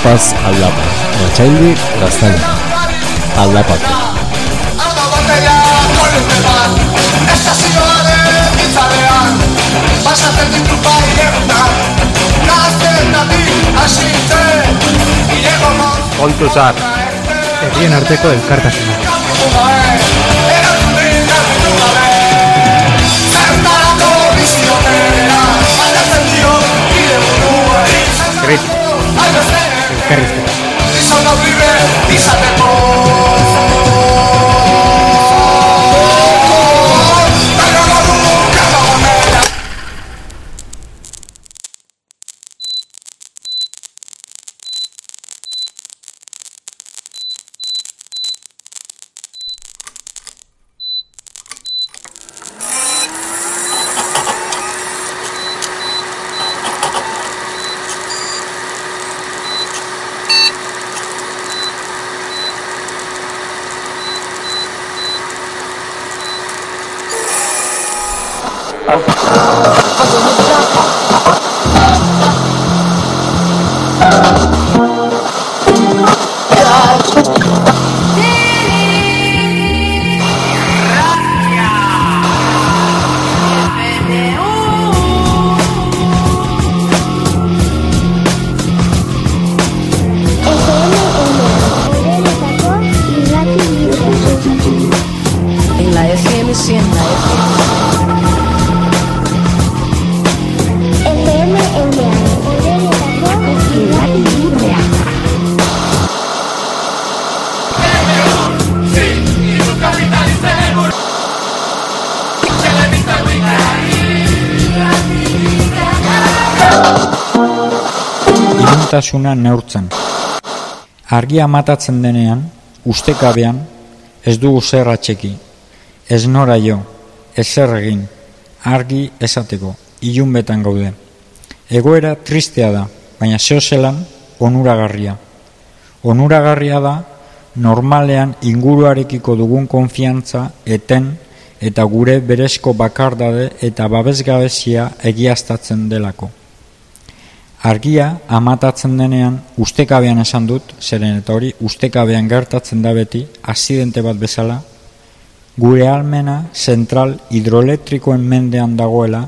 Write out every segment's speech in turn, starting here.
aldapaz aldapa. Gatsaindi gaztaina. Aldapatu. Ardo bateria kolumne bat Estazioaren itzalean Pasatzen ditu bai egunak Gaztetatik hasitzen Ilego moz Kontu zar. Herrien arteko elkartasuna. Oscar iluntasuna neurtzen. Argia matatzen denean, ustekabean, ez dugu zer atxeki. Ez nora jo, ez zer egin, argi esateko, ilun betan gaude. Egoera tristea da, baina zehozelan onuragarria. Onuragarria da, normalean inguruarekiko dugun konfiantza eten eta gure berezko bakardade eta babesgabezia egiaztatzen delako. Argia amatatzen denean ustekabean esan dut, zeren eta hori ustekabean gertatzen da beti, asidente bat bezala, gure almena zentral hidroelektrikoen mendean dagoela,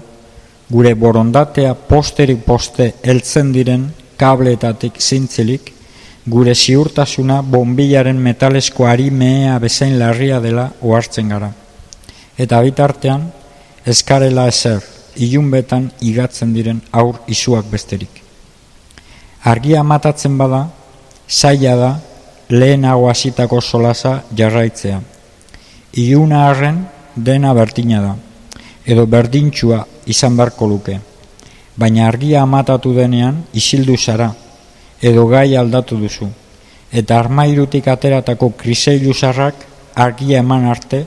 gure borondatea posterik poste heltzen diren kableetatik zintzilik, gure ziurtasuna bombilaren metalesko ari mehea bezain larria dela ohartzen gara. Eta bitartean, eskarela ezer, ilunbetan igatzen diren aur isuak besterik. Argia matatzen bada, zaila da lehenago hasitako solasa jarraitzea. Iluna harren dena berdina da, edo berdintxua izan beharko luke. Baina argia amatatu denean isildu zara, edo gai aldatu duzu. Eta armairutik ateratako kriseilu zarrak argia eman arte,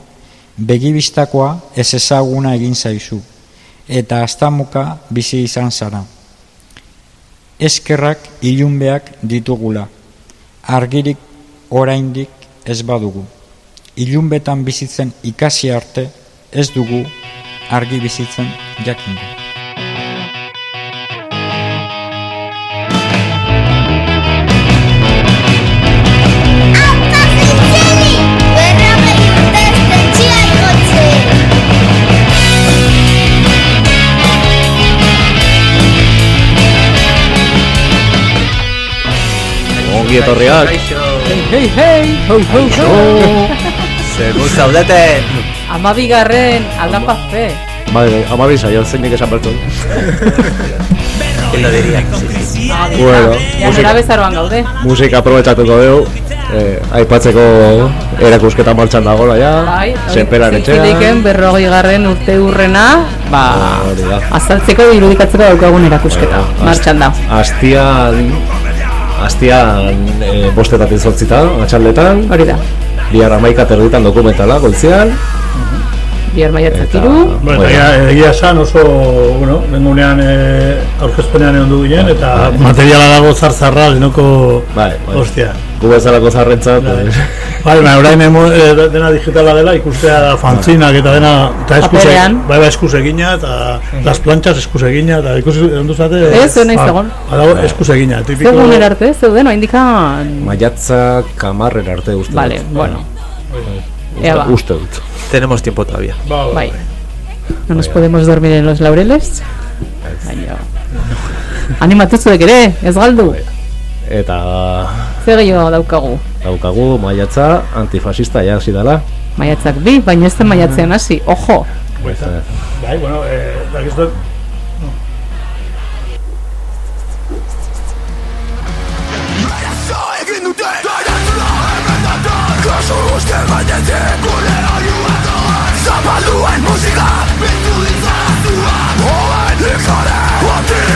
begibistakoa ez ezaguna egin zaizu, eta astamuka bizi izan zara eskerrak ilunbeak ditugula. Argirik oraindik ez badugu. Ilunbetan bizitzen ikasi arte ez dugu argi bizitzen jakindu. Ongi etorriak. Hei, hei, hoi, hoi, hoi. Zeru zaudeten. Amabigarren aldapa fe. Bai, amabi saio zeinik esan bertu. ¿Quién lo diría? Bueno, Ja, musika, nera bezaroan gaude. musika aprobetsatuko dugu. Eh, aipatzeko erakusketa martxan dagoela ja. Bai, Zenperan etxea. Zintzilikeen berrogei garren urte urrena, ba, da. azaltzeko irudikatzeko daukagun erakusketa. Martxan da. Astian, astian e, bostetatik zortzitan, atxaldetan. Hori da. Bihar amaika terditan dokumentala, goltzean. Bihar maiatzak iru. Bueno, egia, esan oso, bueno, bengunean e, aurkezpenean egon du ginen, eta materiala dago zarzarra, zinoko, Bai, bai. ostia. gu bezalako zarrentzat, pues, Bai, baina orain emo, eh, dena digitala dela, ikustea da fantzinak eta dena, eta Paperean. bai, bai, eskuz egina, eta las planchas eskuz egina, eta ikusi, ondu zate... Ez, ez naiz egon. Badago, eskuz egina, tipiko... Zegun erarte, zeuden, oindikan... maiatza kamarren arte uste Vale, bueno. Uste, Ea ba, uste dut. Tenemos tiempo todavía. Ba, ba, bai. bai. No nos podemos dormir en los laureles. Baina... Animatu zuek ere, ez galdu. Eta Zer gehiago daukagu. daukagu maiatza antifasista ja hasi dela. Maiatzak bi, baina ez den maiatzean hasi. Ojo! Bai, bueno, eh, uste gainetik Gure oiuetan Zapalduen musika Bintu ditzarazua Hoen ikare Antifa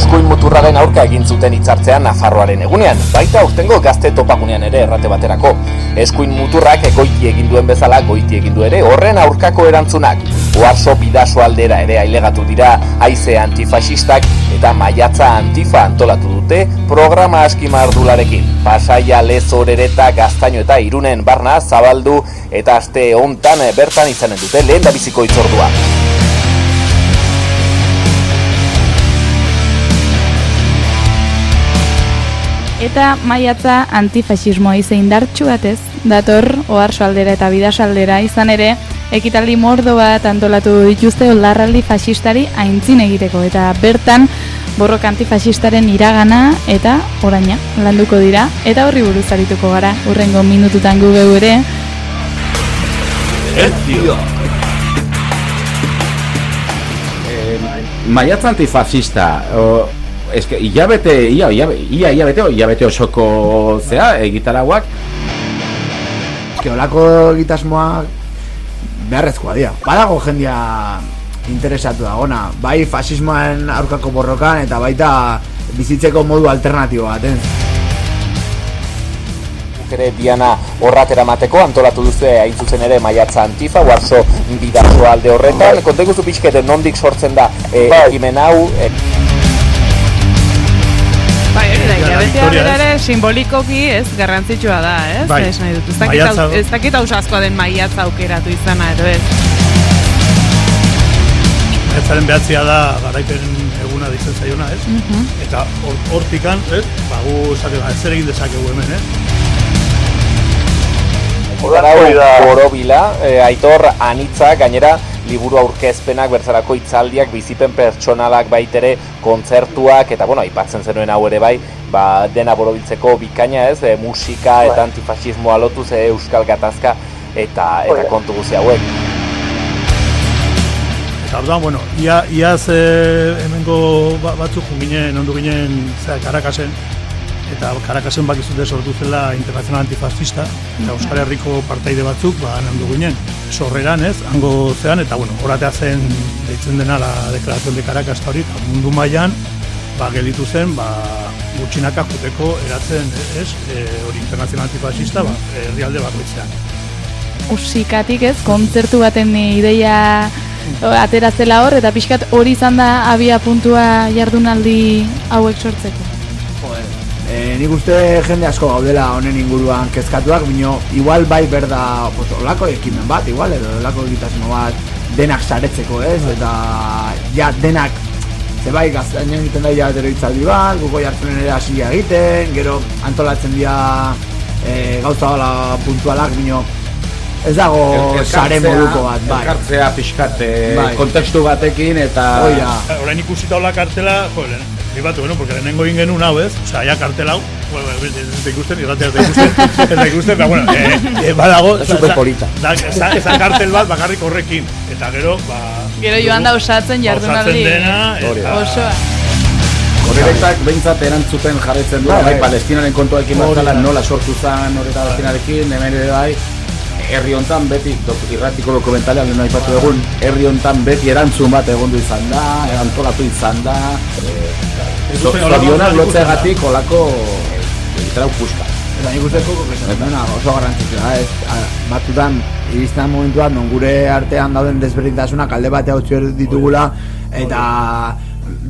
Eskuin muturraren aurka egin zuten hitzartzean Nafarroaren egunean, baita urtengo gazte topagunean ere errate baterako. Eskuin muturrak goiti egin duen bezala goiti egin du ere horren aurkako erantzunak. Oarso bidaso aldera ere ailegatu dira haize antifasistak eta maiatza antifa antolatu dute programa aski mardularekin. Pasaia lezorereta gaztaino eta irunen barna zabaldu eta aste hontan bertan izanen dute lehen da biziko itzordua. Eta maiatza antifasismoa ize indartxu batez, dator oharso aldera eta bidasaldera izan ere, ekitaldi mordo bat antolatu dituzte olarraldi fasistari aintzin egiteko. Eta bertan borroka antifasistaren iragana eta oraina landuko dira. Eta horri buruz arituko gara urrengo minututan gu geu ere. Maiatza antifascista, o, eske, hilabete, ia, ia, ia, hilabete, o, hilabete osoko zea, egitarauak, Eske olako egitasmoa beharrezkoa dira. Badago jendia interesatu dagona. Bai fasismoaren aurkako borrokan eta baita bizitzeko modu alternatibo baten. Ere Diana horratera mateko antolatu duzu hain zuzen ere maiatza antifa, warso bidazo alde horretan. Konta iguzu pixket nondik sortzen da e, ekimen hau, e, Bai, hilabetea bera ez? ere simbolikoki ez garrantzitsua da, ez? Bai. Ez nahi dut, ez dakit, Maiatza- au- ez dakit ausazkoa den maiatza aukeratu izana, edo ez? Etzaren behatzia da garaipen eguna ditzen zaiona, ez? Mhm. Eta hor- hortikan, ez? Ba, gu esate, ba, zer egin dezakegu hemen, ez? Horau borobila, e, aitor anitza, gainera liburu aurkezpenak, bertzarako hitzaldiak, bizipen pertsonalak baitere, kontzertuak, eta bueno, aipatzen zenuen hau ere bai, ba, dena borobiltzeko bikaina ez, e, musika eta antifasismoa lotuz, e, euskal gatazka, eta, eta kontu guzti hauek. Eta orduan, bueno, ia, iaz e, hemengo ba, batzuk jun ginen, ondu ginen, zera, Karakasen, eta Karakasen bakizute sortu zela internazional antifascista, eta Euskal Herriko partaide batzuk, ba, handu ginen, sorreran, ez, hango zean, eta, bueno, horatea zen, deitzen dena, la deklaración de Caracas eta hori, eta mundu mailan ba, gelitu zen, ba, gutxinaka juteko eratzen, ez, e, hori internazional antifascista, ba, herrialde bakoitzean. usikatik ez, kontzertu baten ideia atera zela hor, eta pixkat hori izan da abia puntua jardunaldi hauek sortzeko. E, nik uste jende asko gaudela honen inguruan kezkatuak, bino igual bai berda pues, olako ekimen bat, igual, edo olako egitasmo bat denak saretzeko ez, eta ja denak Ze bai, gaztainen egiten da hilabetero hitzaldi bat, guko jartzen ere hasia egiten, gero antolatzen dira e, gauza hola puntualak, bino ez dago sare moduko bat, bai. Elkartzea pixkat, eh, Bai. kontekstu batekin eta... Hoi da. Orain ikusita hola kartela, jo, Flipatu, bueno, porque lehenengo egin genuen hau, ez? Osea, ja kartel hau, bueno, ez ez da ikusten, irratea ez da ikusten, ez da ikusten, eta bueno, eh, eh, badago, Da superpolita. Da, eza, eza kartel bat bakarrik horrekin, eta gero, ba... Gero joan da osatzen jardunaldi. Osatzen dena, eta... Osoa. Horretak behintzat erantzuten jarretzen du, Bai, bai, bai. palestinaren kontuarekin bazala da. nola sortu zen horreta palestinarekin, hemen ere bai, herri hontan beti, dok, irratiko dokumentalean lehen aipatu egun, herri hontan beti erantzun bat egondu izan da, antolatu izan da, eh, Ikusten, zorionak lotzeagatik olako egitarau puska. Eta nik usteko dena oso garrantzitsua da, ez? Batzutan, iristen momentuan, non gure artean dauden desberdintasunak alde batea utzi ditugula, eta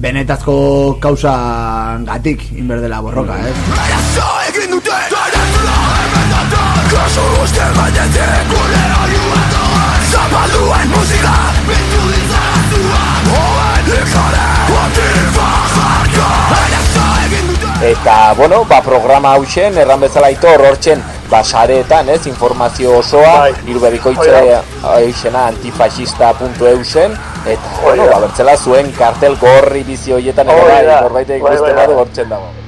benetazko kausa gatik inberdela borroka, ez? Arazo egin dute Kasu Gure Zapalduen musika Oen ikare Eta, bueno, ba, programa hausen, erran bezala itor, hortzen, ba, sareetan, ez, informazio osoa, Bai. irubebikoitze aixena antifascista.eu zen, eta, bueno, ba, bertzela zuen kartel gorri bizi horietan ere bai, norbait ikusten badu hortzen dago.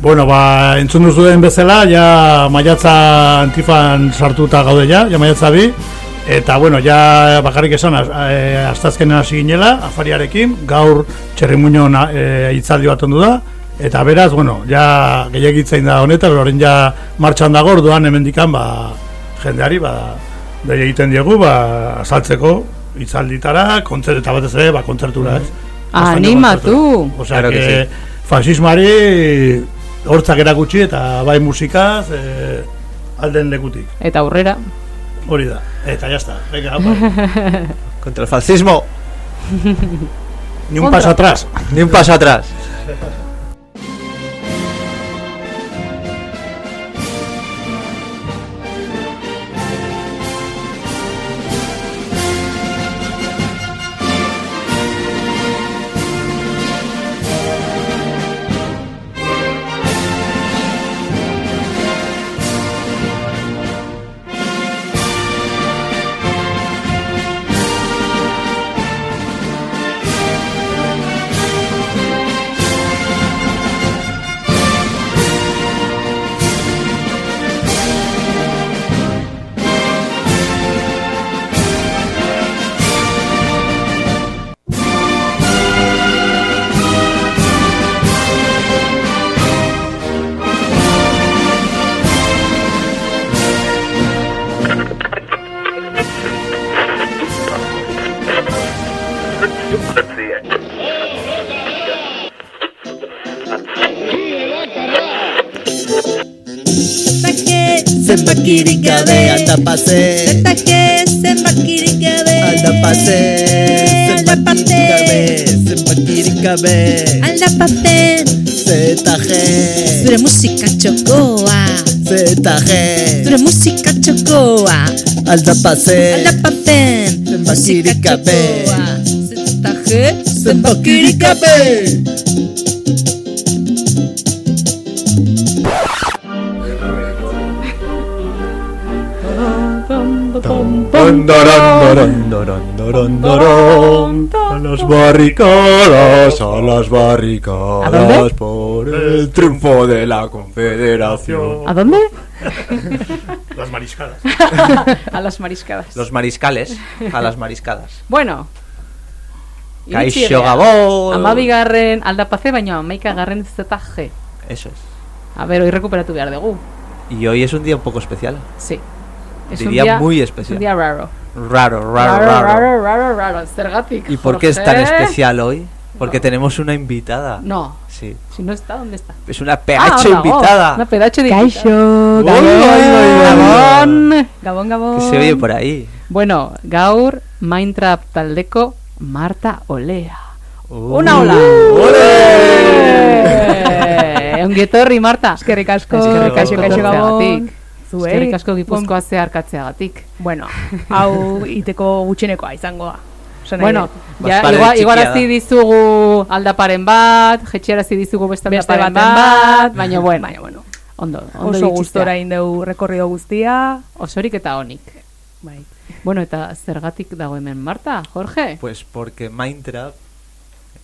Bueno, ba, entzun duzuen bezala, ja maiatza antifan sartuta gaude ja, ja maiatza bi, eta bueno, ja bakarrik esan, eh, astazkenen hasi ginela, afariarekin, gaur txerrimuño e, itzaldi bat ondu da, eta beraz, bueno, ja gehiagitzain da honetan, horren ja martxan dago, orduan hemendikan, ba, jendeari, ba, dei egiten diegu, ba, asaltzeko itzalditara, kontzert eta batez ere, ba, kontzertura, ez? Animatu! Osea, Claro que que fasismari hortzak erakutsi eta bai musikaz eh, alden lekutik. Eta aurrera. Hori da. Eta ya está. Venga. Contra el fascismo. Ni un Contra. paso atrás. Ni un paso atrás. Zenbakirik gabe alda pase Zetake zenbakirik gabe Alda pase Zenbakirik gabe Zenbakirik gabe Alda pase Zetaje Zure musika txokoa Zetaje Zure musika txokoa Alda pase Alda pase Zenbakirik gabe Zetaje Zenbakirik gabe A las barricadas, a las ¿A barricadas por el triunfo de la confederación. ¿A dónde? Las mariscadas. a las mariscadas. Los mariscales. A las mariscadas. Bueno. Kaixo iritsi gara. Gabon. Amabigarren aldapaze, baina amaikagarren zetaje. Eso es. A ver, hoy recuperatu behar dugu. Y hoy es un día un poco especial. Sí. Es Diría un día, muy Es especial. un día raro. Raro, raro, raro, raro. raro, raro, raro. Zergatik, ¿Y por qué es tan especial hoy? Porque tenemos una invitada. No. Sí. Si no está, ¿dónde está? Es una Ah, hor dago. invitada. Una pedacho de oi, Gabon. Gabon, gabon. Que se oye por ahí. Bueno, gaur Mindtrap taldeko Marta Olea. Uh. Una ola. Ongi etorri, Marta. Eskerrik asko, Eskerrik asko kaixo, kaixo, gabon. Zuei. Eskerrik asko Gipuzkoa zeharkatzeagatik. Bueno, hau iteko gutxenekoa izangoa. Nahi Bueno, ja, Bazpare igual, da. dizugu aldaparen bat, jetxearazi dizugu beste aldaparen bat, bat, baina bueno, baina bueno. ondo, ondo Oso gustora indeu rekorrido guztia. Osorik eta onik. Bai. Bueno, eta zergatik dago hemen Marta, Jorge? Pues porque Mindtrap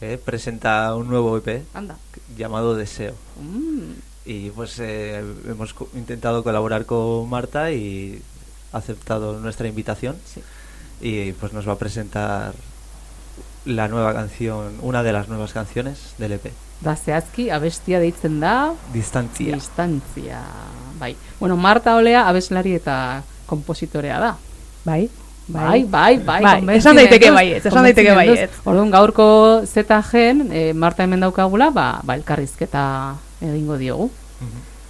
eh, presenta un nuevo EP Anda. llamado Deseo. Mm. Y pues eh, hemos co- intentado colaborar con Marta y ha aceptado nuestra invitación. Y pues nos va a presentar la nueva canción, una de las nuevas canciones del EP. Da zehazki abestia deitzen da Distantzia. Distantzia. Bai. Bueno, Marta Olea abeslari eta kompositorea da. Bai. Bai, bai, bai, Bai, konbentzimentuz, esan daiteke baietz, esan daiteke baietz. Orduan gaurko ZGen, e, Marta hemen daukagula, ba, ba elkarrizketa egingo diogu.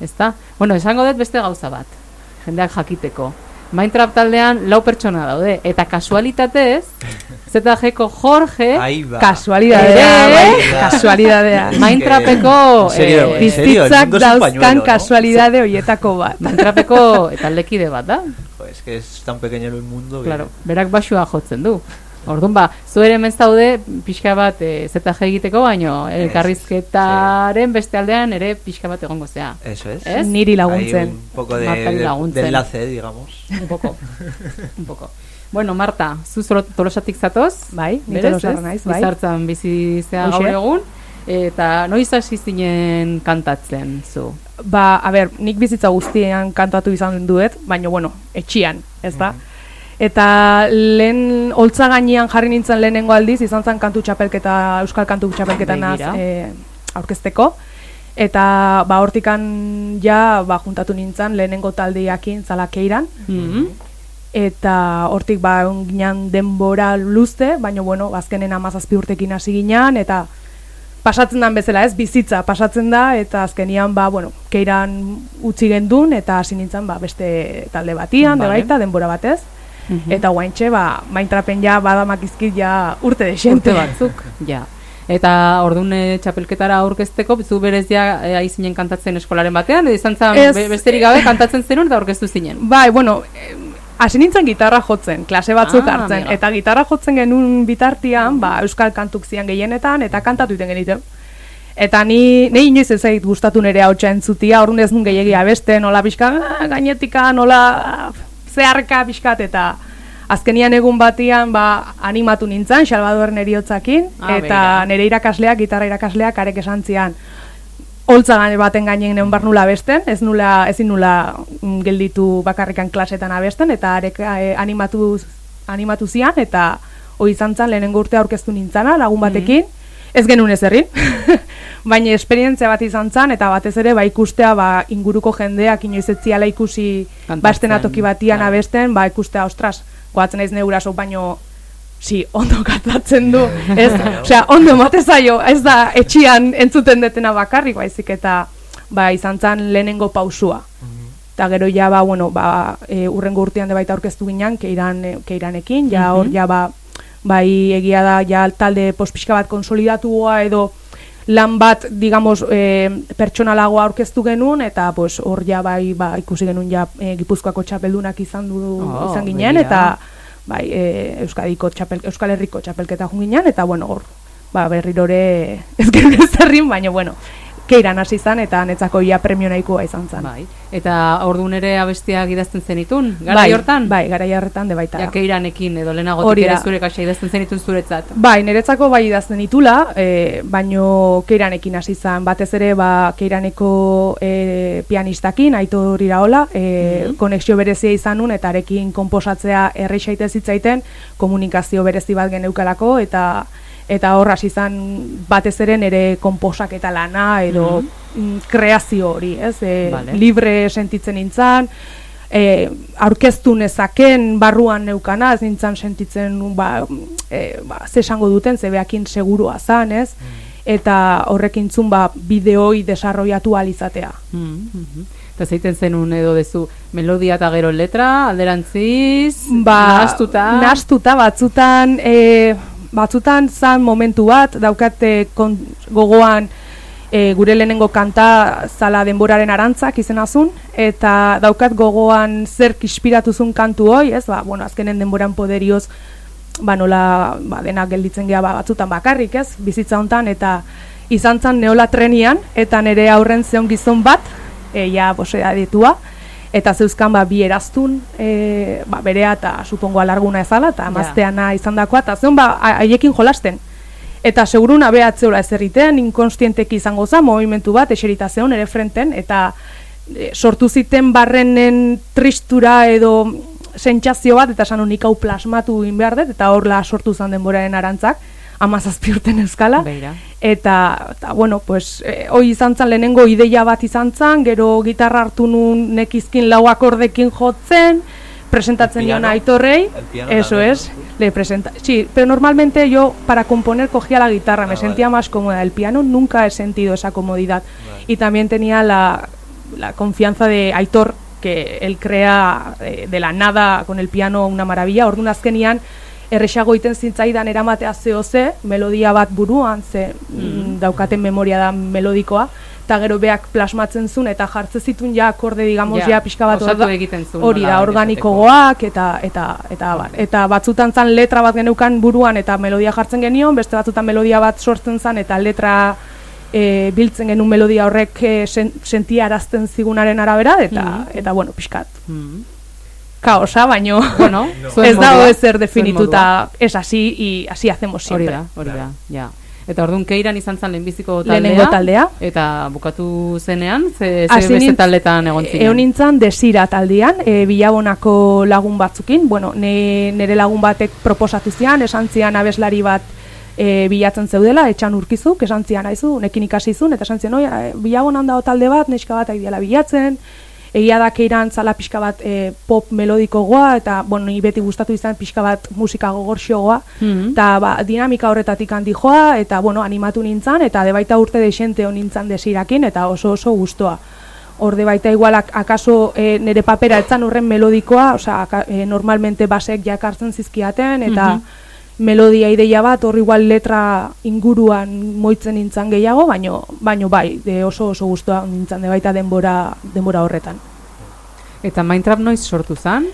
Ezta? Bueno, esango dut beste gauza bat. Jendeak jakiteko. Minecraft taldean lau pertsona daude eta kasualitatez ZGko Jorge Ahí va. Kasualidadea, ere, bai, kasualidadea. Minecrafteko En serio, eh, es dauzkan ¿no? kasualidade hoietako bat. Minecrafteko taldekide bat da. Pues que es tan pequeño el mundo. Claro, berak basua jotzen du. Orduan ba, zu ere hemen zaude pixka bat e, ZG egiteko, baino elkarrizketaren beste aldean ere pixka bat egongo zea. Eso es. Ez? Niri laguntzen. Hay un poco de, de- laguntzen. de enlace, digamos. Un poco. Un poco. Bueno, Marta, zu zoro tolosatik zatoz? Bai, ni Tolosarra naiz, bai. Bizartzan bizi zea gaur egun. Eta noiz hasi zinen kantatzen zu? Ba, a ber, nik bizitza guztiean kantatu izan duet, baina bueno, etxian, ez da? Eta lehen holtza gainean jarri nintzen lehenengo aldiz, izan zen kantu txapelketa, euskal kantu txapelketa naz Begira. e, aurkezteko. Eta ba, hortikan ja, ba, juntatu nintzen lehenengo taldeakin zalakeiran. Mhm. Eta hortik ba, ginen denbora luzte, baina bueno, azkenen amazazpi urtekin hasi ginen, eta pasatzen dan bezala ez, bizitza pasatzen da, eta azkenian, ba, bueno, keiran utzi gendun, eta hasi nintzen, ba, beste talde batian, Vale. de baita, denbora batez. Eta guaintxe, ba, maintrapen ja, badamakizkit ja urte de xente. Urte batzuk, ja. Eta orduan e, txapelketara aurkezteko, zu berez ja e, ari zinen kantatzen eskolaren batean, izan Ez. be- besterik gabe kantatzen zenun eta aurkeztu zinen. Bai, bueno, eh, hasi nintzen gitarra jotzen, klase batzuk Ah, hartzen, amiga. eta gitarra jotzen genuen bitartian, ba, euskal kantuk zian gehienetan, eta kantatu iten geniten. Eta ni, ni inoiz ez zait gustatu nire hau entzutia, orduan ez nun gehiagi abesten, nola pixka, ah, gainetika, nola zeharka pixkat, eta azkenian egun batian ba, animatu nintzen, Salvador eriotzakin, Ah, eta begira. nire irakasleak, gitarra irakasleak, arek esan zian, holtza baten gainen neun bar nula abesten, ez nula, ezin nula mm, gelditu bakarrikan klasetan abesten, eta arek eh, animatu, animatu zian, eta hoi izan zen lehenengo urte aurkeztu nintzana, lagun batekin, ez genuen ez egin, baina esperientzia bat izan zen, eta batez ere ba ikustea ba, inguruko jendeak inoiz ez ziala ikusi Kantatzen, ba estenatoki batian claro. abesten, ba ikustea, ostras, goatzen naiz neuraso, baino si, ondo kantatzen du, ez? Osea, ondo emate zaio, ez da etxian entzuten detena bakarrik, baizik eta ba, izan zen lehenengo pausua. Eta gero ja, ba, bueno, ba, e, urrengo urtean de baita aurkeztu ginen, keiran, e, keiranekin, ja hor, Mhm. ja, ba, bai egia da, ja talde pospixka bat konsolidatua edo lan bat, digamos, e, pertsonalagoa aurkeztu genuen, eta pues, hor ja, bai, ba, ikusi genuen ja, e, Gipuzkoako txapeldunak izan du Oh, izan ginen, eta bai, e, Euskadiko txapel, Euskal Herriko txapelketa jun ginen, eta bueno, hor, ba, berrirore ez genuen ez errin, baina bueno, keiran hasi izan, eta netzako ia premio nahikoa izan zen. Bai. Eta orduan ere abestiak idazten zenitun, gara bai, hortan? Bai, gara horretan de baita. Ja, keiranekin edo lehenagotik ere zure kaxa idazten zenitun zuretzat. Bai, niretzako bai idazten ditula, e, baino keiranekin hasi izan, batez ere ba, keiraneko e, pianistakin, Aitor Iraola, e, konexio berezia izan nun, eta arekin konposatzea erreixaite zitzaiten, komunikazio berezi bat geneukalako, eta eta hor hasi izan batez ere nire konposak eta lana, edo mm, kreazio hori, ez? E, Vale. libre sentitzen nintzen, e, aurkeztu nezaken barruan neukana, ez nintzen sentitzen ba, e, ba, ze esango duten, zebeakin segurua zan, ez? Eta horrekin zun ba, bideoi desarroiatu alizatea. Mm -hmm. Eta zeiten zenun edo dezu melodia eta gero letra, alderantziz, Ba, nahastuta. nahastuta batzutan, e, batzutan zan momentu bat, daukate gogoan e, gure lehenengo kanta zala denboraren arantzak izenazun, eta daukat gogoan zer kispiratuzun kantu hoi, ez, ba, bueno, azkenen denboran poderioz, ba, nola, ba, denak gelditzen geha ba, batzutan bakarrik, ez, bizitza hontan, eta izan zan neola trenian, eta nire aurren zeon gizon bat, e, ja, bose aditua, eta zeuzkan ba, bi eraztun e, ba, berea eta supongo alarguna ezala, eta amazteana izan dakoa, eta zeon ba, ha- haiekin jolasten. Eta seguruna behatzeola ez erriten, inkonstienteki izango za, movimentu bat, eserita zeon, ere frenten, eta e, sortu ziten barrenen tristura edo sentsazio bat, eta esan honik hau plasmatu in behar dut, eta horla sortu zan denboraren arantzak, amazazpi urten euskala. Beira. Eta, eta bueno, pues, e, hoi izan zan lehenengo ideia bat izan zan, gero gitarra hartu nun nekizkin lau akordekin jotzen, presentatzen nion piano. aitorrei, eso es, le presenta. Sí, pero normalmente yo para componer cogía la guitarra, Ah, me sentía más cómoda. El piano nunca he sentido esa comodidad. Y también tenía la, la confianza de Aitor, que él crea eh, de la nada con el piano una maravilla. Orduan azkenian, erresago iten zintzaidan eramatea zeo ze, melodia bat buruan, ze mm, daukaten memoria da melodikoa, eta gero beak plasmatzen zuen, eta jartzen zituen ja akorde, digamos, Ja, ja, pixka bat orga- egiten zuen hori da, nolabait organikoagoak, eta, eta, eta, abar. eta batzutan zan letra bat geneukan buruan, eta melodia jartzen genion, beste batzutan melodia bat sortzen zan, eta letra e, biltzen genuen melodia horrek e, sen, sentiarazten zigunaren arabera, eta, Mhm. eta bueno, pixkat. Mm. Kaosa, baino Bueno, zuen ez dago ezer definituta, es así y así hacemos Hori siempre. da, hori da, ja. Eta orduan keiran izan zen lehenbiziko taldea. Lehenengo taldea. Eta bukatu zenean, ze, ze beste taldetan egon zinen. Egon nintzen desira taldean, e, bilabonako lagun batzukin, bueno, ne, nire lagun batek proposatu zian, esan zian abeslari bat e, bilatzen zeudela, etxan urkizuk, esan zian aizu, nekin ikasi zuen, eta esan zian, oi, e, bilabonan dago talde bat, neska bat aidiala bilatzen, egia da keiran zala pixka bat e, pop melodiko goa, eta, bueno, ni beti gustatu izan pixka bat musika gogorxo goa, Mhm. eta ba, dinamika horretatik handi joa, eta, bueno, animatu nintzen, eta debaita urte deixente hon nintzen desirakin, eta oso oso gustoa. Orde baita igualak akaso e, nire papera etzan horren melodikoa, osea, e, normalmente basek jakartzen zizkiaten, eta Mhm. Melodia ideia bat, hor igual letra inguruan moitzen nintzen gehiago, baino, baino bai, de oso oso gustoa nintzen de baita denbora, denbora horretan. Eta Mindtrap noiz sortu zen?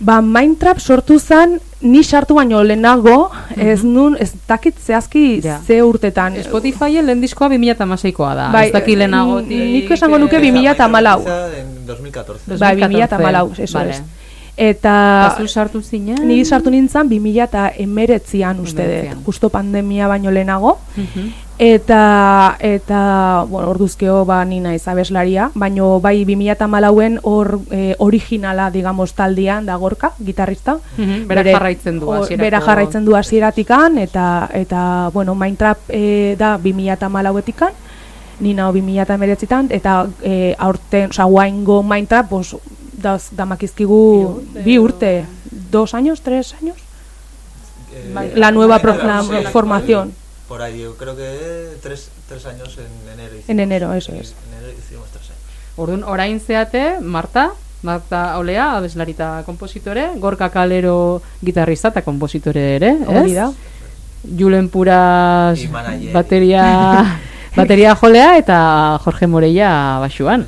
Ba, Mindtrap sortu zen, ni sartu baino lehenago, ez nun, ez dakit zehazki Mhm. Ja. ze urtetan. Spotifyen lehen diskoa 2006koa da. Bai, ez daki lehenagotik... nik esango nuke 2014. En 2014. Bai, 2014, eso Vale. es. Eta Eta zu sartu zinen? ni sartu nintzen 2019an uste Hemeretzian. dut, justo pandemia baino lehenago. Mhm. Eta, eta, bueno, orduzkeo ba ni naiz abeslaria, baino bai 2014en hor e, originala, digamos, taldean da gorka, gitarrista. Mhm, berak Bere- jarraitzen du hasierako- Berak jarraitzen du hasieratikan eta eta bueno, Mindtrap e, da 2014etikan. Ni nao 2019etan eta e, aurten, osea, guaingo Mindtrap, daz damakizkigu bi urte, dos años, tres años. Eh, La nueva pro- claro, la sí, actual, formación. Por ahí, yo creo que tres, tres años en enero. hicimos. En enero, eso es. En enero hicimos tres años. Orduan, orain zeate, Marta, Marta Olea, abeslari eta kompositore, Gorka Kalero gitarrista eta kompositore ere, ez? Hori da. Julen Puras bateria, bateria jolea eta Jorge Moreia basuan.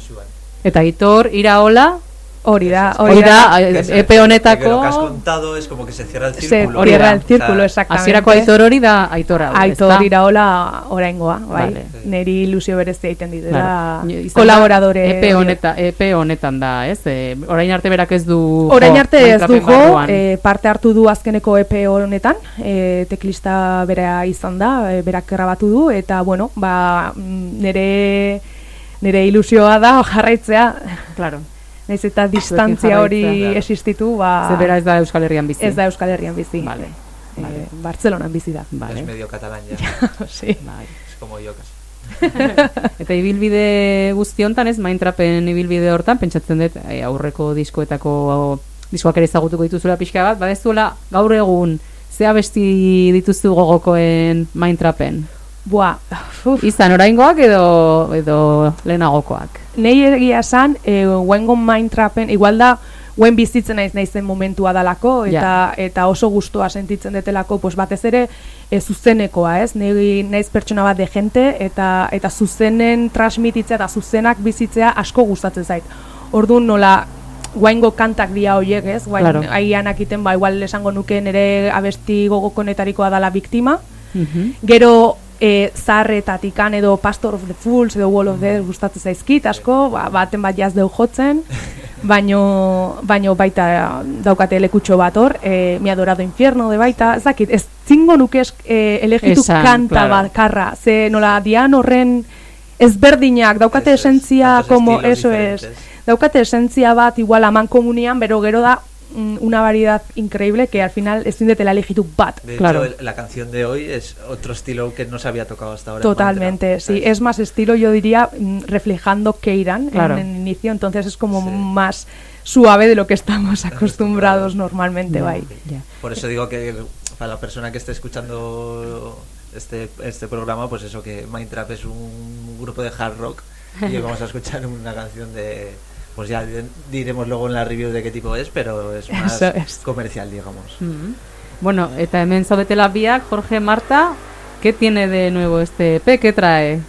Eta Itor Iraola, hori da, hori da, Que es- epe que Lo que has honetako contado es como que se cierra el círculo. hori ¿verdad? el círculo, exactamente. hasierako Aitor hori da Aitora. Aitor iraola oraingoa, bai. Vale. Neri ilusio berezia egiten ditela. Izan da, kolaboradore. Epe, honeta, epe honetan da, ez? E, orain arte berak ez du Orain jo, arte ez du jo, e, parte hartu du azkeneko EP honetan, e, teklista bera izan da, e, berak grabatu du, eta bueno, ba, nere, nere ilusioa da jarraitzea, Claro. Naiz eta distantzia hori existitu, ba... Ze bera ez da Euskal Herrian bizi. Ez da Euskal Herrian bizi. Vale. Eh, Bartzelonan bizi da. Es medio catalán ya. sí. Bai. Es como yo casi. Eta ibilbide guzti hontan ez, Mindtrapen ibilbide hortan, pentsatzen dut eh, aurreko diskoetako diskoak ere ezagutuko dituzula pixka bat, badezuela gaur egun ze abesti dituzu gogokoen Mindtrapen? Boa, Izan oraingoak edo edo lehenagokoak. Nei egia esan, e, guengo Mindtrapen, igual da, guen bizitzen naiz naizen momentua dalako, eta eta oso gustoa sentitzen detelako, pues batez ere e, zuzenekoa, ez? Nei naiz pertsona bat de gente, eta eta zuzenen transmititzea eta zuzenak bizitzea asko gustatzen zait. Orduan nola, guaingo kantak dia hoiek, ez? Guain, Claro. akiten, ba, igual esango nuke nire abesti gogokonetarikoa dala biktima, Mhm. Gero e, zarretatikan edo Pastor of the Fools edo Wall of the Dead gustatzen zaizkit asko, ba, baten bat jaz deu jotzen. baino, baino baita daukate lekutxo bat hor, e, mi adorado infierno de baita, ez dakit, ez zingo nuke e, elegitu Esan, kanta claro. bakarra, ze nola dian horren ezberdinak, daukate esentzia, como, eso es, daukate esentzia bat igual aman komunian, bero gero da mm, una variedad increíble que al final ezin detela elegitu bat. De hecho, el- la canción de hoy es otro estilo que no se había tocado hasta ahora. en Totalmente, sí, es más estilo, yo diría, mm, reflejando Keiran Claro. en el inicio, entonces es como más suave de lo que estamos acostumbrados normalmente. Por eso digo que para la persona que esté escuchando este, este programa, pues eso que Mindtrap es un grupo de hard rock y hoy vamos a escuchar una canción de... Pues ya di- diremos luego en la review de qué tipo es, pero es más es. comercial, digamos. Mm. Bueno, eta hemen zaudetela biak, Jorge, Marta, ¿qué tiene de nuevo este EP? ¿Qué trae?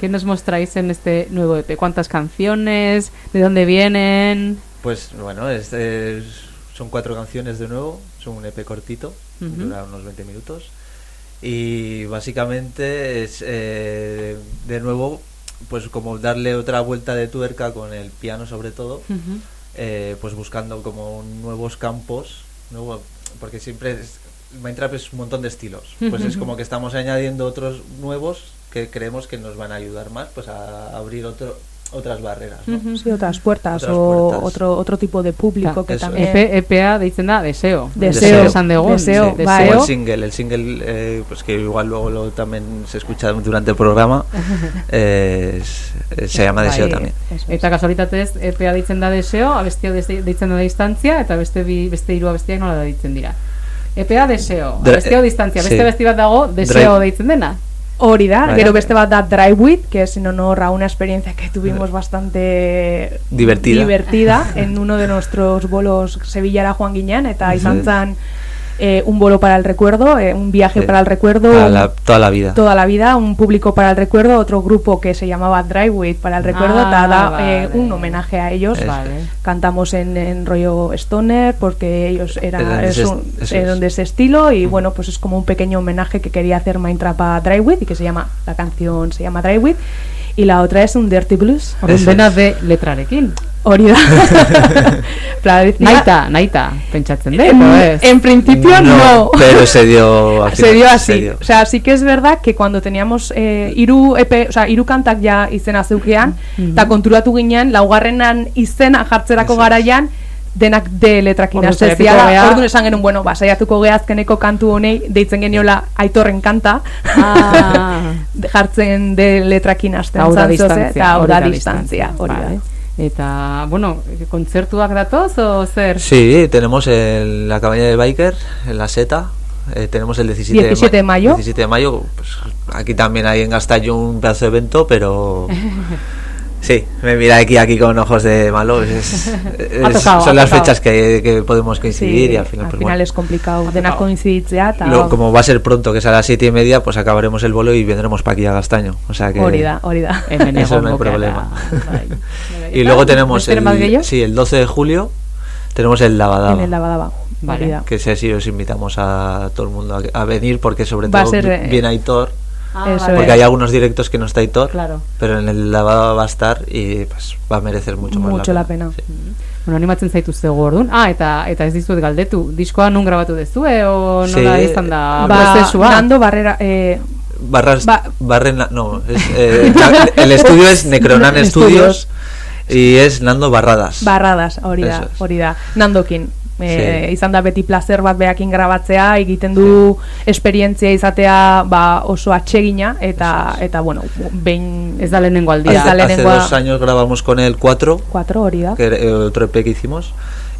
¿Qué nos mostráis en este nuevo EP? ¿Cuántas canciones? ¿De dónde vienen? Pues bueno, es- es- son cuatro canciones de nuevo, son un EP cortito, dura unos 20 minutos. Y básicamente es eh, de nuevo, pues como darle otra vuelta de tuerca con el piano sobre todo, eh, pues buscando como nuevos campos, nuevo, porque siempre es, Mindtrap es un montón de estilos, pues es como que estamos añadiendo otros nuevos que creemos que nos van a ayudar más pues a abrir otro, otras barreras. ¿no? Sí, otras puertas Otras o puertas. otro otro tipo de público que eso también EP, EPA deitzen da Deseo. Deseo. esan dugun. Deseo, Sí, bai. O el single, el single eh, pues que igual luego lo, también se escucha durante el programa, eh, es- eh, se llama Deseo Bai, también. Eta kasualitatez EPA deitzen da Deseo, abestia deitzen da Distantzia, eta beste bi, beste hiru abestiak nola da deitzen dira. EPA Deseo, abestia Distantzia, beste sí. abesti bat dago Deseo deitzen dena. Hori da, Bai. gero beste bat da Drive With, que es en honor a una experiencia que tuvimos bastante Divertida. divertida en uno de nuestros bolos Sevillara Juan Guiñán, eta izan Ujú. zen eh, un bolo para el recuerdo, eh, un viaje para el recuerdo, Para la- toda la vida. toda la vida, un público para el recuerdo, otro grupo que se llamaba Drive With para el recuerdo, Ah, vale. eh, un homenaje a ellos. Vale. Cantamos en, en rollo stoner porque ellos eran, Eran de es ese- un- eso eran es. de ese estilo y bueno, pues es como un pequeño homenaje que quería hacer Mindtrap a Drive With y que se llama, la canción se llama Drive With y la otra es un Dirty Blues. Dena de letrarekin. Hori da. Naita, naita, pentsatzen dut, En, o ez? en principio no. Pero se dio al se final, dio así. se dio. O sea, sí que es verdad que cuando teníamos eh, hiru EP, o sea, hiru kantak ja izena zeukean, eta konturatu ginen, laugarrenan izena jartzerako garaian, denak de letrakin ziala. gea- Orduan esan genuen, bueno, ba, saiatuko gea azkeneko kantu honei, deitzen geniola aitorren kanta, Ah. jartzen de letrakin hasten Hau da zan, zoze, distantzia, eta hau hori da da distantzia, hori Vale. da. Eta, bueno, kontzertuak datoz o zer? Sí, tenemos el- la cabaña de Biker, en la Seta. eh, tenemos el 17, 17 de mayo. 17 de mayo. Pues, aquí también hay en Gastallo un pedazo de evento, pero. Sí, me mira aquí aquí con ojos de malo. es- es- tocado, son las fechas que, que podemos coincidir Sí, y al final, al pues, final bueno. es complicado denak koinziditzea, eta Lo- como va a ser pronto, que es a las siete y media, pues acabaremos el bolo y vendremos para aquí a Gastaño. O sea que Hori da, hori da. Hemen eso no hay problema. y luego tenemos el, sí, el 12 de julio tenemos el En Lavadaba. el Lavadaba. Da. Que sé si os invitamos a todo el mundo a, a venir porque sobre Va a todo ser, eh, viene Aitor. Ah, Eso vale. porque es. hay algunos directos que no está Aitor, Claro. pero en el lavado va a estar y pues va a merecer mucho, más Mucho la la pena. pena. Bueno, animatzen zaitu zego orduan. Ah, eta eta ez dizut galdetu. Diskoa nun grabatu dezue o nola Sí. izan da Ba, prozesua? Nando Barrera, eh, Barras, Ba- Barrena- no, es, eh, la- el estudio es Necronan Studios y es Nando Barradas. barradas, hori da, hori da. Nandokin. E, Sí. izan da beti placer bat beakin grabatzea, egiten du esperientzia izatea ba, oso atsegina eta eta bueno, behin ez da lehenengo aldia. Ez da Hace lehenengoa dos años grabamos con él cuatro, 4 hori da. que eh, otro EP que hicimos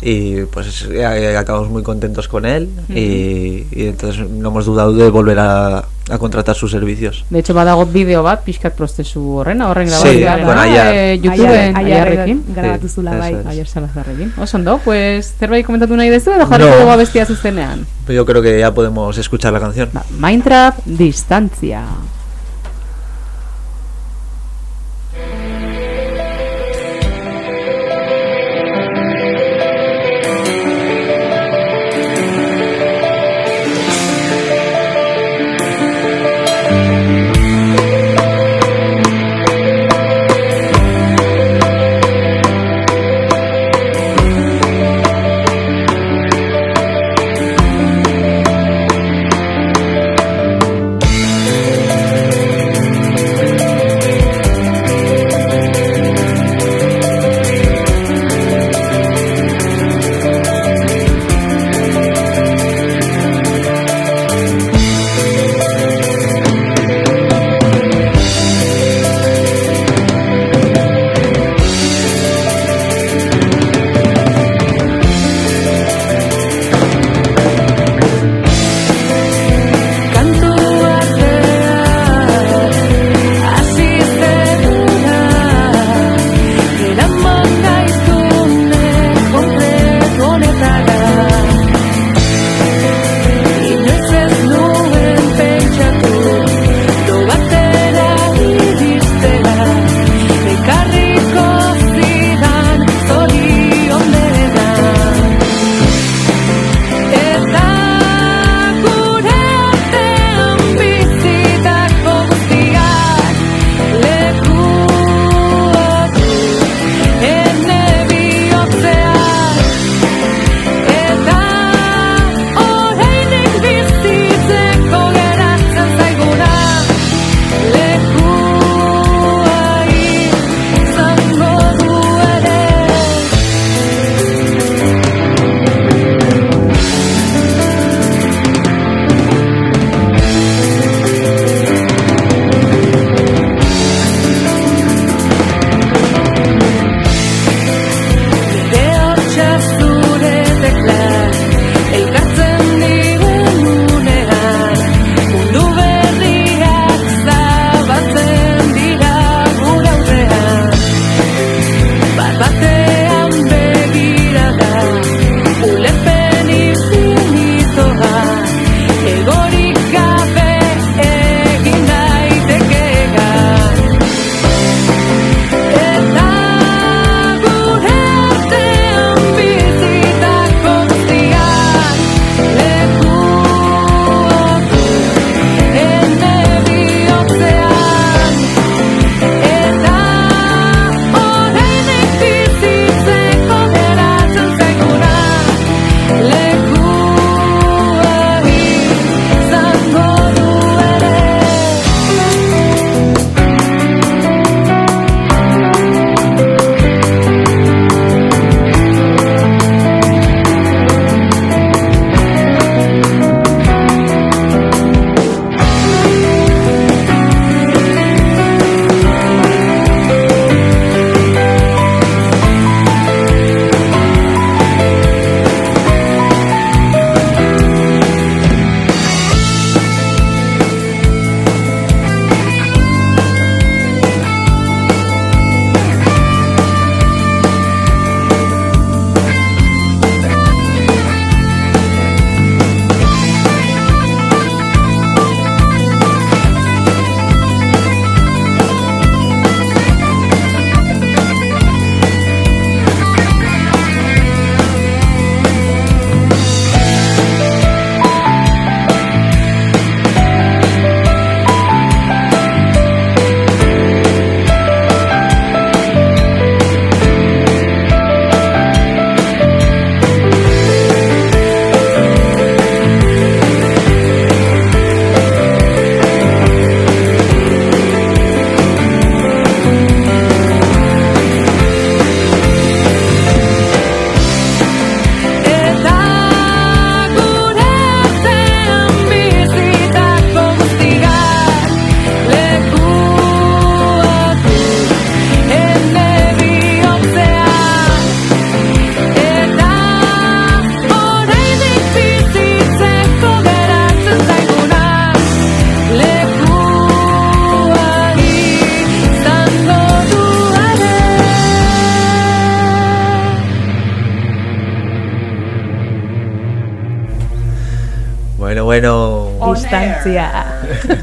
y pues eh, acabamos muy contentos con él y, y entonces no hemos dudado de volver a, a contratar sus servicios. De hecho, badago bideo bat, pixkat prozesu horrena, horren Sí, grabatu. con Ayar. Eh, YouTubeen, Ayar- Ayarrekin. grabatu zula, Sí, bai. eso es. Aier Salazarrekin. Oso ondo, pues zerbait komentatu nahi dezu edo jarriko No. abestia zuzenean. Yo creo que ya podemos escuchar la canción. Mindtrap Distantzia. Thank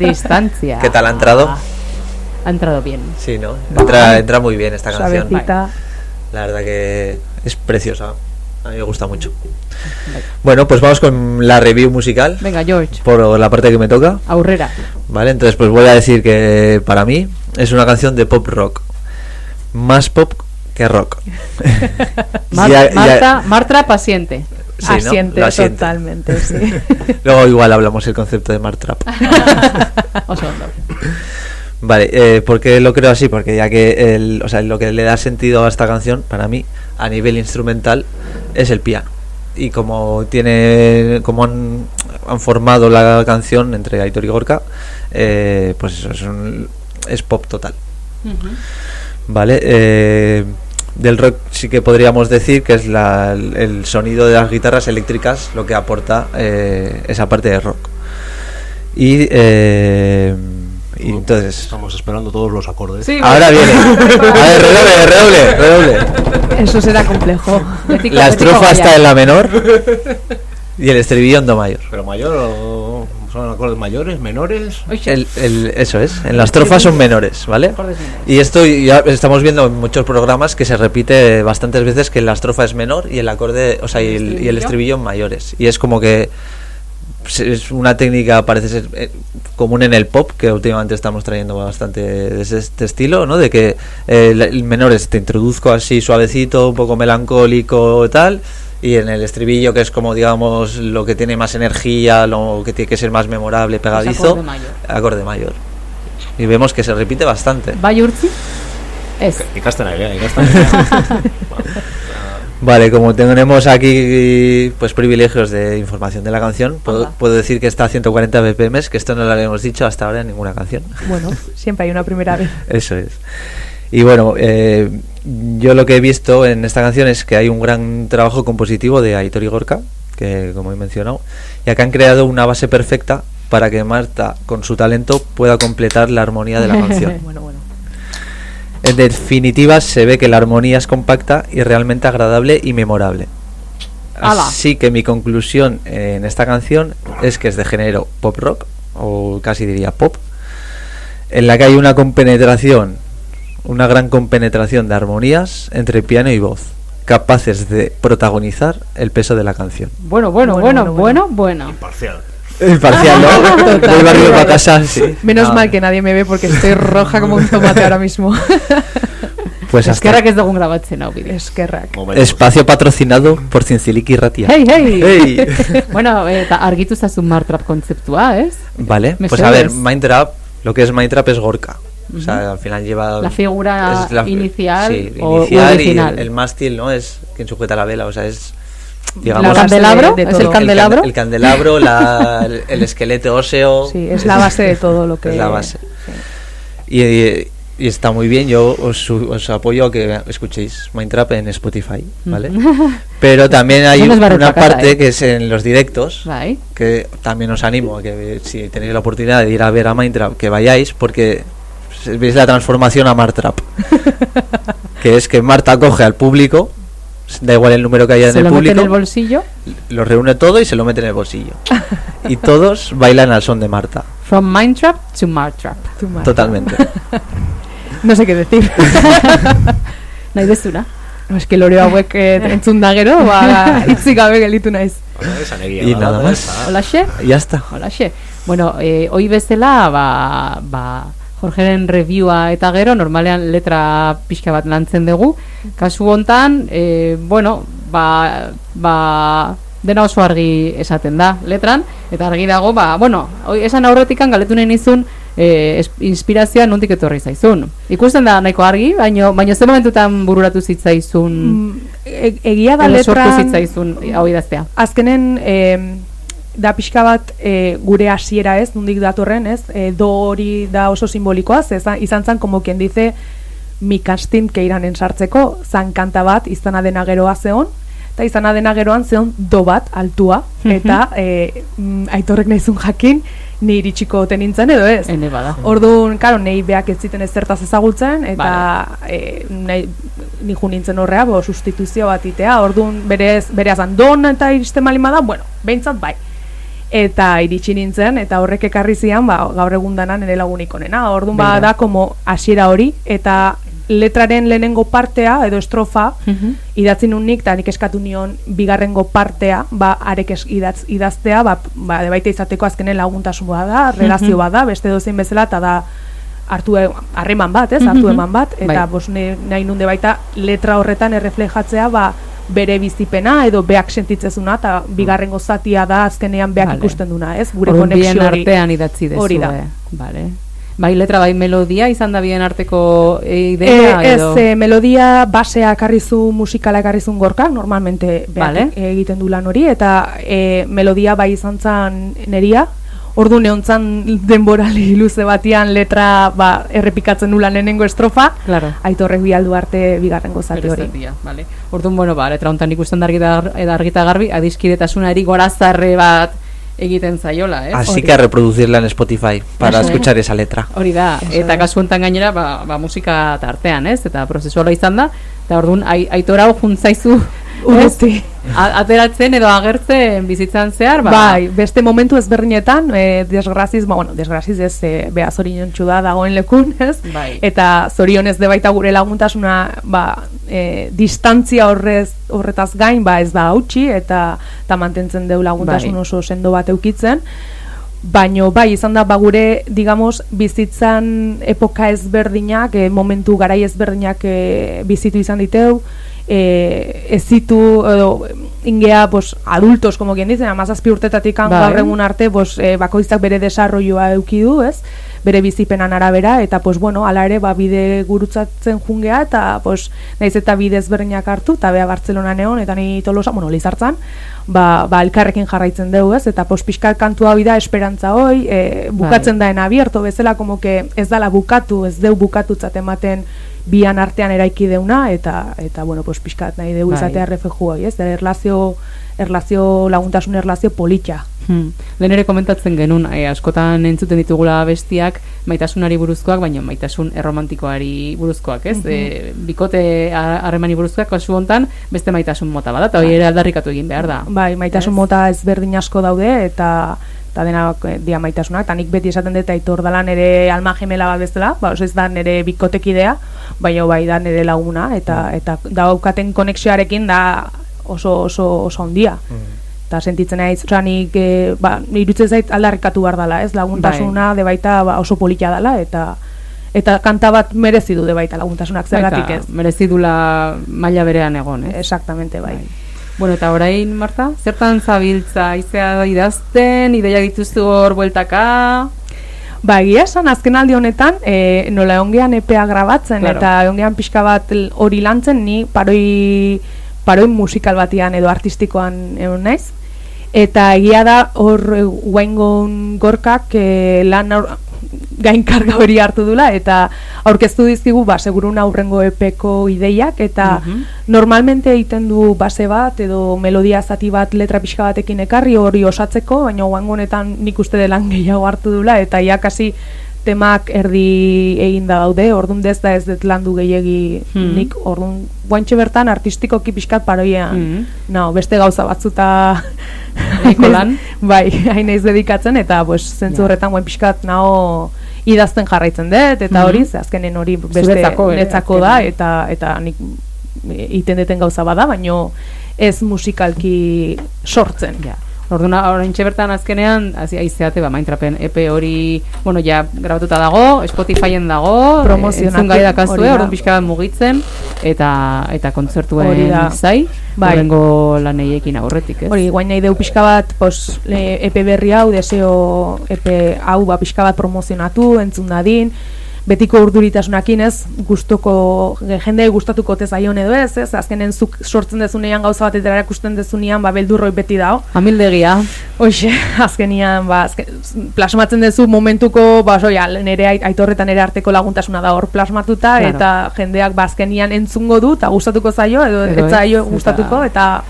Distancia. ¿Qué tal ha entrado? Ha entrado bien. Sí, ¿no? Entra, entra muy bien esta canción. Suavecita. La verdad que es preciosa. A mí me gusta mucho. Bueno, pues vamos con la review musical. Venga, George. Por la parte que me toca. Aurrera. Vale, entonces pues voy a decir que para mí es una canción de pop rock. Más pop que rock. Mar- Ya- ya- Marta, Marta paciente. Sí. Asiente totalmente, sí. Luego igual hablamos el concepto de Mark Trap. Oso ondo. Vale, eh, ¿por qué lo creo así? Porque ya que el, o sea, lo que le da sentido a esta canción, para mí, a nivel instrumental, es el piano. Y como tiene, como han, han formado la canción entre Aitor y Gorka, eh, pues eso es, un- es pop total. Vale, eh, del rock sí que podríamos decir que es la- el sonido de las guitarras eléctricas lo que aporta eh, esa parte de rock. Y, eh, y entonces... Estamos esperando todos los acordes. Ahora viene. A ver, redoble, redoble, redoble. Eso será complejo. La estrofa está en la menor y el estribillo en do mayor. Pero mayor o son acordes mayores, menores. El- el- eso es, en las estrofas son menores, ¿vale? Y esto ya estamos viendo en muchos programas que se repite bastantes veces que la estrofa es menor y el acorde, o sea, y el, y el estribillo mayores. Y es como que se- es una técnica, parece ser eh, común en el pop, que últimamente estamos trayendo bastante de este estilo, ¿no? De que eh, el, el menor es te introduzco así suavecito, un poco melancólico y tal. Y en el estribillo, que es como, digamos, lo que tiene más energía, lo que tiene que ser más memorable, pegadizo, acorde mayor. acorde mayor. Y vemos que se repite bastante. Gara. Vale, como tenemos aquí pues privilegios de información de la canción, puedo, puedo decir que está a 140 BPM, que esto no lo habíamos dicho hasta ahora en ninguna canción. Bueno, siempre hay una primera vez. Eso es. Y bueno, eh, yo lo que he visto en esta canción es que hay un gran trabajo compositivo de Aitor y Gorka, que como he mencionado, y acá han creado una base perfecta para que Marta, con su talento, pueda completar la armonía de la canción. bueno, bueno. En definitiva, se ve que la armonía es compacta y realmente agradable y memorable. Así que mi conclusión en esta canción es que es de género pop rock, o casi diría pop, en la que hay una compenetración, una gran compenetración de armonías entre piano y voz, capaces de protagonizar el peso de la canción. Bueno, bueno, bueno, bueno, bueno. Parcial. Imparcial, ¿no? Del barrio para casa, sí. Menos mal que nadie me ve porque estoy roja como un tomate ahora mismo. Pues hasta Eskerrak ez dugun grabatzen hau bideo. Eskerrak. Espacio patrocinado por Cinciliki Ratia. Hey, hey! Hey. bueno, eta argitu zazun Martrap kontzeptua, ez? Vale, pues a ver, Mindtrap, lo que es Mindtrap es Gorka. O sea, al final lleva... La figura la- inicial sí, o- inicial y el, el mástil, ¿no? Es quien sujeta la vela, o sea, es... La Digamos, base candelabro? de- de ¿Es el candelabro? El, candelabro, la- el, el esqueleto óseo. Sí, es la base de todo lo que... Es la base. Y, y- y está muy bien, yo os, os apoyo a que escuchéis Mindtrap en Spotify, ¿vale? Pero también hay No una parte eh. que es en los directos, que también os animo a que si tenéis la oportunidad de ir a ver a Mindtrap, que vayáis, porque veis la transformación a Martrap. que es que Marta coge al público, da igual el número que haya Se en el lo mete en público, el bolsillo. lo reúne todo y se lo mete en el bolsillo. y todos bailan al son de Marta, From Mindtrap to Martrap. totalmente. No sé qué decir. Nahi dezuna. No, es que loreo hauek eh, entzun da gero, ba, hitzik gabe gelditu naiz. Y nada más. Holaxe? Ya está. Holaxe. Bueno, eh, hoi bezala, ba, ba, Jorgeren reviewa eta gero, normalean letra pixka bat lantzen dugu. Kasu hontan, eh, bueno, ba, ba, dena oso argi esaten da letran, eta argi dago, ba, bueno, esan aurretikan galetu nahi nizun, eh, es- inspirazioa nondik etorri zaizun. Ikusten da nahiko argi, baino, baino ze momentutan bururatu zitzaizun, Mm, e- egia da edo letra... sortu zitzaizun hau idaztea. Azkenen, em, da pixka bat e, gure hasiera ez, nondik datorren ez, e, do hori da oso simbolikoa, ze za- izan zan, como quien dice, mi casting keiranen sartzeko, zan kanta bat, izana dena geroa zeon, eta izana dena geroan zeon do bat, altua, eta e, mm, aitorrek nahizun jakin, ni iritsiko ote nintzen edo ez. Ene bada. Orduan, karo, nei beak ez ziten ezertaz ezagutzen, eta e, nahi, ni nintzen horrea, bo, sustituzio bat itea, orduan berez, bereazan don eta iristen malin bada, bueno, behintzat bai. Eta iritsi nintzen eta horrek ekarri zian ba, gaur egun dana nire lagunik onena. Orduan ba da como hasiera hori eta letraren lehenengo partea edo estrofa idatzi nun nik eta nik eskatu nion bigarrengo partea ba arek es, idatz, idaztea ba, ba debaite izateko azkenen laguntasua da, relazio Mhm. bat da, beste dozein bezala eta da hartu e- harreman bat, ez? Hartu Mhm. eman bat eta Bai. bos nahi nunde baita letra horretan erreflejatzea ba bere bizipena edo beak sentitzezuna eta bigarrengo zatia da azkenean beak Vale. ikusten duna, ez? Gure konexio artean idatzi dezu. Hori da. Vale. Bai letra bai melodia izan da bien arteko e, E, idea ez, edo e, melodia basea ekarrizu musikala ekarrizun gorka, normalmente beak Vale. egiten du lan hori, eta e, melodia bai izan zan neria, ordu neontzan denborali luze batian letra ba, errepikatzen nula lehenengo estrofa, Claro. aitorrek bialdu arte bigarrengo zati hori. zatia, vale. Orduan, bueno, ba, letra hontan ikusten da argita, eda argita garbi, adiskidetasunari gorazarre bat egiten zaiola, eh? Así que a reproducirla en Spotify para Eso. escuchar esa letra. Hori da, eta kasu hontan gainera, ba, ba musika tartean, ez? Eta prozesuala izan da, eta orduan, ai, aitora juntzaizu, Urruti. Ateratzen edo agertzen bizitzan zehar, ba, Bai, beste momentu ezberdinetan, e, desgraziz, ba, bueno, desgraziz ez, e, beha zoriontsu da dagoen lekun, ez? Bai. Eta zorionez de baita gure laguntasuna, ba, e, distantzia horrez, horretaz gain, ba, ez da hautsi, eta, eta mantentzen deu laguntasun Bai. oso sendo bat eukitzen. Baino bai, izan da, ba, gure, digamos, bizitzan epoka ezberdinak, e, momentu garai ezberdinak e, bizitu izan diteu, e, ez zitu, edo, ingea, pues, adultos, como quien dice, amazazpi urtetatik Bai. gaur egun arte, pues, e, bakoitzak bere desarroioa euki du, ez? bere bizipenan arabera, eta, pues, bueno, ala ere, ba, bide gurutzatzen jungea, eta, pues, naiz eta bide ezberdinak hartu, eta bea Bartzelona neon, eta ni tolosa, bueno, lizartzan, ba, ba elkarrekin jarraitzen dugu, ez? Eta pos pixkat kantu hau da esperantza hoi, e, bukatzen Bai. da en abierto bezala como que ez dala bukatu, ez deu bukatutzat ematen bian artean eraiki deuna eta eta bueno, pues pixkat nahi deu Bai. izatea refleju hoi, ez? Erlazio erlazio laguntasun erlazio politxa. Hmm. Lehen ere komentatzen genuen, eh, askotan entzuten ditugula bestiak maitasunari buruzkoak, baina maitasun erromantikoari buruzkoak, ez? Mhm. Eh, bikote ha- harremani buruzkoak, kasu hontan, beste maitasun mota bada, eta hori ere aldarrikatu egin behar da. Bai, maitasun mota ezberdin asko daude eta eta denak eh, dia maitasunak, eta nik beti esaten dut aitor dala nere alma gemela bat bezala, ba, oso ez da nere bikotekidea, baina bai da nere laguna, eta eta daukaten konexioarekin da oso oso oso handia. Eta sentitzen naiz, osea, nik, e, ba, irutzen zait aldarrikatu behar dela, ez, laguntasuna de baita ba, oso polita dela, eta eta kanta bat merezi du de baita laguntasunak, zergatik ez. Merezi dula maila berean egon, eh? Exactamente, bai. Bueno, eta orain, Marta, zertan zabiltza, izea idazten, ideia dituzu hor bueltaka, Ba, egia esan, azken aldi honetan, e, nola ongean EPA grabatzen, Claro. eta ongean pixka bat hori lantzen, ni paroi, paroi musikal batian edo artistikoan egon naiz. Eta egia da, hor guaingon gorkak e, lan gainkarga hori hartu dula, eta aurkeztu dizkigu, ba, segurun aurrengo epeko ideiak, eta Mhm. normalmente egiten du base bat, edo melodia zati bat letra pixka batekin ekarri hori osatzeko, baina guango honetan nik uste delan gehiago hartu dula, eta ja kasi temak erdi egin da daude, ordun dez da ez dut landu gehiegi Mhm. nik, ordun guantxe bertan artistikoki pixkat paroian, Mhm. no, beste gauza batzuta Nahiko lan. bai, hain naiz dedikatzen, eta pues, zentzu horretan guen pixkat nao idazten jarraitzen dut, eta hori, ze azkenen hori beste Zuretzako ere, netzako da, azkenean. eta eta nik iten deten gauza bada, baino ez musikalki sortzen. Ja. Orduan, orain bertan azkenean, hazi aizeate, ba, Maintrapen EP hori, bueno, ja, grabatuta dago, Spotifyen dago, Promozionatu, entzun gai dakazue, da. orduan pixka bat mugitzen, eta eta kontzertuen zai, Bai. horrengo laneiekin aurretik, ez? Hori, guain nahi deu pixka bat, pos, le, EP berri hau, deseo EP hau, ba, pixka bat promozionatu, entzun dadin, betiko urduritasunakin ez, gustoko, jende gustatuko te zaion edo ez, ez, azkenen zuk sortzen dezunean gauza bat eta erakusten dezunean, ba, beldurroi beti dao. Amildegia. Hoxe, azkenian, ba, azken, plasmatzen dezu momentuko, ba, soia, nere ait- aitorretan nere arteko laguntasuna da hor plasmatuta, Claro. eta jendeak ba, azkenian entzungo du, eta gustatuko zaio, edo, Edo ez zaio gustatuko, eta,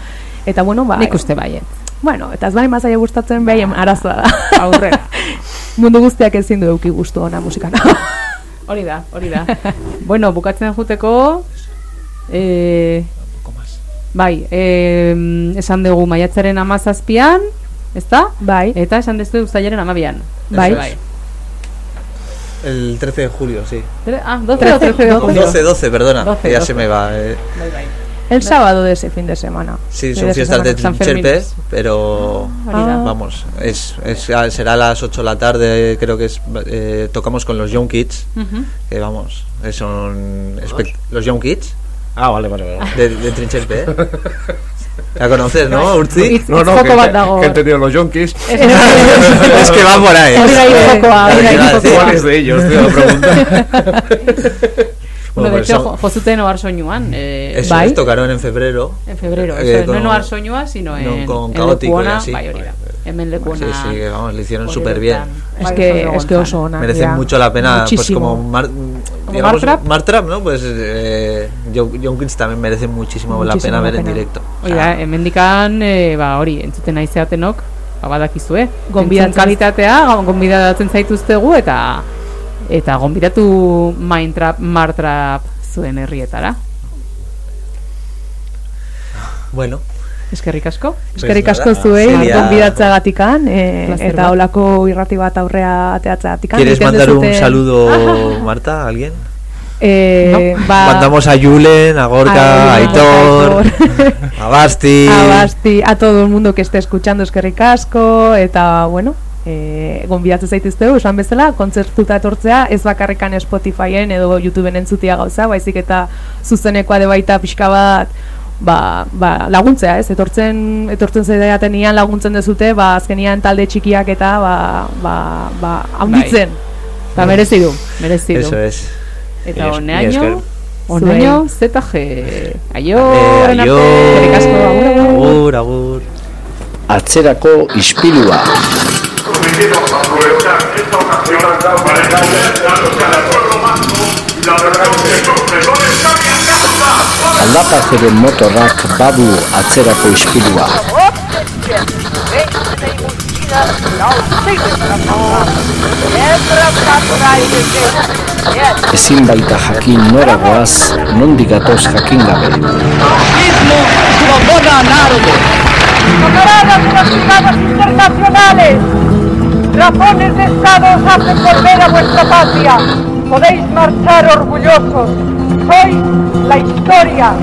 eta bueno, ba, Nik uste baiet. Bueno, eta ez bai mazaia gustatzen behin arazoa da. Aurrera. Mundu guztiak ezin du euki gustu ona musikan. Hori da, hori da. bueno, bukatzen juteko, e, bai, e, esan dugu maiatzaren amazazpian, ezta? Bai. Eta esan dezu uztailaren amabian. Bai. bai. El 13 de julio, sí. Ah, 12 o 13 de julio. 12, 12, perdona. 12, ya 12. se me va. eh. El sábado de ese fin de semana. Sí, son fiestas de. Trincherpe, pero Ah. vamos, es, es- ah, será a las 8 de la tarde, creo que es, eh, tocamos con los Young Kids, Ujú. que vamos, son los Young Kids. Ah, vale, vale, vale. De, de Trincherpe. La conoces, ¿no, Urtzi? No, no, que, que he entendido los yonkis. es que va por ahí. ¿Cuál es de ellos? Tío, la pregunta. Bueno, de pues hecho, son- jo- jozuten ohar soinuan. Eh, Eso es, tocaron en febrero. En febrero, Eh, eso es, no con- en soinua, sino no, en, con en Caótico y Lekuona, así. bai hori da. Hemen lekuona. Sí, sí, que vamos, lo hicieron súper bien. Es Bai, que, es que oso Merecen dira. mucho la pena, pues Muchísimo. como, Mar, Como digamos, Martrap. Martrap, ¿no? Pues eh, Kids también merecen muchísimo, la Muchísimo pena la ver en directo. Hori da, hemendikan, eh, ba, hori, entzuten naizeatenok, ba, badakizue. Gonbidatzen- kalitatea, gonbidatzen zaituztegu, eta eta gonbidatu Mindtrap, Martrap zuen herrietara. Bueno. Eskerrik asko. Eskerrik asko zuei, gonbidatzeagatikan, eh, eta holako irrati bat aurrea ateatzeagatikan. ¿Quieres mandar un saludo, Marta, a alguien? Eh, ba, Mandamos a Julen, a Gorka, a a Aitor, a Basti. a Basti, a todo el mundo que esté escuchando eskerrik asko, eta, bueno, eh, gonbidatzen zaituztegu, esan bezala, kontzertuta etortzea, ez bakarrikan Spotifyen edo YouTubeen entzutia gauza, baizik eta zuzenekoa de baita pixka bat, ba, ba, laguntzea, ez? Etortzen etortzen zaidaten ian laguntzen dezute, ba azkenian talde txikiak eta ba ba ba handitzen. Eta merezi du, merezi du. Eso es. Eta Mila es- mila esker. honeaino, honeaino ZG. Aio, Eh, orain arte. aio. Eskerrik asko, agur, agur. Agur, agur. Atzerako ispilua. Aldapazeren motorrak badu atzerako ispilua. Ezin baita jakin nora goaz, nondik gatoz jakin gabe. Camaradas unificadas internacionales, razones de Estado os hacen volver a vuestra patria. Podéis marchar orgullosos. Sois la historia.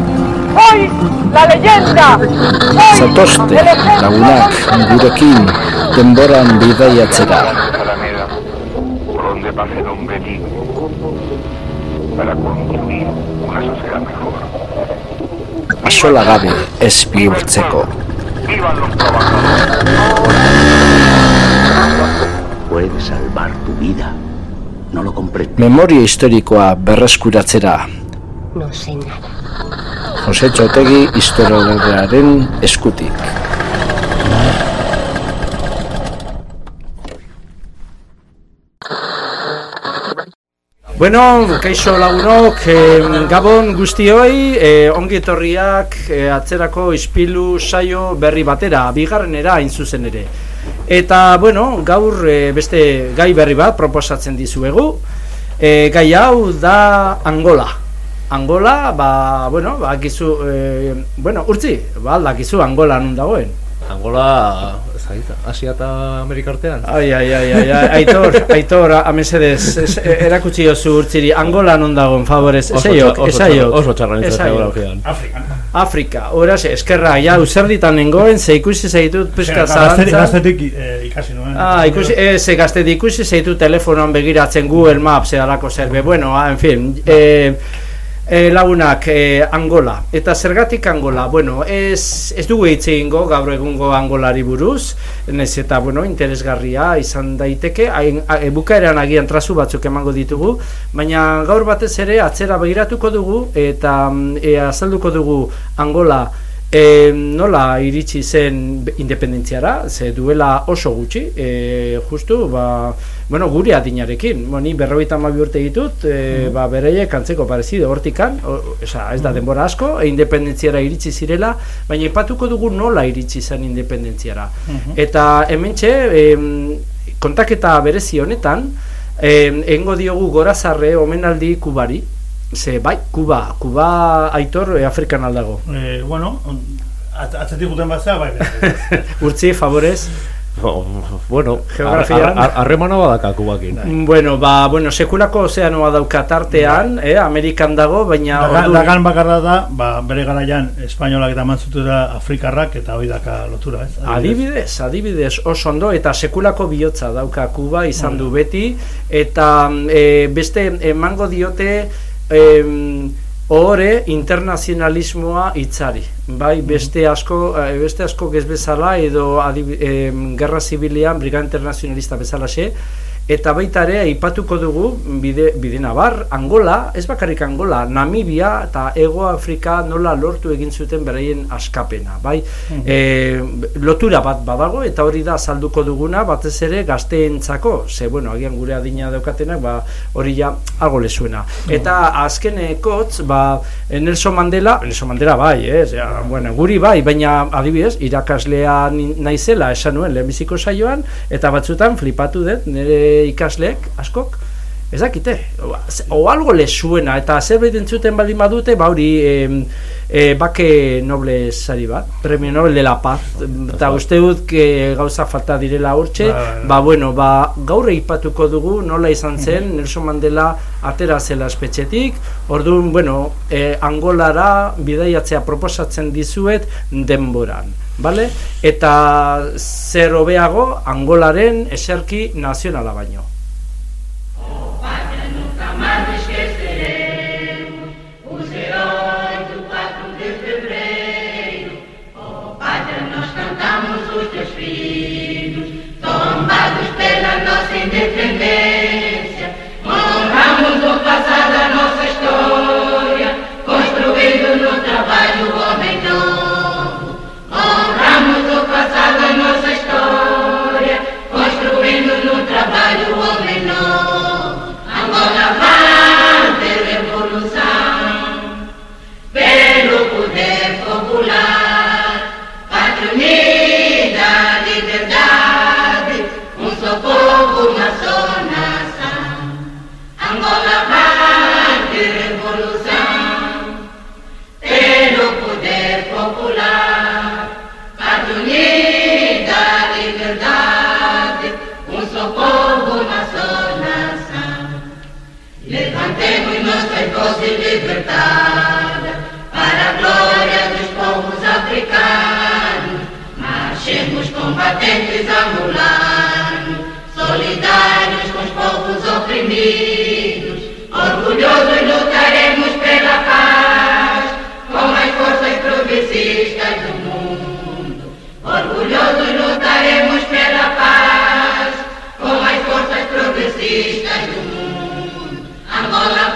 Sois la leyenda. Sois ejemplo lagunak, gurekin, denboran bidaiatzera. pase el hombre libre para construir una sociedad mejor. Asola gabe ez bihurtzeko. ¡Vivan los trabajadores! Puede salvar tu vida. No lo comprendo. Memoria historikoa berreskuratzera. No sé nada. Jose Txotegi historiografiaren eskutik. Bueno, kaixo lagunok, eh, gabon guztioi, eh, ongi etorriak eh, atzerako ispilu saio berri batera, bigarrenera hain zuzen ere. Eta, bueno, gaur eh, beste gai berri bat proposatzen dizuegu. Eh, gai hau da Angola. Angola, ba, bueno, ba, gizu, eh, bueno, urtzi, ba, dakizu Angola nun dagoen. Angola, zaita, Asia eta Amerika artean. Ai, ai, ai, ai, ai, aitor, aitor, amesedez, es, erakutsi oso urtziri, Angola non dagoen, favorez, esaiok, esaiok. oso txarra nintzen esaiok. geografian. Afrika, horaz, eskerra, ja, userditan nengoen, ze ikusi zaitut, pizka Gazterik, zalantza. gazterik eh, ikasi nuen. Ah, ikusi, ez, ze gaztetik ikusi zeitu telefonoan begiratzen Google Maps edalako zerbe. Bueno, ah, en fin, eh, eh, lagunak eh, Angola. Eta zergatik Angola? Bueno, ez, ez dugu hitz egingo gaur egungo Angolari buruz, nez eta, bueno, interesgarria izan daiteke, hain, e, bukaeran agian trazu batzuk emango ditugu, baina gaur batez ere atzera begiratuko dugu eta e, azalduko dugu Angola E, nola iritsi zen independentziara, ze duela oso gutxi, e, justu, ba, bueno, gure adinarekin, bueno, ni berrogeita hamabi urte ditut, e, ba, bereiek antzeko parezido hortikan, o, osea, ez da denbora asko, e, independentziara iritsi zirela, baina ipatuko dugu nola iritsi zen independentziara. Eta hementxe, em, kontaketa berezi honetan, em, egingo diogu gorazarre omenaldi kubari, ze bai, Kuba, Kuba aitor e, Afrikan aldago. Eh, bueno, at- atzetik guten batzea, bai, bai. Urtzi, favorez. bueno, Geografian. har- harremana badaka kubakin. Bueno, ba, bueno, sekulako ozeanoa dauka tartean, eh, Amerikan dago, baina Dagan, ordu- dagan bakarra da, ba, bere garaian espainolak eta mantzutera afrikarrak eta hoi daka lotura, ez? Adibidez, adibidez, oso ondo, eta sekulako bihotza dauka Kuba izan du beti, eta e, beste emango diote em, ohore internazionalismoa hitzari. Bai, beste asko, eh, beste asko ez bezala edo adib, em, gerra zibilian brigada internazionalista bezalaxe, eta baita ere aipatuko dugu bide, bide nabar, Angola, ez bakarrik Angola, Namibia eta Ego Afrika nola lortu egin zuten beraien askapena, bai? e, lotura bat badago eta hori da salduko duguna batez ere gazteentzako, ze bueno, agian gure adina daukatenak, ba hori ja algo lezuena. Eta azkenekotz, ba Nelson Mandela, Nelson Mandela bai, ez? Ja, bueno, guri bai, baina adibidez, irakaslea naizela esan nuen lehenbiziko saioan eta batzutan flipatu dut nire ikasleek askok Ez dakite, o, o algo lesuena, eta zerbait entzuten baldin badute, ba hori, e, e, bake noble sari bat, premio Nobel de la paz, eta uste dut que gauza falta direla hortxe, Bai, bai, bai. ba bueno, ba gaur eipatuko dugu nola izan zen Nelson Mandela atera zela espetxetik, orduan, bueno, e, Angolara bidaiatzea proposatzen dizuet denboran. Vale? Eta zer hobeago Angolaren eserki nazionala baino. Jamais vozes libertadas para a glória dos povos africanos. Marchemos combatentes angolanos, solidários com os povos oprimidos. Orgulhosos lutaremos pela paz com as forças progressistas do mundo. Orgulhosos lutaremos pela paz com as forças progressistas do mundo. Angola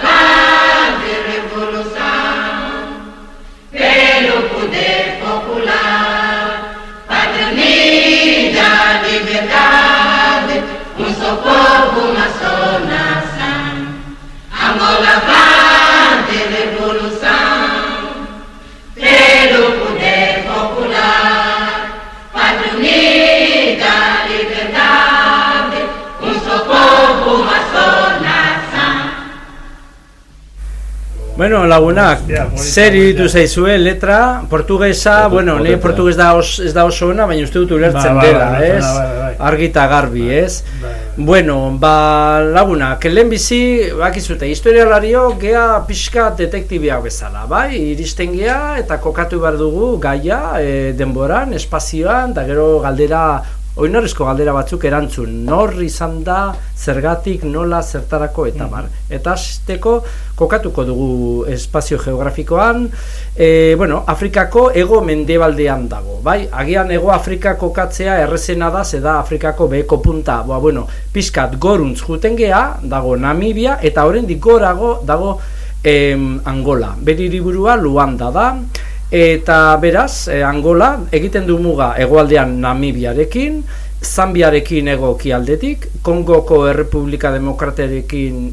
Bueno, lagunak, zer iritu zaizue letra, portugesa, bueno, ne portugues da os, ez da oso ona, baina uste dut ulertzen Ba, ba, dela, ba, ez? bai, bai. Argi eta garbi, ez? Bueno, ba, lagunak, lehenbizi, bakizute, historialario gea pixka detektibiak bezala, bai? Iristen gea eta kokatu behar dugu gaia, e, denboran, espazioan, eta gero galdera oinarrizko galdera batzuk erantzun, nor izan da, zergatik, nola, zertarako, eta bar. Eta hasteko kokatuko dugu espazio geografikoan, e, bueno, Afrikako ego mendebaldean dago, bai? Agian ego Afrika kokatzea errezena da, ze da Afrikako beheko punta, ba, bueno, pizkat goruntz juten gea, dago Namibia, eta oraindik gorago dago em, Angola. Bere hiriburua Luanda da, eta beraz, eh, Angola egiten du muga hegoaldean Namibiarekin, Zambiarekin egokialdetik, Kongoko Errepublika Demokratarekin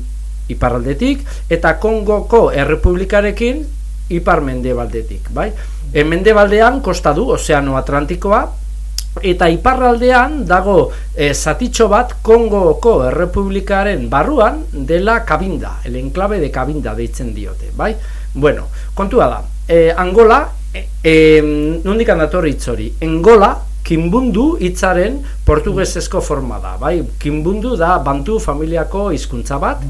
iparraldetik, eta Kongoko Errepublikarekin ipar mendebaldetik, bai? E, mendebaldean kosta du Ozeano Atlantikoa, eta iparraldean dago e, zatitxo bat Kongoko Errepublikaren barruan dela Kabinda, el enclave de Kabinda deitzen diote, bai? Bueno, kontua da, e, Angola, e, e, nondik dator hitz hori, Angola, kimbundu hitzaren portugesezko forma da, bai? Kimbundu da bantu familiako hizkuntza bat,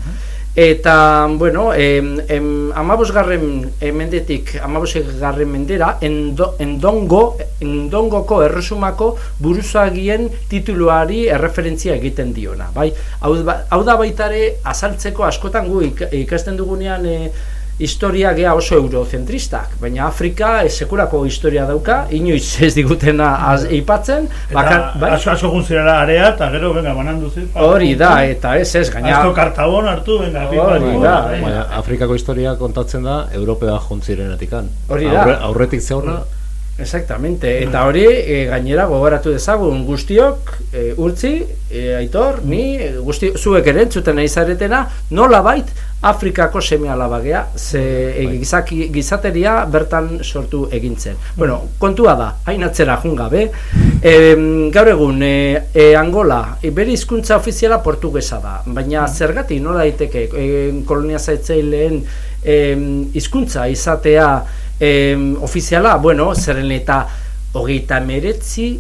Eta, bueno, em, em, amabosgarren emendetik, amabosgarren mendera, endo, endongo, endongoko erresumako buruzagien tituluari erreferentzia egiten diona, bai? Hau, hau da baitare azaltzeko askotan gu ik- ikasten dugunean e, historia gea oso eurocentristak, baina Afrika e, sekulako historia dauka, inoiz ez digutena az, eipatzen, bakar, Eta asko asko juntzirela area, eta gero, venga, banandu zi. Hori da, eta ez ez, gaina... Asko kartabon hartu, venga, pipa. Hori da, Baina Afrikako historia kontatzen da Europea juntzirenetikan. Hori da. Aurre, aurretik zeuna, Exactamente, eta hori e, gainera gogoratu dezagun guztiok e, urtzi, e, aitor, ni, guzti, zuek ere entzuten nahi zaretena, nola bait Afrikako seme alabagea, ze e, gizaki, gizateria bertan sortu egintzen. Bueno, kontua da, hain atzera jungabe, e, gaur egun, e, e, Angola, e, bere hizkuntza ofiziala portugesa da, baina zergatik nola daiteke e, kolonia zaitzaileen e, hizkuntza izatea em, ofiziala, bueno, zerren eta hogeita emeretzi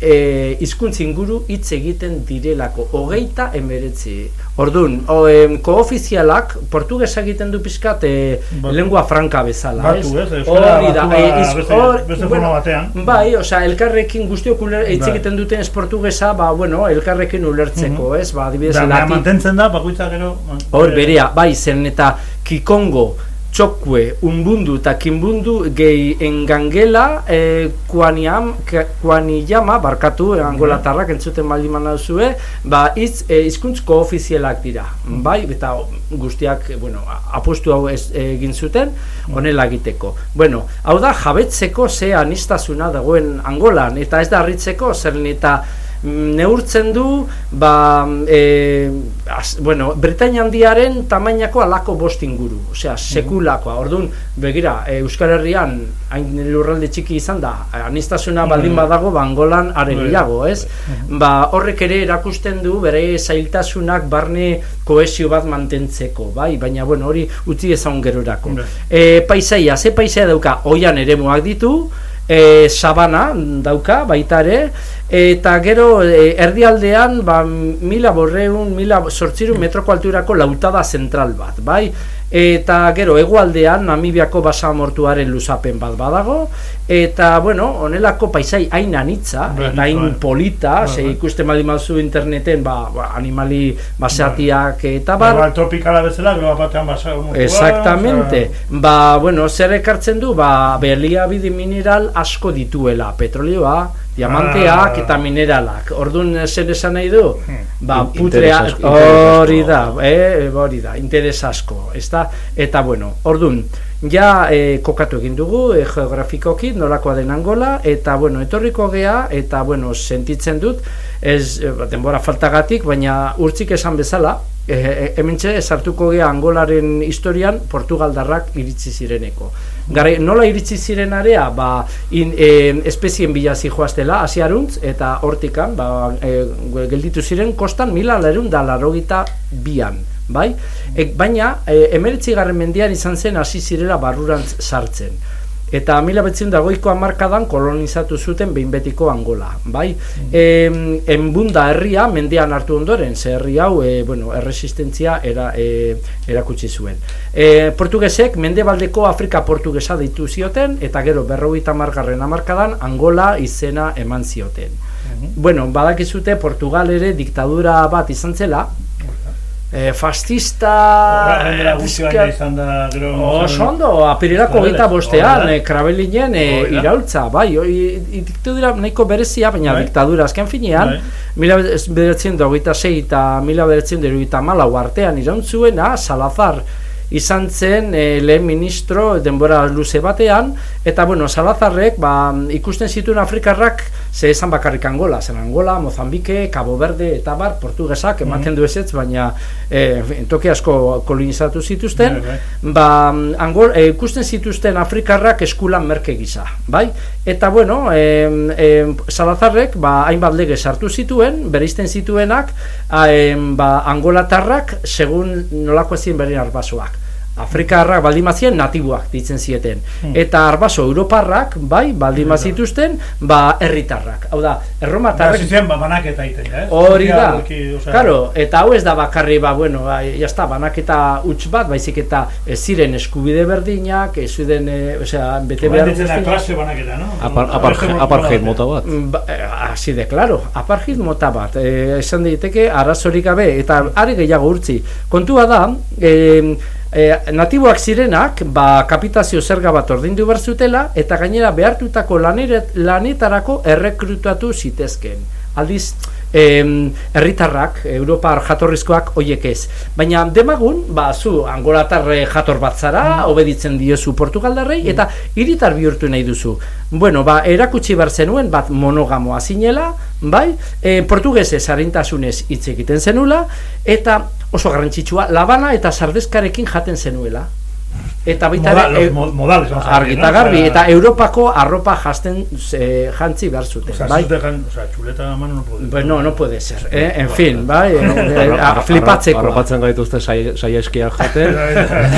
e, hizkuntza inguru hitz egiten direlako, hogeita emeretzi. Orduan, o, em, koofizialak portugesa egiten du pizkat e, Batu. lengua franca bezala, Batu, ez? Euskara Hori da, e, iz- beste- hor- beste forma batean. Bai, osea, elkarrekin guztiok uler, hitz Bai. egiten duten ez portugesa, ba, bueno, elkarrekin ulertzeko, ez? Ba, adibidez, Da, baina lati- mantentzen da, bakoitza gero... Hor, berea, bai, zen eta Kikongo, Txokue, Umbundu eta Kimbundu gehi engangela e, kuaniam, kuaniyama, barkatu, e, angolatarrak entzuten baldin manazue, ba, hitz e, hizkuntzko ofizialak dira, bai, eta guztiak, bueno, a- apustu hau ez, egin zuten, honela egiteko. Bueno, hau da, jabetzeko ze anistasuna dagoen Angolan, eta ez da harritzeko, zeren eta mm, neurtzen du ba, e, az, bueno, Britainia handiaren tamainako alako bost inguru, osea, sekulakoa. Orduan, begira, e, Euskal Herrian hain lurralde txiki izan da, anistasuna baldin Mhm. badago, ba, Angolan are gehiago, ez? Ba, horrek ere erakusten du bere zailtasunak barne kohesio bat mantentzeko, bai? Baina, bueno, hori utzi ezagun gerorako. E, paisaia, ze paisaia dauka? Oian eremuak ditu, e, sabana dauka baita ere, eta gero e, erdialdean ba, mila borreun, mila sortzirun metroko alturako lautada zentral bat, bai? Eta gero hegoaldean Namibiako basamortuaren luzapen bat badago, eta bueno, honelako paisai hain anitza, Bai, eta hain bai. polita, Bai, ze ikusten baldin baduzu interneten, ba, ba, animali basatiak eta Bar, bar, tropikala bezala, gero batean basa... Exactamente. Ba, bueno, zer ekartzen du? Ba, baliabide mineral asko dituela. Petrolioa, diamanteak Ah. eta mineralak. Orduan zer esan nahi du? Ba, In- putrea, hori da, eh, hori da, interes asko, ezta? Eta bueno, orduan, ja eh, kokatu egin dugu eh, geografikoki nolakoa den Angola eta bueno, etorriko gea eta bueno, sentitzen dut ez eh, denbora faltagatik, baina urtzik esan bezala, eh, hementxe sartuko gea Angolaren historian Portugaldarrak iritsi zireneko. Gare, nola iritsi ziren area, ba, in, eh, espezien bila zijoaztela, asiaruntz, eta hortikan, ba, eh, gelditu ziren kostan mila lerun da larogita bian, bai? E, baina, e, emeretzi garren mendian izan zen hasi zirela barrurantz sartzen. Eta mila betzen dagoiko amarkadan kolonizatu zuten behin betiko Angola, bai? E, enbunda herria mendean hartu ondoren, ze herri hau, e, bueno, erresistentzia era, e, erakutsi zuen. E, portugesek mendebaldeko Afrika portugesa deitu zioten, eta gero berrogeita margarren amarkadan Angola izena eman zioten. Bueno, badakizute Portugal ere diktadura bat izan zela, e, fascista... Horrela guzti baina izan da, gero... Oso ondo, apirilako gita bostean, e, krabelinen e, iraultza, bai, oi, i- diktadura nahiko berezia, baina Bai. diktadura azken finean, Bai. mila bederatzen hogeita sei eta mila bederatzen hogeita malau artean irautzuena, Salazar izan zen e, lehen ministro denbora luze batean, eta bueno, Salazarrek ba, ikusten zituen Afrikarrak ze esan bakarrik Angola, zen Angola, Mozambike, Cabo Verde eta bar, portugesak ematen du ezetz, baina e, toki asko kolonizatu zituzten, Bai, bai. ba, angol, e, ikusten zituzten Afrikarrak eskulan merke gisa, bai? Eta bueno, e, e, Salazarrek ba, hainbat lege sartu zituen, bereizten zituenak, a, em, ba, angolatarrak segun nolako ezin beren arbasoak. Afrikarrak baldin bazien natiboak ditzen zieten. Hmm. Eta arbaso europarrak, bai, baldin bazituzten, ba, herritarrak. Hau da, erromatarrek... Zitzen, ba, banaketa egiten, ez? Hori da, osea- claro, eta hau ez da bakarri, ba, bueno, ba, jazta, banaketa huts bat, baizik eta ez ziren eskubide berdinak, ez ziren, e, osea, bete behar Orain ditzen da guztiak. klase banaketa, no? Apar- apar- apartheid mota bat. Ba, eh, Así de claro, apartheid mota bat. Eh, esan daiteke arazorik gabe eta are gehiago urtzi. Kontua da, eh, eh, natiboak zirenak, ba, kapitazio zerga bat ordindu behar zutela, eta gainera behartutako lanetarako errekrutatu zitezken. Aldiz, herritarrak, Europar jatorrizkoak hoiek ez. Baina demagun, ba, zu angolatar eh, jator bat zara, obeditzen diozu Portugaldarrei, eta hiritar bihurtu nahi duzu. Bueno, ba, erakutsi behar zenuen, bat monogamoa zinela, bai, e, portugesez harintasunez hitz egiten zenula, eta oso garrantzitsua, labana eta sardezkarekin jaten zenuela. Eta baita Moda- ere, los mo- modales, a ¿no? garbi, O sea- eta Europako arropa jasten eh, jantzi behar zuten, O sea, bai? si te dejan, o sea, chuleta a mano no puede. Pues no, no puede ser, eh? en fin, bai, eh, eh, ah, flipatzeko. Arropatzen gaituzte sai- saieskiak jaten.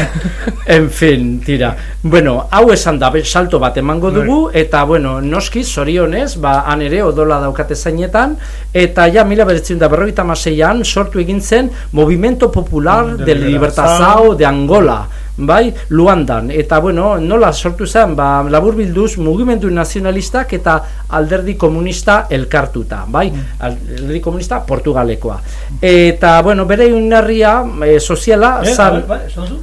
en fin, tira. Bueno, hau esan da, salto bat emango dugu, eta, bueno, noski, zorionez, ba, han ere odola daukate zainetan, eta ja, mila beretzen da berrogeita maseian, sortu egin zen Movimiento Popular De de Libertazao de Angola, bai, Luandan, eta, bueno, nola sortu zen, ba, labur bilduz, mugimendu nazionalistak eta alderdi komunista elkartuta, bai, alderdi komunista Portugalekoa. Eta, bueno, bere unarria e, soziala, Eh, zan, bai,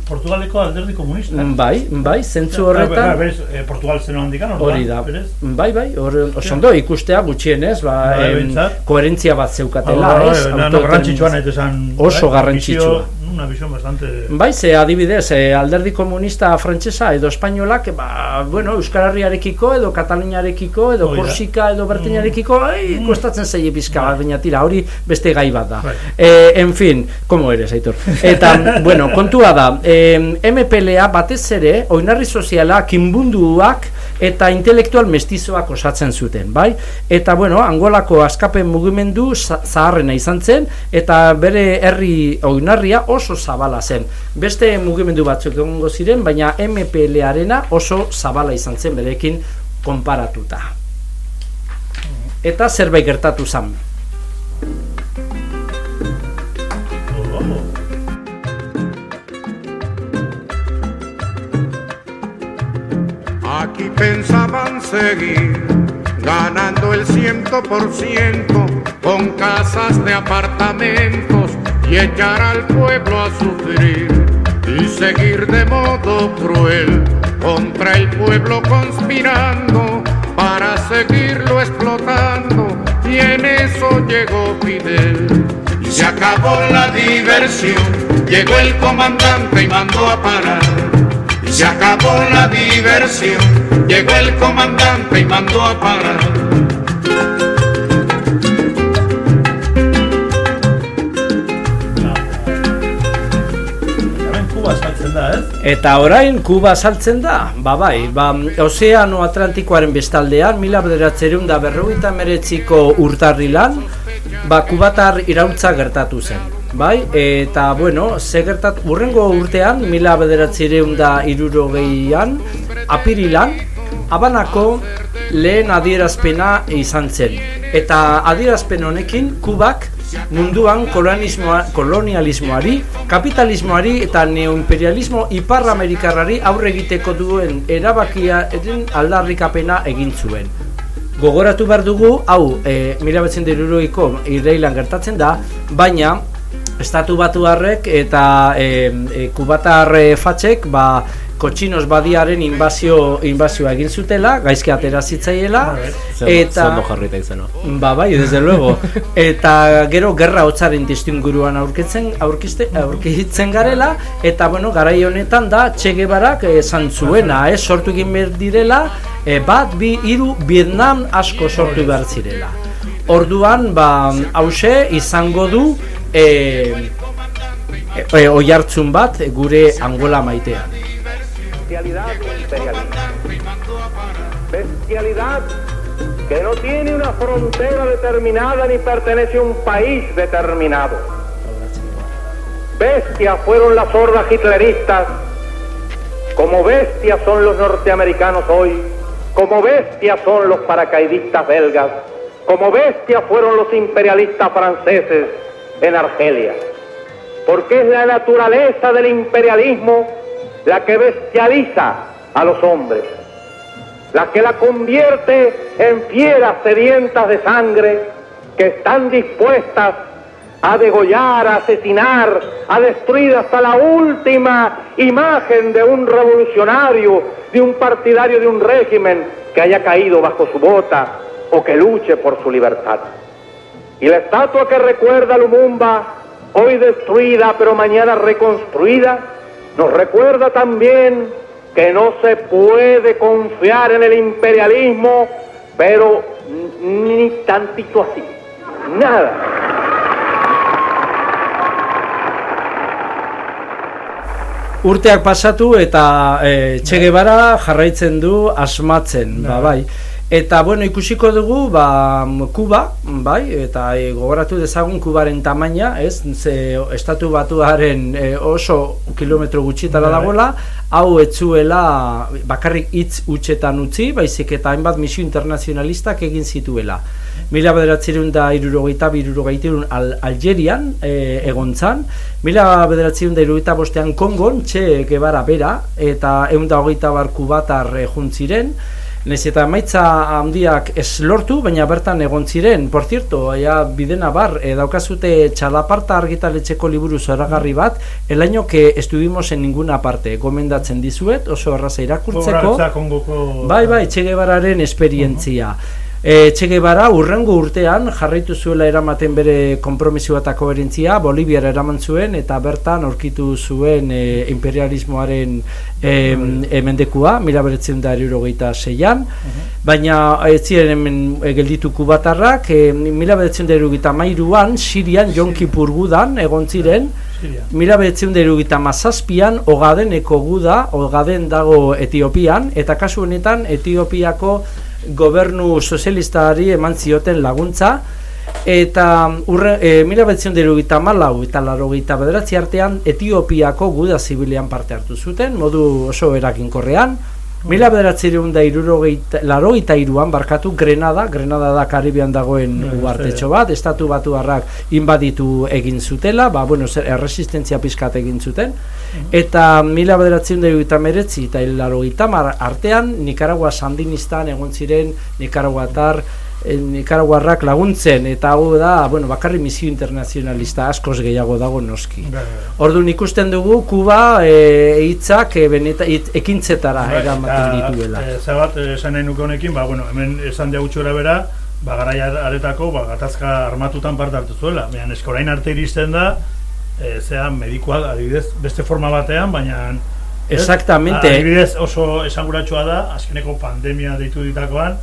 Portugaleko alderdi komunista. Bai, bai, zentzu horretan berez, eh, Portugal zeno handikan, hori da. Bai, bai, hor oso ondo ikustea gutxienez, ba, Bai, em, koherentzia bat zeukatela, Bai, ez? bai, esan. Oso garrantzitsua. Una visión bastante... Bai, ze adibidez, eh, alderdi komunista frantsesa edo espainolak, ba, bueno, Euskal Herriarekiko edo Kataluniarekiko edo da. Korsika edo Bertinarekiko, ai, kostatzen zaie pizka bat, baina tira, hori beste gai bat da. Bai. Eh, en fin, como eres, Aitor? Eta, bueno, kontua da, eh, MPLA batez ere, oinarri soziala, kinbunduak eta intelektual mestizoak osatzen zuten, bai? Eta, bueno, Angolako askapen mugimendu za- zaharrena izan zen, eta bere herri oinarria oso zabala zen. Beste mugimendu batzuk egongo ziren, baina MPLarena oso zabala izan zen berekin konparatuta. Eta zerbait gertatu zen. Pensaban seguir ganando el ciento por ciento con casas de apartamentos y echar al pueblo a sufrir y seguir de modo cruel contra el pueblo conspirando para seguirlo explotando. Y en eso llegó Fidel. Y se acabó la diversión. Llegó el comandante y mandó a parar se acabó la diversión. Llegó el comandante y mandó a parar. Eta orain Kuba saltzen da, ba bai, ba, Ozeano Atlantikoaren bestaldean, mila bederatzereun da berrogeita meretziko urtarrilan, ba, kubatar irautza gertatu zen. Bai, eta bueno, ze gertatu, urrengo urtean, mila bederatzereun da irurogeian, apirilan, Habanako lehen adierazpena izan zen. Eta adierazpen honekin, Kubak munduan kolonialismoari, kapitalismoari eta neoimperialismo iparramerikarrari aurre egiteko duen erabakiaren aldarrikapena egin zuen. Gogoratu behar dugu, hau, e, mila betzen gertatzen da, baina estatu batuarrek eta e, e, kubatar e, fatxek, ba, kotxinos badiaren inbazio, inbazioa egin zutela, gaizki atera zitzaiela, eta... Zondo jarrita izena. Ba, bai, desde luego. Eta gero gerra hotzaren testuinguruan aurkitzen aurkiste aurkitzen garela eta bueno, garai honetan da Che Guevarak esan zuena, eh, sortu egin behar direla, eh, bat, bi, hiru Vietnam asko sortu behar zirela. Orduan, ba, hause izango du e, bat gure Angola maitean. bestialidad. Bestialidad que no tiene una frontera determinada ni pertenece a un país determinado. Bestias fueron las hordas hitleristas Como bestias son los norteamericanos hoy, como bestias son los paracaidistas belgas, como bestias fueron los imperialistas franceses en Argelia. Porque es la naturaleza del imperialismo la que bestializa a los hombres, la que la convierte en fieras sedientas de sangre que están dispuestas a degollar, a asesinar, a destruir hasta la última imagen de un revolucionario, de un partidario de un régimen que haya caído bajo su bota o que luche por su libertad. Y la estatua que recuerda a Lumumba, hoy destruida pero mañana reconstruida, nos recuerda también que no se puede confiar en el imperialismo, pero ni tantito así, nada. Urteak pasatu eta e, Che Guevara jarraitzen du asmatzen, ba, bai. Eta bueno, ikusiko dugu ba, Kuba, bai, eta e, gogoratu dezagun Kubaren tamaina, ez? Ze estatu batuaren e, oso kilometro gutxitara dagoela, hau etzuela bakarrik hitz utxetan utzi, baizik eta hainbat misio internazionalistak egin zituela. Mila bederatzerun da irurogeita birurogeiterun al, Algerian e, egontzan, mila bederatzerun da irurogeita bostean Kongon, Che Guevara bera, eta egun da hogeita bar kubatar e, juntziren, Nez eta maitza handiak ez lortu, baina bertan egon ziren. Por cierto, ja, bidena bar, e, daukazute txalaparta argitaletxeko liburu zoragarri bat, el año que estuvimos en ninguna parte. Gomendatzen dizuet, oso erraza irakurtzeko. Bai, bai, Che Guevararen esperientzia. E, che Guevara urrengo urtean jarraitu zuela eramaten bere konpromisio eta koherentzia, Boliviara eraman zuen eta bertan aurkitu zuen e, imperialismoaren e, emendekua, mila beretzen da erirogeita zeian, baina ez ziren hemen e, gelditu kubatarrak, e, mila beretzen da erirogeita mairuan, Sirian, Jon Kipur gudan, egon ziren, Mila behetzen derugita mazazpian, Ogadeneko guda, Ogaden dago Etiopian, eta kasu honetan Etiopiako gobernu sozialistari eman zioten laguntza, eta urre, e, mila behetzen derugita malau eta larogeita bederatzi artean Etiopiako guda zibilian parte hartu zuten, modu oso erakinkorrean, Mila bederatzireun da larogeita iruan barkatu Grenada, Grenada da Karibian dagoen uartetxo bat, estatu batu harrak inbaditu egin zutela, ba, bueno, zer, erresistentzia pizkat egin zuten, eta mila bederatzireun da irurogeita meretzi eta larogeita mar artean Nicaragua sandinistan egon ziren Nicaraguatar eh, Nicaraguarrak laguntzen eta hau da, bueno, bakarri misio internazionalista askoz gehiago dago noski. Orduan ikusten dugu Kuba e, hitzak e, beneta ekintzetara Bai, eramaten dituela. eh, Zabat, esan nahi nuke honekin, ba, bueno, hemen esan diagutxora bera, ba, garai aretako, ba, gatazka armatutan parte hartu zuela. Baina, esko orain arte iristen da, e, zea, medikoa, adibidez, beste forma batean, baina... Exactamente. Adibidez, oso esanguratsua da, azkeneko pandemia deitu ditakoan,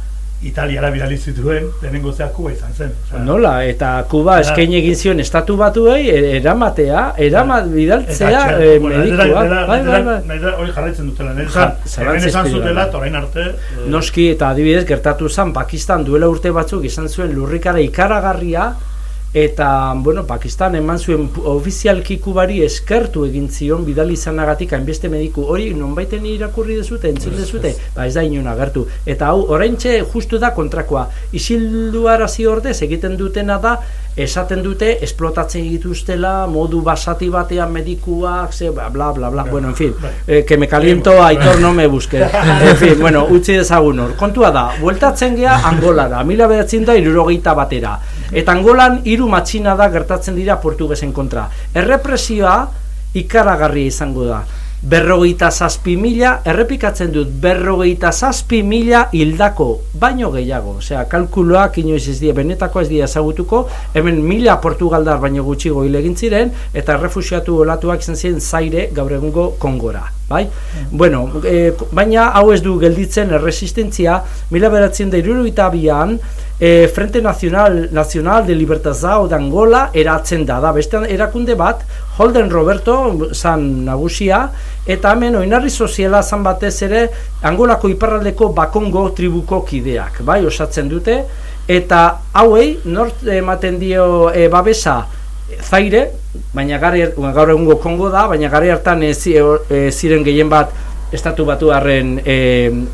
Italiara bidali zituen, lehenengo zea Kuba izan zen. Osea, Nola, eta Kuba Ja. eskaini egin zion estatu batuei e- eramatea, eramat bidaltzea e, bueno, medikua. Bai, bai, bai. hori jarraitzen dutela, hemen esan zutela, orain arte, eh, Noski eta adibidez gertatu zen Pakistan duela urte batzuk izan zuen lurrikara ikaragarria eta bueno, Pakistan eman zuen ofizialki kubari eskertu egin zion bidali izanagatik hainbeste mediku hori nonbaiten irakurri dezute, entzun dezute, ba ez da inon agertu. Eta hau oraintxe justu da kontrakoa. Isilduarazi ordez egiten dutena da esaten dute esplotatzen dituztela modu basati batean medikuak, ze bla bla bla, bla. bueno, en fin, eh, que me caliento, Aitor no me busque. En fin, bueno, utzi dezagun hor. Kontua da, bueltatzen gea Angolara, mila behatzen da irurogeita batera. Eta Angolan hiru matxina da gertatzen dira portugesen kontra. Errepresioa ikaragarria izango da. Berrogeita zazpi mila, errepikatzen dut, berrogeita zazpi mila hildako, baino gehiago. Osea, kalkuloak inoiz ez dira, benetako ez dira ezagutuko, hemen mila portugaldar baino gutxigo hil egin ziren, eta errefusiatu olatuak izan ziren zaire gaur egungo Kongora. Bai? Bueno, e, baina hau ez du gelditzen erresistentzia, mila beratzen da irurogeita bian, e, Frente Nacional, Nacional de Libertazao de Angola eratzen da, da beste erakunde bat, Holden Roberto zan nagusia, eta hemen oinarri soziala zan batez ere Angolako iparraldeko bakongo tribuko kideak, bai, osatzen dute, eta hauei nort ematen dio e, babesa zaire, baina gari, gaur egungo kongo da, baina gari hartan e, zi- ziren gehien bat estatu batuarren e,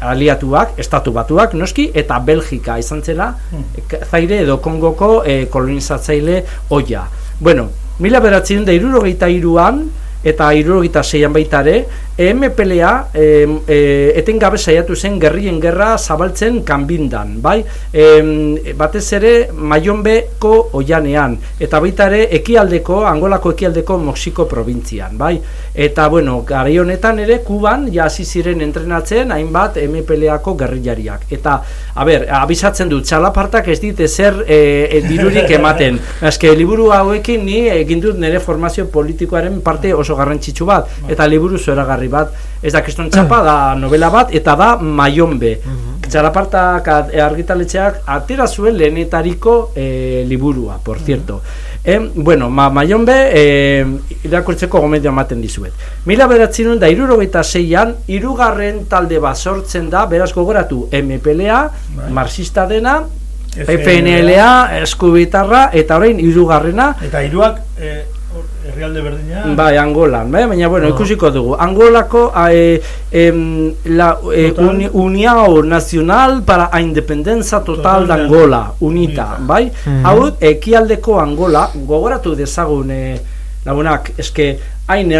aliatuak, estatu batuak noski, eta Belgika izan zela, Hmm. zaire edo Kongoko e, kolonizatzaile oia. Bueno, mila beratzen da irurogeita iruan, eta irurogeita zeian baitare, MPLA e, e, etengabe saiatu zen gerrien gerra zabaltzen kanbindan, bai? E, batez ere Maionbeko oianean, eta baita ere ekialdeko, Angolako ekialdeko Moxiko probintzian, bai? Eta, bueno, gari honetan ere, Kuban, ja hasi ziren entrenatzen, hainbat MPLako gerrillariak. Eta, a ber, abisatzen dut, txalapartak ez dit ezer e, e, dirurik ematen. Eske, liburu hauekin ni egin dut nire formazio politikoaren parte oso garrantzitsu bat, eta liburu zoragarri bat, ez da kriston txapa, da novela bat, eta da Maionbe. Txalapartak ad- argitaletxeak atera zuen lehenetariko e, liburua, por cierto. E, bueno, ma, Maionbe e, irakurtzeko gomedio ematen dizuet. Mila beratzen da irurogeita zeian, irugarren talde bat sortzen da, beraz gogoratu, MPLA, marxista dena, FNLA, eskubitarra, eta orain irugarrena, Eta hiruak eh, hor, herrialde berdina. Bai, Angolan, bai? baina bueno, Ah. ikusiko dugu. Angolako eh, em, la eh, Total. uni, União Nacional para a Independencia Total de Total de Angola, UNITA, bai? Mhm. Hau ekialdeko Angola, gogoratu dezagun eh, lagunak, eske hain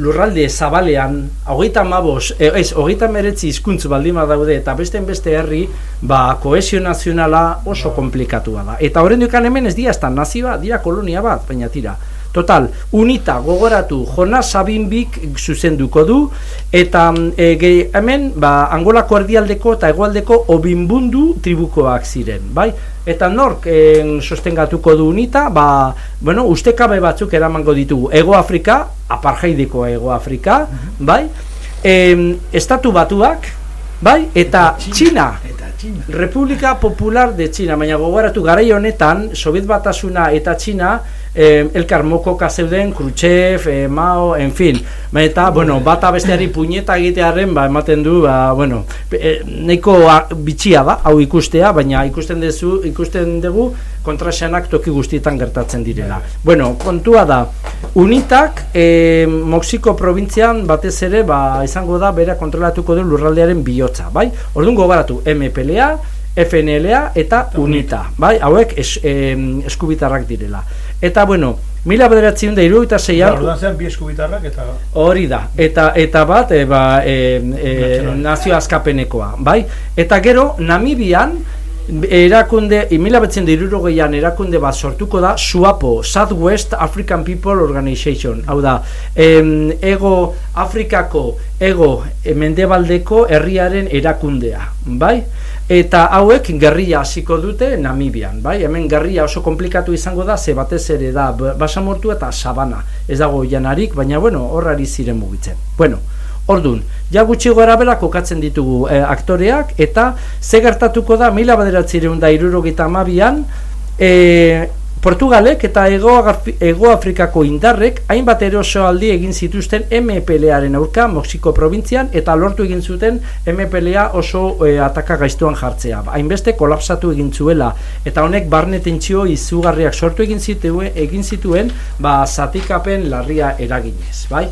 lurralde zabalean, hogeita mabos, eh, ez, hogeita meretzi hizkuntz baldin daude eta beste beste herri, ba, kohesio nazionala oso komplikatua da. Eta horren dukan hemen ez dira, ez da nazioa, dira kolonia bat, baina tira. Total, unita gogoratu Jonas Sabinbik zuzenduko du eta mm, e, ge, hemen ba, Angolako erdialdeko eta hegoaldeko obinbundu tribukoak ziren, bai? Eta nork en, sostengatuko du unita, ba, bueno, ustekabe batzuk eramango ditugu Ego Afrika, apartheideko Ego Afrika, bai? Em, estatu batuak, bai? Eta, Txina, Republika Popular de China, baina gogoratu garai honetan, Soviet Batasuna eta China eh, elkar mokoka zeuden, Khrushchev, eh, Mao, en fin. Baina eta, bueno, bata besteari puñeta egitearen, ba, ematen du, ba, bueno, eh, a- bitxia da, hau ikustea, baina ikusten duzu, ikusten dugu kontrasenak toki guztietan gertatzen direla. Bueno, kontua da, Unitak eh, Moxiko probintzian batez ere ba, izango da bera kontrolatuko du lurraldearen bihotza, bai? Orduan gogoratu MPLA, FNLA eta UNITA, bai? Hauek es, em, eskubitarrak direla. Eta bueno, mila bederatzen da iruita Eta zeian, orduan zean bi eskubitarrak eta Hori da, eta eta bat e, ba, e, e, nazio askapenekoa, bai? Eta gero, Namibian, erakunde, mila betzen da irurogeian erakunde bat sortuko da SUAPO, Southwest African People Organization, hau da, em, ego Afrikako, ego e, mendebaldeko herriaren erakundea, bai? Eta hauek gerria hasiko dute Namibian, bai? Hemen gerria oso komplikatu izango da, ze batez ere da basamortu eta sabana. Ez dago janarik, baina bueno, horrari ziren mugitzen. Bueno, Ordun, ja gutxi gora bera kokatzen ditugu eh, aktoreak eta ze gertatuko da mila bederatzireun da irurogeita amabian eh, Portugalek eta Ego, Ego Afrikako indarrek hainbat erosoaldi egin zituzten MPLA-aren aurka Moxiko probintzian eta lortu egin zuten MPLA oso eh, ataka gaiztuan jartzea. Hainbeste kolapsatu egin zuela eta honek barne tentsio izugarriak sortu egin zituen, egin zituen ba, zatikapen larria eraginez, bai?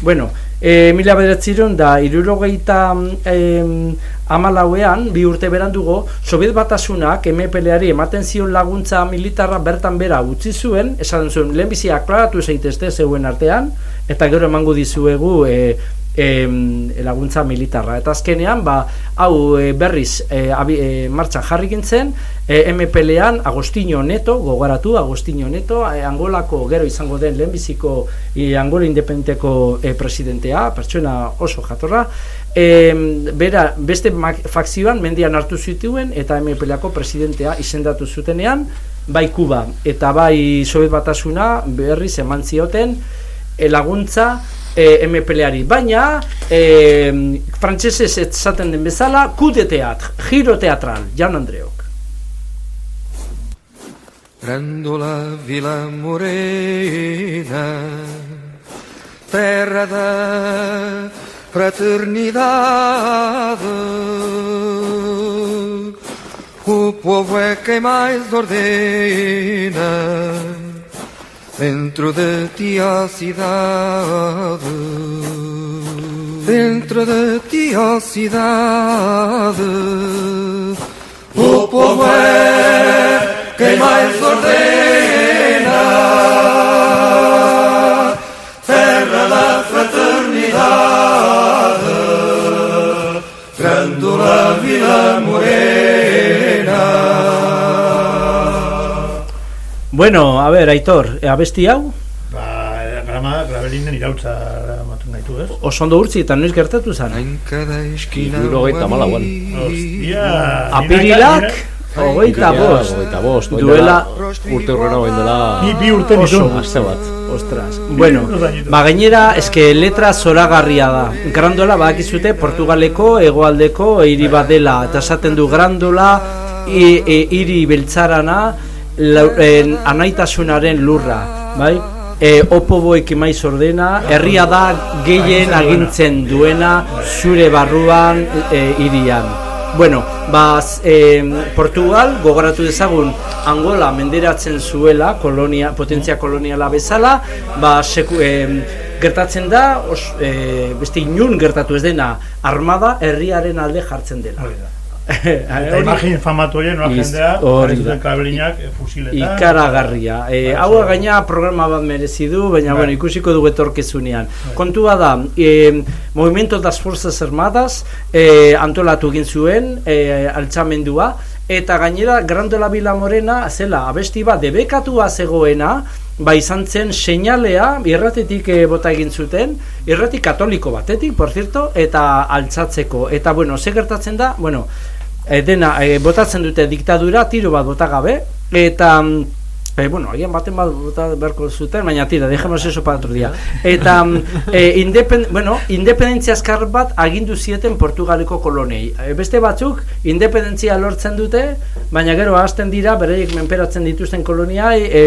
Bueno, e, mila bederatziron da irurogeita em, amalauean, bi urte berandugo, Sobiet Batasunak MPLari ematen zion laguntza militarra bertan bera utzi zuen, esan zuen, lehenbizi aklaratu zeitezte zeuen artean, eta gero emango dizuegu e, em, laguntza militarra. Eta azkenean, ba, hau e, berriz e, abi, e, martxan jarri gintzen, e, MPLan Agostinho Neto, gogoratu Agostinho Neto, e, Angolako gero izango den lehenbiziko e, Angola independenteko e, presidentea, pertsona oso jatorra, e, bera, beste mak- fakzioan mendian hartu zituen eta MPLako presidentea izendatu zutenean, bai Kuba eta bai Soviet Batasuna berriz eman zioten e, laguntza e, MPLari, baina e, frantsesez esaten den bezala, kude teatr, giro teatral, Jan Andreok. Grandola Vila Morena, terra da fraternidade. O povo é quem mais ordena dentro de ti a cidade. dentro de ti, ó cidade. O povo é quem mais ordena, Bueno, a ver, Aitor, abesti hau? Ba, grama, grabelinen irautza ematen gaitu, ez? Oso ondo urtzi eta noiz gertatu zen? Hirurogeita malauan. Hostia, Apirilak, Bai. hogeita bost. Hogeita bost. Duela Urte horrena orain dela Bi, bi urte ditu. aste bat Ostras. Bueno, ba gainera eske letra zoragarria da. Grandola badakizute Portugaleko hegoaldeko hiri bat dela eta esaten du Grandola e, hiri beltzarana lau- en, anaitasunaren lurra, bai? E, opoboek maiz ordena, herria da gehien agintzen duena zure barruan e, hirian. Bueno, ba, z- em, Portugal gogoratu dezagun Angola menderatzen zuela kolonia, potentzia koloniala bezala, ba, seku, em, gertatzen da, os, e, beste inun gertatu ez dena, armada herriaren alde jartzen dela. Eta Hori- imagin famatu horien, nola jendea, hori hori da. kabelinak, eh, fusiletan. Ikaragarria. E, hau gaina programa bat merezi du, baina Bai. bueno, ikusiko dugu etorkizunean. Kontua da, e, Movimiento das Fuerzas Armadas e, antolatu egin zuen e, altxamendua, eta gainera Grandola Vila Morena zela abesti bat debekatua zegoena, ba izan zen seinalea irratetik e, bota egin zuten, irrati katoliko batetik, por cierto, eta altzatzeko. Eta bueno, ze gertatzen da, bueno, e, dena e, botatzen dute diktadura tiro bat bota gabe eta e, bueno, agian baten bat bota beharko zuten, baina tira, dejemos eso para otro día. Eta mm, e, independ, bueno, independentzia azkar bat agindu zieten Portugaleko kolonei. E, beste batzuk independentzia lortzen dute, baina gero hasten dira bereiek menperatzen dituzten koloniai e,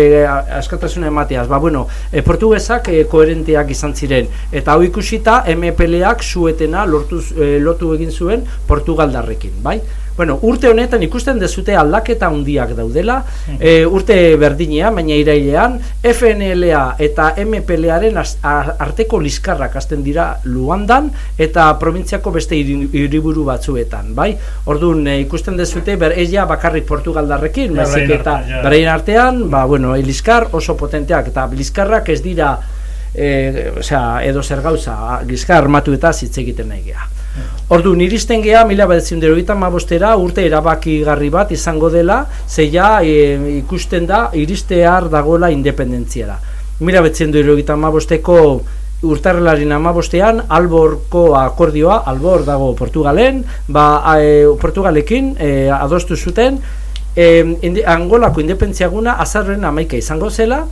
askatasuna emateaz. Ba, bueno, e, portugesak e, koherenteak izan ziren. Eta hau ikusita MPLak suetena lortu, e, lotu egin zuen Portugaldarrekin, bai? Bueno, urte honetan ikusten dezute aldaketa handiak daudela, e, urte berdinean, baina irailean, FNLA eta MPLaren az- arteko liskarrak hasten dira Luandan eta probintziako beste hiri- hiriburu batzuetan, bai? Orduan, e, ikusten dezute, ber, ez ja bakarrik Portugaldarrekin, baizik eta beraien artean, ba, bueno, e, liskar oso potenteak, eta liskarrak ez dira, e, osea, edo zer gauza, liskar armatu eta hitz egiten nahi geha. Ordu, iristen geha, mila bedezien mabostera, urte erabakigarri bat izango dela, zeia e, ikusten da, iristear dagoela independentziara. Mila bedezien mabosteko urtarrelaren amabostean, alborko akordioa, albor dago Portugalen, ba, e, Portugalekin e, adostu zuten, e, Angolako independentziaguna azarren amaika izango zela,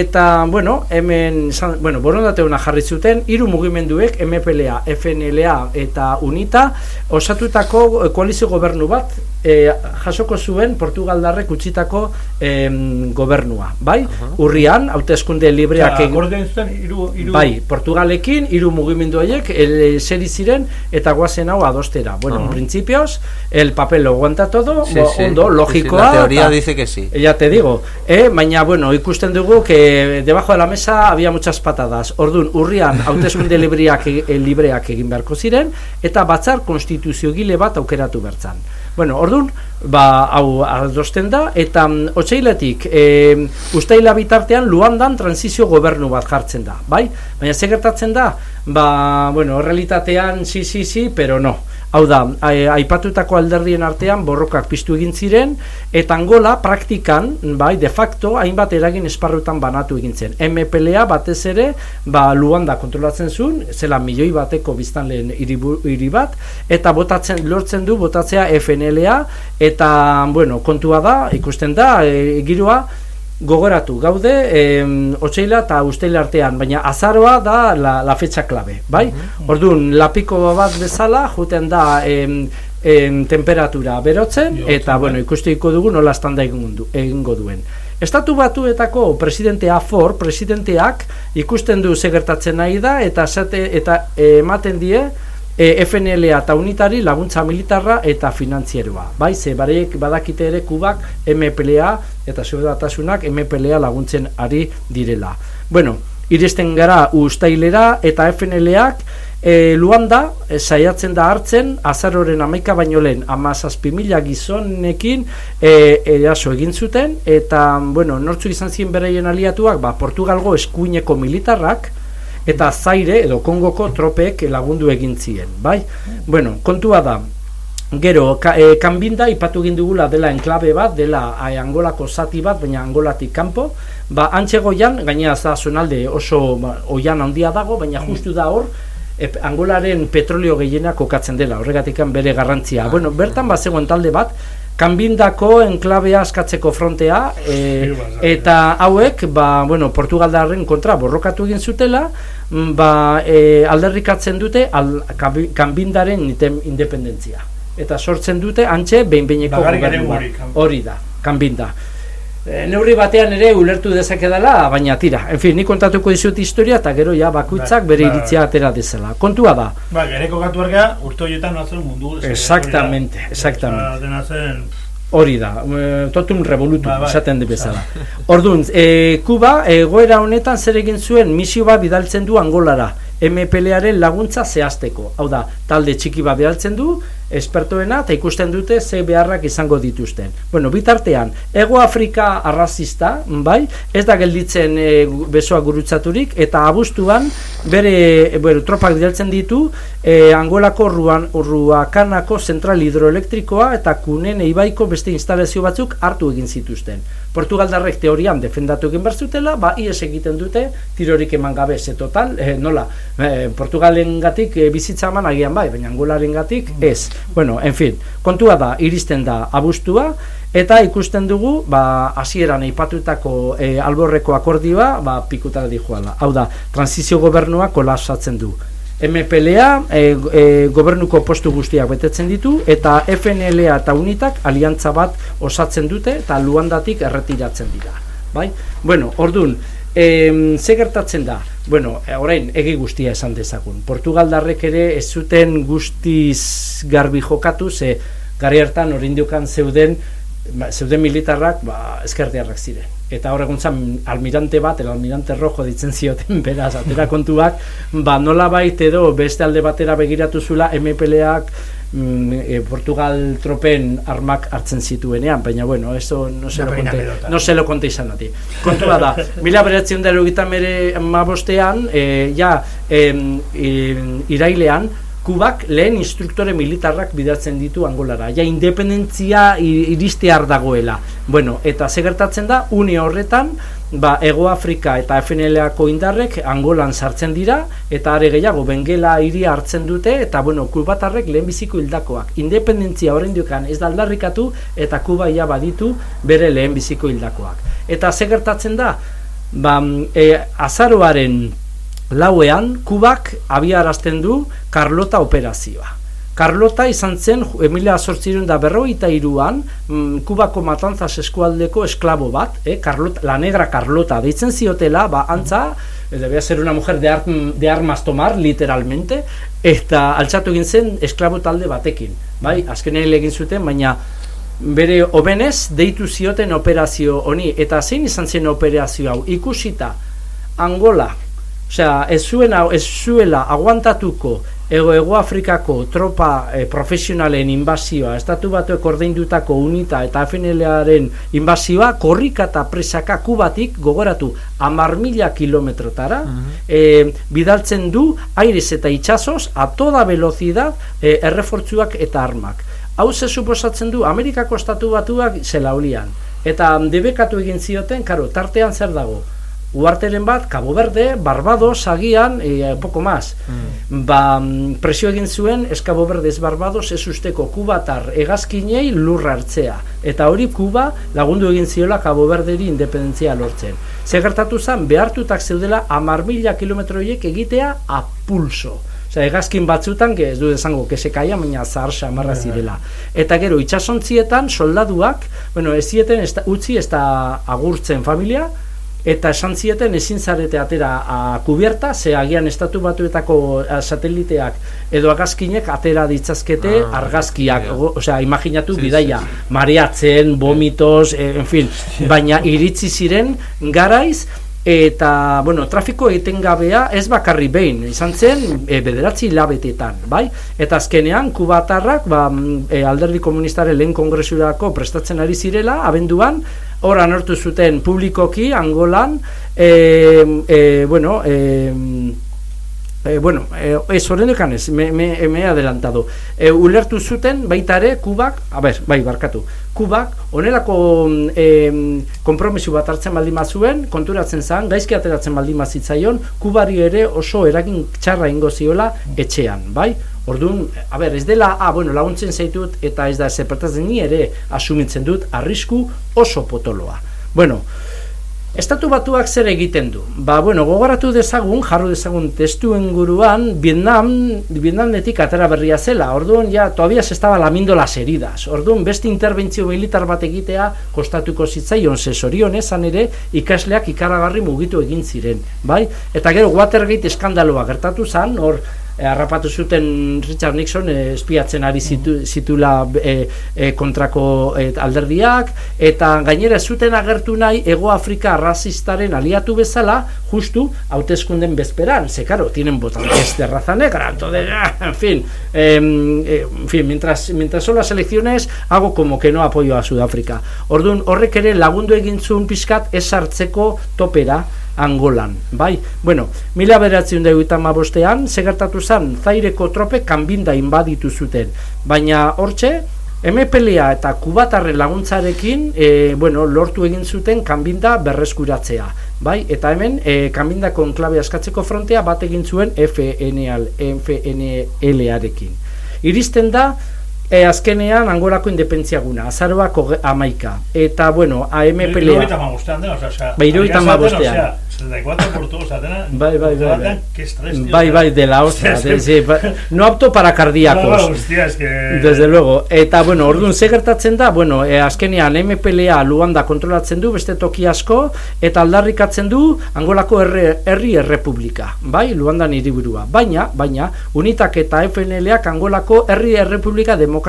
eta, bueno, hemen, bueno, borondate hona jarri zuten, hiru mugimenduek, MPLA, FNLA eta UNITA, osatutako koalizio gobernu bat, e, jasoko zuen Portugaldarrek utzitako em, gobernua, bai? Urrian, hauteskunde libreak egin- akordioen zuten hiru- hiru- Bai, Portugalekin hiru mugimendu haiek el, seri ziren eta guazen hau adostera. Bueno, en Ajá. principios el papel lo aguanta todo, Sí, bo- sí. ondo, Sí, sí, logikoa. la teoría eta- dice que sí. Ya te digo, eh, baina bueno, ikusten dugu que debajo de la mesa había muchas patadas. Ordun urrian hauteskunde libreak e- e- libreak egin beharko ziren eta batzar konstituziogile bat aukeratu bertzan. Bueno, ordun, ba, hau adosten da, eta mm, otsailetik, e, ustaila bitartean Luandan transizio gobernu bat jartzen da, bai? Baina ze gertatzen da? Ba, bueno, realitatean, si, si, si, pero no. Hau da, ai- aipatutako alderdien artean borrokak piztu egin ziren, eta Angola praktikan, bai, de facto, hainbat eragin esparrutan banatu egin zen. MPLA batez ere, ba, Luanda kontrolatzen zuen, zela milioi bateko biztanleen hiri bat, eta botatzen lortzen du botatzea FNLA, eta, bueno, kontua da, ikusten da, e, giroa, gogoratu gaude eh, otsaila eta usteila artean baina azaroa da la, la fecha clave bai? Orduan lapiko bat bezala joten da em, em, temperatura berotzen eta bueno ikustiko dugu nola standa egingo du- egingo duen. Estatu batuetako presidentea for, presidenteak ikusten du ze gertatzen nahi da eta esate, eta ematen die e, FNLA eta unitari laguntza militarra eta finantzieroa. Bai, ze bareiek badakite ere kubak MPLA eta seguratasunak MPLA laguntzen ari direla. Bueno, iristen gara ustailera eta FNLak e, Luanda e, saiatzen da hartzen azaroren amaika baino lehen amazazpi mila gizonekin e, eraso egin zuten eta bueno, nortzu izan ziren beraien aliatuak ba, Portugalgo eskuineko militarrak eta zaire edo kongoko tropeek lagundu egin zien, bai? Bueno, kontua da, Gero, ka, e, kanbinda ipatu egin dugula dela enklabe bat, dela e, angolako zati bat, baina angolatik kanpo. Ba, antxe goian, gainera za zonalde oso ba, oian handia dago, baina justu da hor, e, angolaren petrolio gehienak kokatzen dela, horregatik bere garrantzia. Bueno, bertan bat zegoen talde bat, kanbindako enklabea askatzeko frontea, e, eta hauek, ba, bueno, Portugaldarren kontra borrokatu egin zutela, mm, ba, e, alderrikatzen dute al, kanbindaren independentzia. Eta sortzen dute antxe kan- hori da, kanbinda. E, neurri batean ere ulertu dezake dela, baina tira. En fin, ni kontatuko dizut historia eta gero ja bakuitzak Bai, bere bai. iritzia atera dezela. Kontua da. Ba, gereko gatu argea, urte horietan noazen mundu. Exactamente, exactamente. Dena zen... Hori da, e, totum revolutum, Ba, bai. esaten de bezala. Orduan, e, Kuba egoera honetan zer egin zuen misio bat bidaltzen du Angolara, MPLaren laguntza zehazteko. Hau da, talde txiki bat bidaltzen du, espertoena, eta ikusten dute ze beharrak izango dituzten. Bueno, bitartean, Ego Afrika arrazista, bai, ez da gelditzen e, besoa gurutzaturik, eta abuztuan bere, e, bueno, tropak bidaltzen ditu, e, Angolako ruan, Ruakanako zentral hidroelektrikoa eta Kunen eibaiko beste instalazio batzuk hartu egin zituzten. Portugaldarrek teorian defendatu egin behar zutela, ba, ies egiten dute, tirorik eman gabe, ze total, eh, nola, eh, Portugalen gatik eh, bizitza eman agian bai, baina Angolaren gatik ez. Bueno, en fin, kontua da, iristen da abustua, eta ikusten dugu, ba, hasieran aipatutako eh, alborreko akordioa, ba, pikutara dijoala. Hau da, transizio gobernua kolapsatzen du. MPLA e, e, gobernuko postu guztiak betetzen ditu eta FNLA eta UNITak aliantza bat osatzen dute eta luandatik erretiratzen dira. Bai? Bueno, ordun, em, ze gertatzen da? Bueno, e, orain egi guztia esan dezagun. Portugaldarrek ere ez zuten guztiz garbi jokatu ze gari hartan orindiokan zeuden ba, zeuden militarrak ba, eskerdiarrak ziren. Eta hor egontzan almirante bat, el almirante rojo ditzen zioten beraz, atera kontuak, ba nola bait edo beste alde batera begiratu zula MPLak mm, e, Portugal tropen armak hartzen zituenean, baina bueno, eso no se lo conté, no se lo conté izan dati. Kontua da, mila beratzen da erogitan mere mabostean, e, ja, em, em, irailean, Kubak lehen instruktore militarrak bidatzen ditu Angolara. Ja, independentzia iristear dagoela. Bueno, eta ze gertatzen da, une horretan, ba, Ego Afrika eta FNLako indarrek Angolan sartzen dira, eta are gehiago, Bengela hiria hartzen dute, eta bueno, kubatarrek lehenbiziko hildakoak. Independentzia horrein ez da aldarrikatu, eta Kuba ia baditu bere lehenbiziko hildakoak. Eta ze gertatzen da, ba, e, azaroaren lauean, Kubak abiarazten du Carlota operazioa. Carlota izan zen, Emilia Zortzireun da berrogeita iruan, mm, Kubako matanzas eskualdeko esklabo bat, eh, Carlota, la negra Carlota, deitzen ziotela, ba, antza, eh, debía ser una mujer de, ar, de armas tomar, literalmente, eta altxatu egin zen esklabo talde batekin, bai, azkenean egin zuten, baina bere obenez deitu zioten operazio honi, eta zein izan zen operazio hau, ikusita, Angola, osea, ez zuen ez zuela aguantatuko Ego Ego Afrikako tropa eh, profesionalen inbazioa, estatu batuek ordeindutako unita eta FNLaren inbazioa, korrika eta presaka kubatik gogoratu amar mila kilometrotara, eh, bidaltzen du airez eta itxasoz a toda velocidad eh, errefortzuak eta armak. Hau ze suposatzen du Amerikako estatu batuak zelaulian. Eta debekatu egin zioten, karo, tartean zer dago? Uarteren bat, Cabo Verde, Barbados, agian, e, poco más. Ba, mm, presio egin zuen, ez Cabo Verde ez Barbados, ez usteko kubatar egazkinei lurra hartzea. Eta hori Kuba lagundu egin ziola Cabo Verderi independentzia lortzen. Ze gertatu zen, behartutak zeudela amar mila kilometroiek egitea a pulso. Osea, hegazkin batzutan, ez du esango, que se kaia, baina zahar samarra zirela. Eta gero, itxasontzietan, soldaduak, bueno, ez zieten, ez da, utzi ez da agurtzen familia, eta esan zieten ezin zarete atera a kubierta, ze agian estatu batuetako a, sateliteak edo agazkinek atera ditzazkete Ah, argazkiak, o- osea, imaginatu Sí, bidaia, sí, mareatzen, vomitos, eh, en fin, baina iritzi ziren garaiz eta, bueno, trafiko etengabea ez bakarri behin, izan zen e, bederatzi labetetan, bai? Eta azkenean, kubatarrak, ba, mm, e, alderdi komunistaren lehen kongresurako prestatzen ari zirela, abenduan, hor anortu zuten publikoki, Angolan, e, e, bueno, e, Eh, bueno, eh, ez horrendekan ez, me, me, me adelantado. Eh, ulertu zuten baita ere Kubak, a ber, bai, barkatu. Kubak, onelako eh, kompromisu bat hartzen baldin zuen, konturatzen zen, gaizki ateratzen baldin zitzaion, Kubari ere oso eragin txarra ingo ziola etxean, bai? Orduan, a ber, ez dela, ah, bueno, laguntzen zaitut eta ez da zepertatzen ni ere asumitzen dut arrisku oso potoloa. Bueno, Estatu batuak zer egiten du? Ba, bueno, gogoratu dezagun, jarru dezagun testu inguruan, Vietnam, Vietnametik atera berria zela, orduan, ja, todavía se estaba lamindo las heridas, orduan, beste interbentzio militar bat egitea kostatuko zitzaion sesorion esan ere, ikasleak ikaragarri mugitu egin ziren, bai? Eta gero, Watergate eskandaloa gertatu zan, hor, harrapatu zuten Richard Nixon e, espiatzen ari zitu, zitula e, e, kontrako e, alderdiak eta gainera zuten agertu nahi Ego Afrika rasistaren aliatu bezala justu hauteskunden bezperan. Ze karo, tienen votantes de raza negra entonces, en fin eh, en fin, mientras, mientras son las elecciones hago como que no apoyo a Sudáfrica. Orduan horrek ere lagundu egin zuen pizkat ez hartzeko topera Angolan, bai? Bueno, mila beratzen dugu eta mabostean, segertatu zen, zaireko trope kanbinda inbaditu zuten. Baina hortxe, MPLA eta kubatarren laguntzarekin, e, bueno, lortu egin zuten kanbinda berreskuratzea. Bai, eta hemen, e, kanbinda konklabe askatzeko frontea bat egin zuen FNL, FNL-arekin. Iristen da, E, azkenean angolako indepentziaguna, azaroako amaika. Eta, bueno, AMPLA... Iruita magustean dena, osea... Ba, iruita magustean. 74 por todo, o sea, dena... Bai, bai, bai, bai. Qué estrés, tío. Bai, bai, de la hostia. de, sí, ba, no apto para cardíacos. No, hostia, es que... Desde luego. Eta, bueno, orduan, ze gertatzen da, bueno, e, azkenean MPLA Luanda kontrolatzen du, beste toki asko, eta aldarrikatzen du Angolako herri, herri errepublika, bai, Luandan hiriburua. Baina, baina, unitak eta FNLak Angolako herri errepublika demokratikoa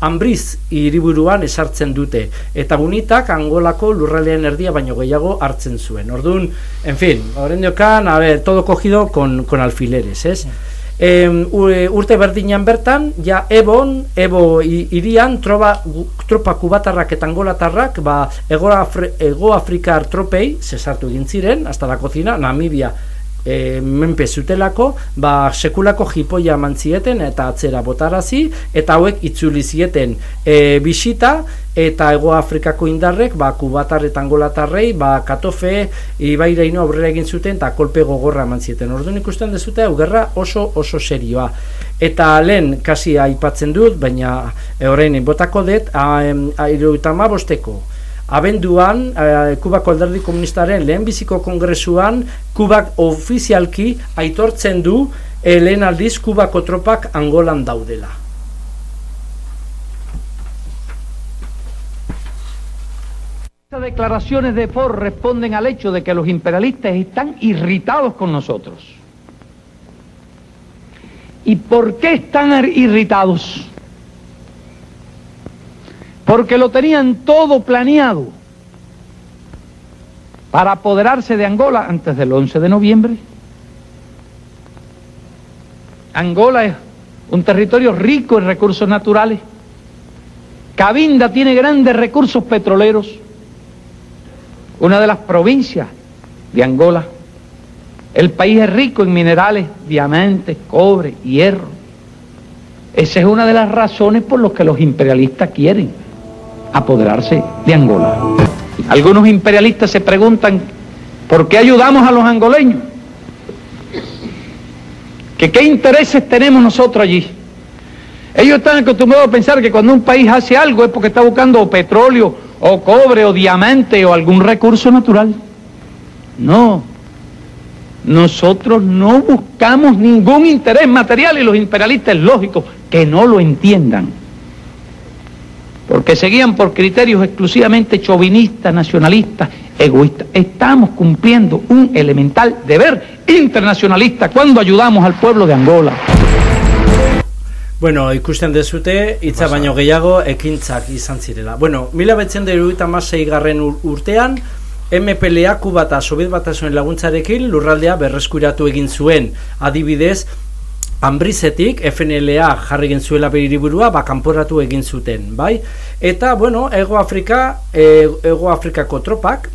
Ambriz hiriburuan esartzen dute. Eta unitak Angolako lurralean erdia baino gehiago hartzen zuen. Orduan, en fin, horrendiokan, a ver, todo cogido con, con alfileres, ¿es? E, urte berdinan bertan, ja Ebon, Ebo irian, troba, tropa kubatarrak eta angolatarrak, ba, ego, Afri, ego Afrikar tropei, zesartu egin ziren, hasta la cocina, Namibia, e, menpe zutelako, ba, sekulako jipoia mantzieten eta atzera botarazi, eta hauek itzuli zieten e, bisita, eta Ego Afrikako indarrek, ba, kubatar eta angolatarrei, ba, katofe, ibaireino aurrera egin zuten, eta kolpe gogorra mantzieten. Orduan ikusten dezute, hau gerra oso oso serioa. Eta lehen, kasi aipatzen dut, baina e, orain botako dut, a, bosteko, abenduan e, Kubako alderdi komunistaren lehenbiziko kongresuan Kubak ofizialki aitortzen du e, lehen aldiz Kubako tropak Angolan daudela. Estas declaraciones de Ford responden al hecho de que los imperialistas están irritados con nosotros. ¿Y por qué están irritados? Porque lo tenían todo planeado para apoderarse de Angola antes del 11 de noviembre. Angola es un territorio rico en recursos naturales. Cabinda tiene grandes recursos petroleros. Una de las provincias de Angola. El país es rico en minerales, diamantes, cobre, hierro. Esa es una de las razones por las que los imperialistas quieren apoderarse de Angola. Algunos imperialistas se preguntan, ¿por qué ayudamos a los angoleños? ¿Que ¿Qué intereses tenemos nosotros allí? Ellos están acostumbrados a pensar que cuando un país hace algo es porque está buscando petróleo, o cobre, o diamante, o algún recurso natural. No, nosotros no buscamos ningún interés material y los imperialistas es lógico que no lo entiendan porque seguían por criterios exclusivamente chauvinistas, nacionalistas, egoístas. Estamos cumpliendo un elemental deber internacionalista cuando ayudamos al pueblo de Angola. Bueno, ikusten dezute, hitza baino gehiago ekintzak izan zirela. Bueno, mila betzen da masei garren urtean, MPLA Kuba eta Sobiet Batasunen laguntzarekin lurraldea berreskuratu egin zuen. Adibidez, Ambrizetik FNLA jarri egin zuela beriburua, ba, kanporatu egin zuten, bai? Eta, bueno, Ego Afrika, e, Ego Afrikako tropak,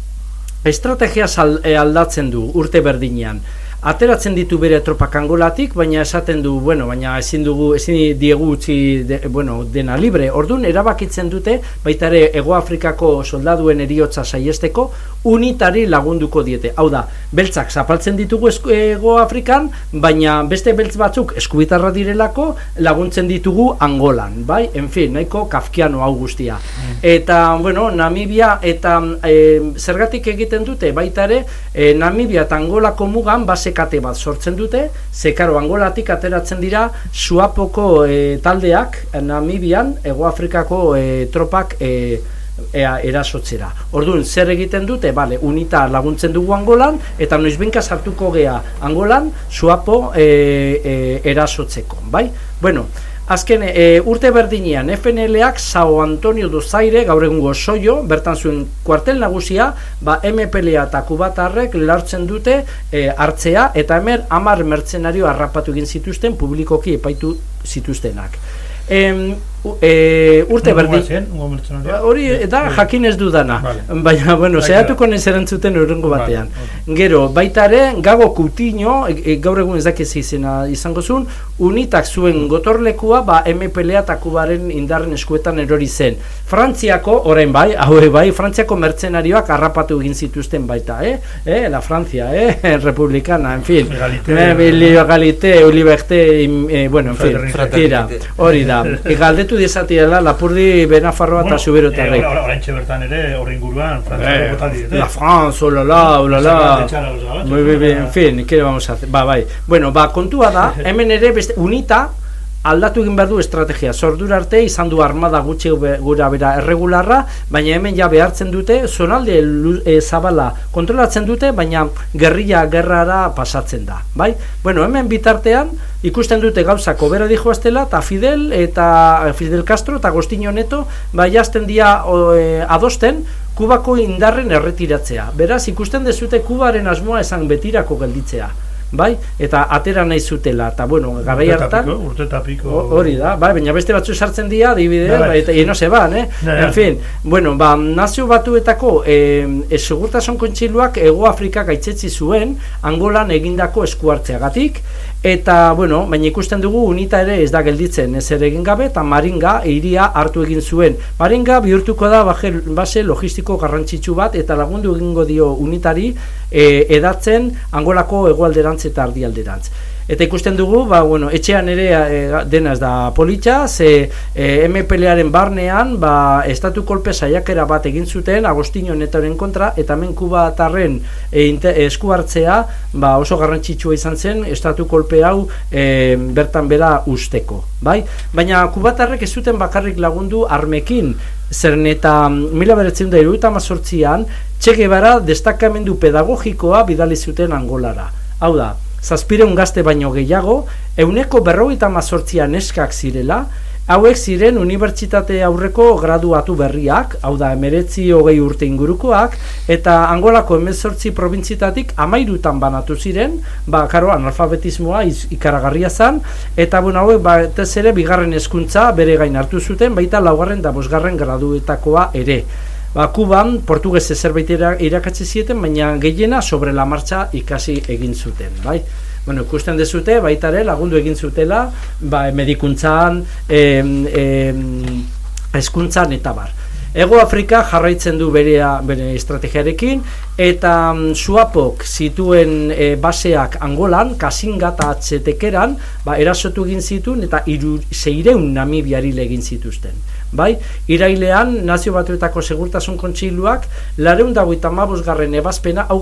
estrategia e, aldatzen du urte berdinean. Ateratzen ditu bere tropak angolatik, baina esaten du, bueno, baina ezin dugu, ezin diegu utzi, de, bueno, dena libre. Orduan, erabakitzen dute, baita ere, Ego Afrikako soldaduen eriotza saiesteko, unitari lagunduko diete. Hau da, beltzak zapaltzen ditugu esku, Ego Afrikan, baina beste beltz batzuk eskubitarra direlako laguntzen ditugu Angolan, bai? En fin, nahiko kafkiano hau guztia. Eta, bueno, Namibia eta e, zergatik egiten dute, baita ere, e, Namibia eta Angolako mugan basekate bat sortzen dute, zekaro Angolatik ateratzen dira suapoko e, taldeak Namibian, Ego Afrikako e, tropak e, ea erasotzera. Orduan, zer egiten dute? Bale, unita laguntzen dugu Angolan, eta noizbenka sartuko gea Angolan, suapo e, e, erasotzeko, bai? Bueno, Azken, e, urte berdinean, FNL-ak Sao Antonio do Zaire, gaur egungo soio, bertan zuen kuartel nagusia, ba, MPLA eta Kubatarrek lartzen dute e, hartzea, eta hemer amar mertzenario harrapatu egin zituzten, publikoki epaitu zituztenak. Em, e, urte Nongo berdin... bazen, nongo mertzenaria? Hori, eta jakin ez dudana. Vale. Baina, bueno, Bai, zehatuko nez erantzuten urrengo batean. Gero, baita ere, gago kutino, e, e, gaur egun ez dakiz izena izango zuen, unitak zuen gotorlekua, ba, MPLA eta Kubaren indarren eskuetan erori zen. Frantziako, orain bai, haue bai, Frantziako mertzenarioak harrapatu egin zituzten baita, eh? Eh, la Francia, eh? Republicana, en fin. Egalité. Eh, Legalité, liberté, eh, bueno, en fin, hori da. E, galdetu dizatiela, Lapurdi, Benafarroa eta Zuberotarrek. Eh, oraintxe bertan ere, horri inguruan, Eh, botaldi, la France, oh la la, oh la la. Muy bien, en fin, ¿qué vamos a hacer? Ba, bai. Bueno, ba, kontua da, hemen ere beste unita aldatu egin behar du estrategia. Zordura arte izan du armada gutxi gura bera erregularra, baina hemen ja behartzen dute, zonalde eh, zabala kontrolatzen dute, baina gerrilla gerrara pasatzen da, bai? Bueno, hemen bitartean ikusten dute gauzako bera dijo estela eta Fidel eta Fidel Castro eta Agostinho Neto bai jazten dia o, e, adosten Kubako indarren erretiratzea. Beraz, ikusten dezute Kubaren asmoa esan betirako gelditzea. Bai? Eta atera nahi zutela. Eta, bueno, garai hartan... urte eta piko. Ho- Hori da, bai, baina beste batzu sartzen dira, adibidez, Bai, bai. bai, eta y no se van, eh? Ja. En fin, bueno, ba, nazio batuetako eh, e, segurtasun kontsiluak Ego Afrika gaitzetzi zuen Angolan egindako eskuartzeagatik, eta, bueno, baina ikusten dugu unita ere ez da gelditzen, ez ere egin gabe, eta Maringa hiria hartu egin zuen. Maringa bihurtuko da base logistiko garrantzitsu bat, eta lagundu egingo dio unitari e, edatzen Angolako hegoalderantz eta ardialderantz. Eta ikusten dugu, ba, bueno, etxean ere e, dena ez da politxa, ze e, MPLaren barnean, ba, estatu kolpe saiakera bat egin zuten, Agostinho Netoren kontra, eta hemen Kubatarren e, esku hartzea, ba, oso garrantzitsua izan zen, estatu kolpe hau e, bertan bera usteko, bai? Baina Kubatarrek ez zuten bakarrik lagundu armekin, zeren eta mm, mila beretzen da iruita mazortzian, Che Guevara destakamendu pedagogikoa bidali zuten Angolara. Hau da, zazpireun gazte baino gehiago, euneko berrogeita mazortzia neskak zirela, hauek ziren unibertsitate aurreko graduatu berriak, hau da, emeretzi hogei urte ingurukoak, eta Angolako emezortzi probintzitatik amairutan banatu ziren, ba, karo, analfabetismoa iz, ikaragarria zan, eta bueno, hauek batez ere bigarren hezkuntza bere gain hartu zuten, baita laugarren da bosgarren graduetakoa ere. Ba, Kuban portuguese zerbait ira- irakatsi zieten, baina gehiena sobre la marcha ikasi egin zuten, bai? Bueno, ikusten dezute, baita ere lagundu egin zutela, ba, medikuntzan, em, em, hezkuntzan eta bar. Ego Afrika jarraitzen du berea, bere estrategiarekin eta mm, suapok zituen e, baseak Angolan, Kasinga eta Atzetekeran, ba, erasotu egin zituen eta iru, seireun Namibiari egin zituzten. Bai, irailean Nazio Batuetako Segurtasun Kontseiluak lareun dagoita garren ebazpena hau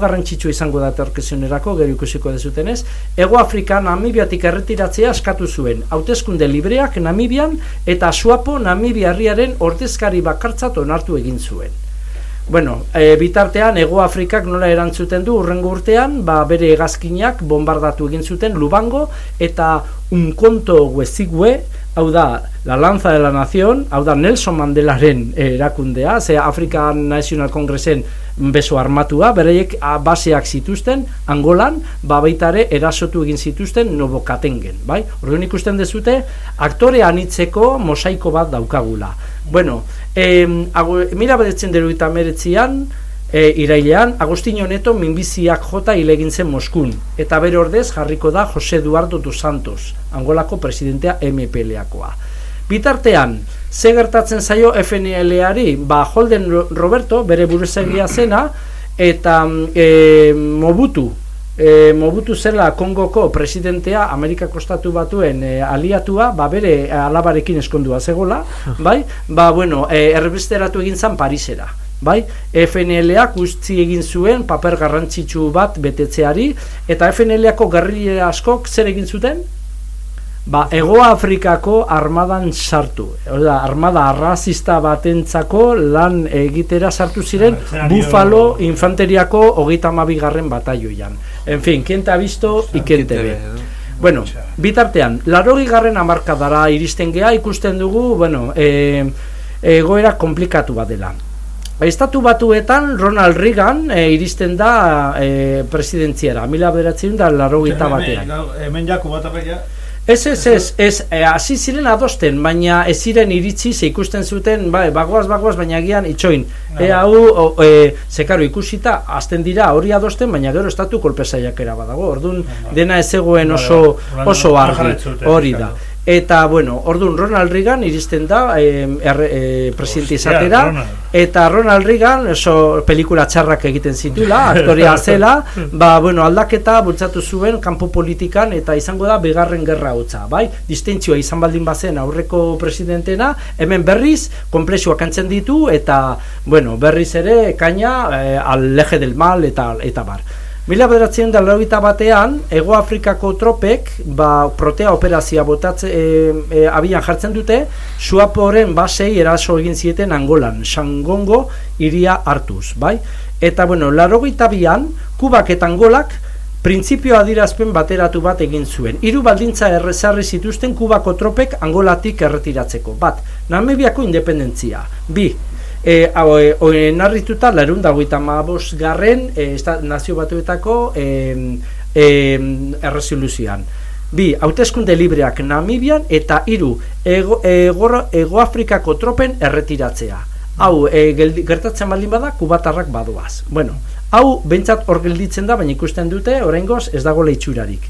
izango da etorkizunerako gero ikusiko dezutenez, Ego Afrika Namibiatik erretiratzea eskatu zuen hauteskunde libreak Namibian eta suapo Namibiarriaren ordezkari bakartzat onartu egin zuen. Bueno, e, bitartean Ego Afrikak nola erantzuten du urrengo urtean, ba, bere hegazkinak bombardatu egin zuten Lubango eta Unkonto Guezigüe, hau da, la lanza de la nación, hau da Nelson Mandelaren eh, erakundea, ze African National Congresen beso armatua, bereiek a, baseak zituzten, Angolan, ba baitare erasotu egin zituzten nobokatengen, bai? Orduan ikusten dezute, aktore anitzeko mosaiko bat daukagula. Bueno, eh, mila bedetzen deruita meretzian, e, irailean, Agustinho Neto minbiziak jota hilegin zen Moskun, eta bere ordez jarriko da Jose Eduardo dos Santos, Angolako presidentea MPLakoa. Bitartean, ze gertatzen zaio FNL-ari, ba Holden Roberto, bere buruzegia zena, eta e, Mobutu, e, Mobutu zela Kongoko presidentea Amerika Kostatu Batuen e, aliatua, ba bere alabarekin eskondua zegola, bai? Ba bueno, e, erbesteratu egin zan Parisera bai, FNL-ak ustzi egin zuen paper garrantzitsu bat betetzeari, eta FNL-ako garrile askok zer egin zuten? Ba, Ego Afrikako armadan sartu. Oda, armada arrazista batentzako lan egitera sartu ziren Bufalo infanteriako hogeita garren bataioian. En fin, kien ha visto kien ve. Bueno, bitartean, larogi garren amarkadara iristen geha ikusten dugu, bueno, e, egoera komplikatu bat dela. Estatu batuetan Ronald Reagan e, iristen da e, presidentziara, mila beratzen da laro gita batean. Hemen jaku bat Ez, ez, ez, ez, e, hasi ziren adosten, baina ez ziren iritsi, ze ikusten zuten, bai, bagoaz, bagoaz, baina gian itxoin. E, hau, e, zekaro ikusita, azten dira hori adosten, baina gero estatu kolpesaiak badago. Orduan, dena ez zegoen oso, oso argi, hori da. Eta, bueno, orduan Ronald Reagan iristen da e, e, presidente izatera. Eta Ronald Reagan oso pelikula txarrak egiten zitula, aktoria zela. Ba, bueno, aldaketa bultzatu zuen kanpo politikan eta izango da bigarren gerra hutza, bai? Distentzioa izan baldin bazen aurreko presidentena hemen berriz, komplexuak antzen ditu eta, bueno, berriz ere kaina e, al leje del mal eta, eta bar Mila bederatzen da laurita batean, Ego Afrikako tropek, ba, protea operazia botatze, e, e, abian jartzen dute, suaporen basei eraso egin zieten Angolan, Sangongo iria hartuz, bai? Eta, bueno, laurita bian, Kubak eta Angolak, printzipio adirazpen bateratu bat egin zuen. Hiru baldintza errezarri zituzten Kubako tropek Angolatik erretiratzeko. Bat, Namibiako independentzia. Bi, E, hau, e, oe, narrituta, larun dagoita garren e, nazio batuetako e, e, erresoluzioan. Bi, hauteskunde libreak Namibian eta hiru ego, ego, ego Afrikako tropen erretiratzea. Hau, e, gertatzen baldin bada, kubatarrak badoaz. Bueno, hau, bentsat hor gelditzen da, baina ikusten dute, oraingoz ez dago leitxurarik.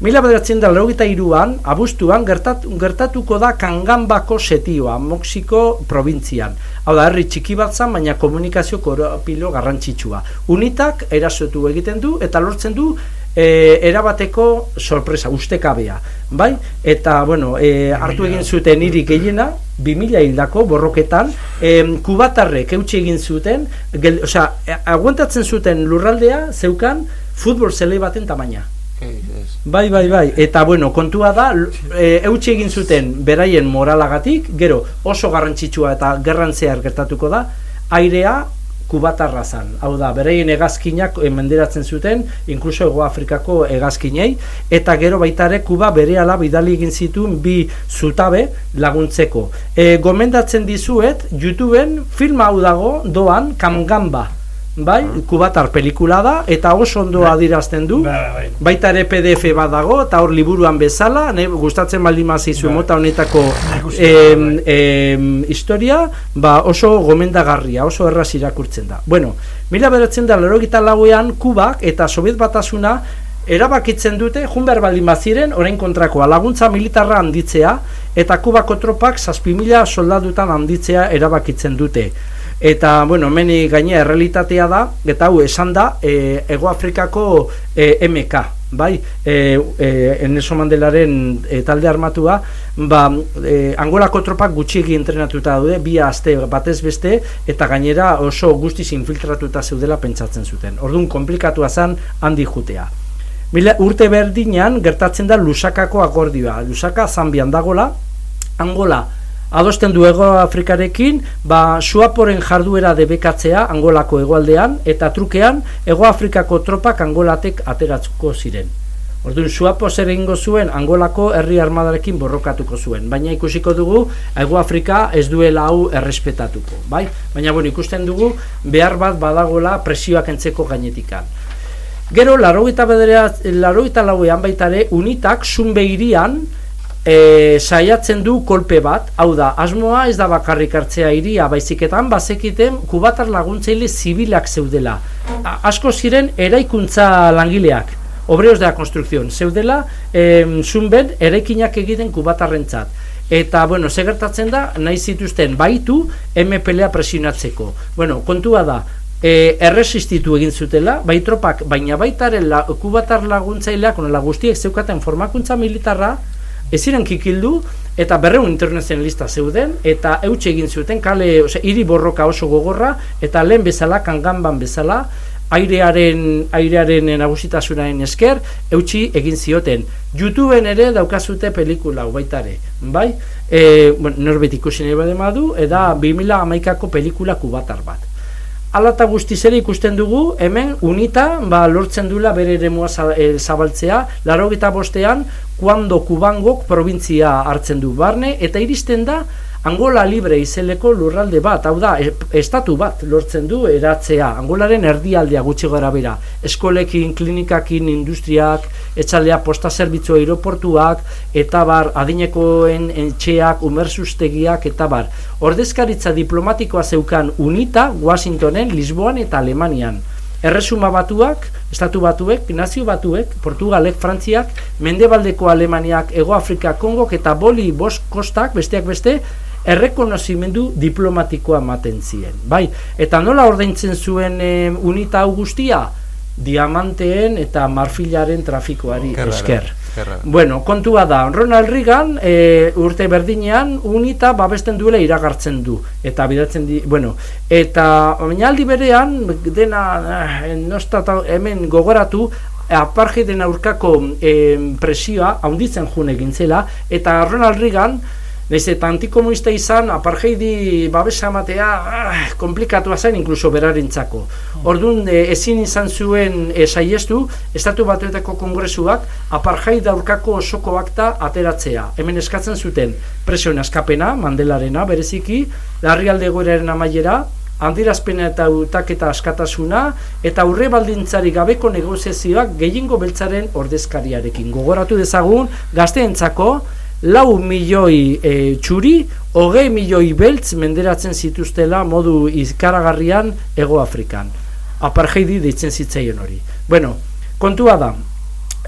Mila bederatzen da laugita iruan, abuztuan, gertatuko da Kangambako setioa, Moxiko provintzian. Hau da, herri txiki bat zan, baina komunikazio koropilo garrantzitsua. Unitak erasotu egiten du, eta lortzen du, e, erabateko sorpresa, ustekabea. Bai? Eta, bueno, e, hartu egin zuten hiri gehiena, 2000 hildako borroketan, e, kubatarrek eutxe egin zuten, gel, osea, aguantatzen zuten lurraldea, zeukan, futbol zele baten tamaina. Bai, bai, bai. Eta bueno, kontua da e, eutsi egin zuten beraien moralagatik, gero oso garrantzitsua eta gerrantzear gertatuko da, airea kubatarra zan. Hau da, beraien egazkinak e, menderatzen zuten, inkluso Ego Afrikako egazkinei, eta gero baitare kuba bere ala bidali egin zituen bi zutabe laguntzeko. E, gomendatzen dizuet, YouTubeen film hau dago doan Kamgamba bai, kubatar pelikula da eta oso ondo bai. adirazten du bai, bai, bai. baita ere pdf bat dago eta hor liburuan bezala ne, gustatzen baldin mazizu bai. mota honetako em, em, historia ba oso gomendagarria oso erraz irakurtzen da bueno, mila beratzen da lerogita lauean kubak eta sobiet batasuna erabakitzen dute junber baldin baziren orain kontrakoa laguntza militarra handitzea eta kubako tropak zazpi mila soldadutan handitzea erabakitzen dute eta bueno, meni gaine errealitatea da eta hau esan da e, Ego Afrikako e, MK bai, e, e, Eneso Mandelaren e, talde armatua ba, e, Angolako tropak gutxiegi entrenatuta daude, bi aste batez beste eta gainera oso guztiz infiltratuta zeudela pentsatzen zuten. Orduan komplikatua zan handi jutea. Mila, urte berdinean gertatzen da Lusakako akordioa. Lusaka Zambian dagola Angola adosten du Ego Afrikarekin, ba Suaporen jarduera debekatzea Angolako hegoaldean eta trukean Ego Afrikako tropak Angolatek ateratzuko ziren. Orduan, suapo zer egingo zuen Angolako herri armadarekin borrokatuko zuen, baina ikusiko dugu Ego Afrika ez duela hau errespetatuko, bai? Baina bueno, ikusten dugu behar bat badagola presioak entzeko gainetikan. Gero, larogeita bederea, larogeita lauean baitare, unitak zunbe irian e, saiatzen du kolpe bat, hau da, asmoa ez da bakarrik hartzea iria, baiziketan bazekiten kubatar laguntzaile zibilak zeudela. A, asko ziren eraikuntza langileak, obreos de la construcción, zeudela e, zunben eraikinak egiten kubatarrentzat. Eta, bueno, ze gertatzen da, nahi zituzten baitu MPLA presionatzeko. Bueno, kontua da, e, erresistitu egin zutela, bai tropak, baina baitaren la, kubatar laguntzaileak, la guztiek zeukaten formakuntza militarra, ez kikildu, eta berreun internazionalista zeuden, eta eutxe egin zuten, kale, ose, hiri borroka oso gogorra, eta lehen bezala, kanganban bezala, airearen airearen nagusitasunaren esker eutxi egin zioten. YouTubeen ere daukazute pelikula hau baita ere, bai? Eh, bueno, norbet ikusi nahi bade madu, eda 2011ko pelikula kubatar bat. Hala eta guztiz ere ikusten dugu, hemen unita ba, lortzen dula bere eremua eh, zabaltzea, laro bostean, kuando kubangok provintzia hartzen du. Barne, eta iristen da Angola libre izeleko lurralde bat, hau da, e- estatu bat lortzen du eratzea, Angolaren erdialdea gutxi gara bera, eskolekin, klinikakin, industriak, etxalea posta zerbitzu aeroportuak, eta bar, adinekoen etxeak, umersustegiak, eta bar. Ordezkaritza diplomatikoa zeukan unita, Washingtonen, Lisboan eta Alemanian. Erresuma batuak, estatu batuek, nazio batuek, Portugalek, Frantziak, Mendebaldeko Alemaniak, Ego Afrika, Kongok eta Boli bost kostak, besteak beste, errekonozimendu diplomatikoa ematen zien. Bai, eta nola ordaintzen zuen eh, unita hau guztia? Diamanteen eta marfilaren trafikoari raro, esker. raro. Bueno, kontua da, Ronald Reagan e, urte berdinean unita babesten duela iragartzen du. Eta bidatzen di, bueno, eta baina aldi berean, dena, eh, nostata, hemen gogoratu, apartheiden aurkako eh, presioa haunditzen jun egin zela, eta Ronald Reagan, Naiz eta antikomunista izan, apartheidi babesa ematea ah, komplikatua zen inkluso berarentzako. Orduan e, ezin izan zuen e, saiestu, Estatu Batuetako Kongresuak apartheid aurkako osoko akta ateratzea. Hemen eskatzen zuten presioen askapena, Mandelarena bereziki, larrialde egoeraren amaiera, handirazpena eta utaketa askatasuna, eta aurre baldintzari gabeko negoziazioak gehiengo beltzaren ordezkariarekin. Gogoratu dezagun, gazteentzako, lau milioi e, txuri, hogei milioi beltz menderatzen zituztela modu izkaragarrian Ego Afrikan. Apartheidi deitzen zitzaien hori. Bueno, kontua da,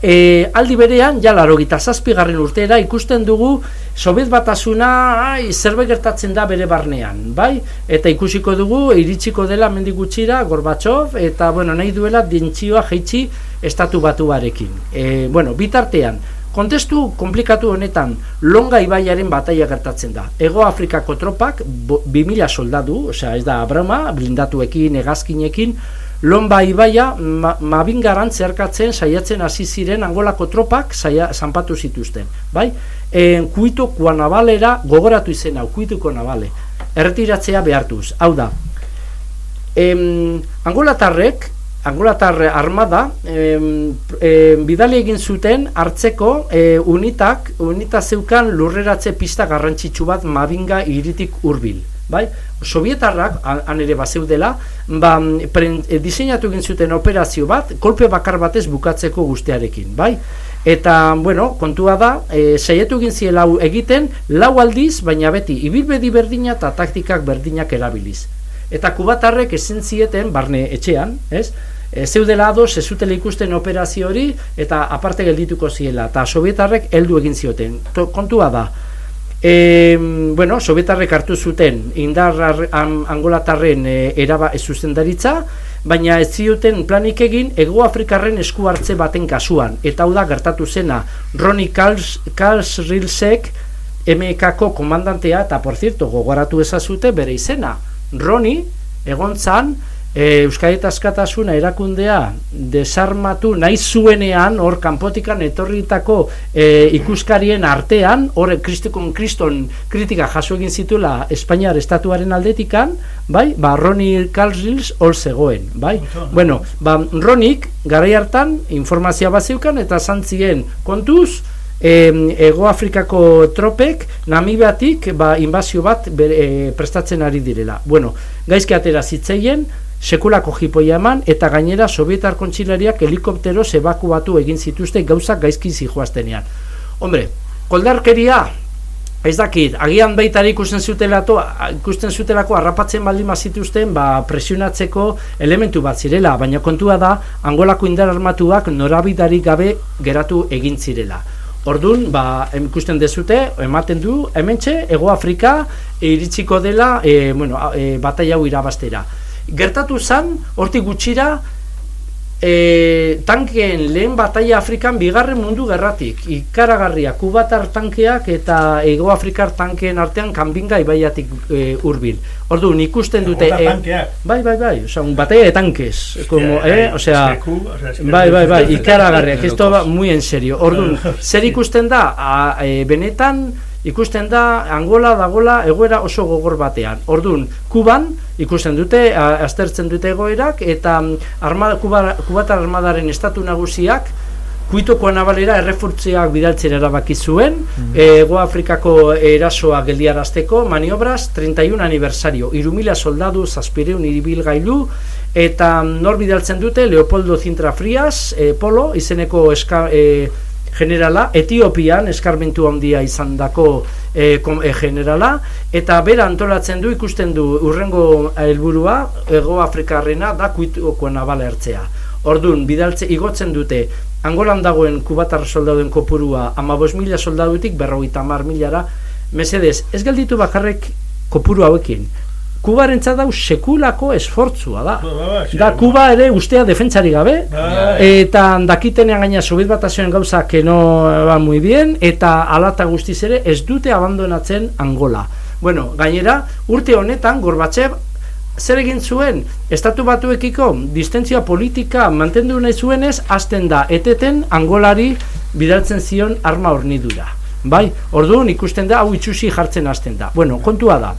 e, aldi berean, ja laro gita zazpigarren urtera ikusten dugu Sobiet batasuna ai, zerbait gertatzen da bere barnean, bai? Eta ikusiko dugu, iritsiko dela mendik gutxira, Gorbatsov, eta bueno, nahi duela dintxioa jeitsi estatu batuarekin. E, bueno, bitartean, Kontestu komplikatu honetan Longa ibaiaren bataia gertatzen da. Ego Afrikako tropak bo- 2000 soldadu, osea ez da broma, blindatuekin, hegazkinekin, Lonba ibaia ma, mabingaran zerkatzen saiatzen hasi ziren Angolako tropak saia, zanpatu zituzten. Bai? E, kuito kuanabalera gogoratu izen hau, kuituko nabale. Erretiratzea behartuz. Hau da, em, Angolatarrek Angolatar armada em, em, bidali egin zuten hartzeko e, unitak unita zeukan lurreratze pista garrantzitsu bat Mabinga hiritik hurbil, bai? Sovietarrak han ere bazeudela, ba pren, e, diseinatu egin zuten operazio bat kolpe bakar batez bukatzeko guztiarekin, bai? Eta, bueno, kontua da, e, saiatu egin ziela egiten, lau aldiz, baina beti, ibilbedi berdina eta taktikak berdinak erabiliz. Eta kubatarrek ezin zieten barne etxean, ez? E, zeudela ados, ez zutela ikusten operazio hori, eta aparte geldituko ziela. Eta sovietarrek heldu egin zioten. To, kontua da, e, bueno, sovietarrek hartu zuten indar ar- an- angolatarren e, eraba ez zuzendaritza, baina ez zioten planik egin Ego Afrikarren esku hartze baten kasuan. Eta hau da gertatu zena, Ronnie Kals, Kals Rilsek, MK-ko komandantea, eta por cierto, gogoratu ezazute bere izena. Roni, egon zan, e, Euskadi eta Askatasuna erakundea desarmatu nahi zuenean hor kanpotikan etorritako e, ikuskarien artean hor kristikon kriston kritika jaso egin zituela Espainiar estatuaren aldetikan bai, ba Ronnie Carlils hor zegoen bai, bueno, ba Ronik garai hartan informazioa bat zeukan eta zantzien kontuz e, Ego Afrikako tropek Namibiatik ba, inbazio bat bere, e, prestatzen ari direla. Bueno, gaizki atera zitzeien, sekulako jipoia eman, eta gainera Sovietar kontxilariak helikoptero ebakuatu egin zituzte gauzak gaizki zijoaztenean. Hombre, koldarkeria, ez dakit, agian baita ikusten zutelako, ikusten zutelako harrapatzen baldin bazituzten, ba, presionatzeko elementu bat zirela, baina kontua da, angolako indar armatuak norabidari gabe geratu egin zirela. Ordun, ba, ikusten dezute, ematen du, hementxe, Ego Afrika iritsiko dela, e, bueno, e, bataia hau irabaztera. Gertatu zan, hortik gutxira, e, tankeen lehen bataia Afrikan bigarren mundu gerratik. Ikaragarria, kubatar tankeak eta Ego Afrikar tankeen artean kanbinga ibaiatik e, urbil. Orduan, ikusten dute... E, bai, bai, bai, osea, un batalla de tanques. Como, bai, eh, o sea, es que ku- o sea, es que bai, bai, bai, es- ikaragarria, que esto va muy en serio. Orduan, zer ikusten da, a, e, benetan, ikusten da Angola dagola egoera oso gogor batean. Ordun, Kuban ikusten dute aztertzen dute egoerak eta mm, armada Kuba, Kubatar armadaren estatu nagusiak Kuitoko nabalera errefurtziak bidaltzera erabaki zuen, Ego Afrikako erasoa geldiarazteko, maniobras 31 aniversario, irumila soldadu, zazpireun iribilgailu, eta mm, nor bidaltzen dute Leopoldo Zintra Frias, e, Polo, izeneko eska, e, generala, Etiopian eskarmentu handia izan dako e, kom, e, generala, eta bera antolatzen du ikusten du urrengo helburua Ego Afrikarrena da kuitoko nabala ertzea. Ordun bidaltze igotzen dute Angolan dagoen kubatar soldaduen kopurua amabos mila soldadutik berrogeita hamar milara mesedez, ez gelditu bakarrek kopuru hauekin Kubarentzat dau sekulako esfortzua da. Da Kuba ere ustea defentsari gabe eta dakitenean gaina Soviet batazioen gauza que no van muy bien eta alata guztiz ere ez dute abandonatzen Angola. Bueno, gainera urte honetan Gorbatzev zer egin zuen estatu batuekiko distentzia politika mantendu nahi zuenez hasten da eteten Angolari bidaltzen zion arma hornidura. Bai, orduan ikusten da hau itxusi jartzen hasten da. Bueno, kontua da.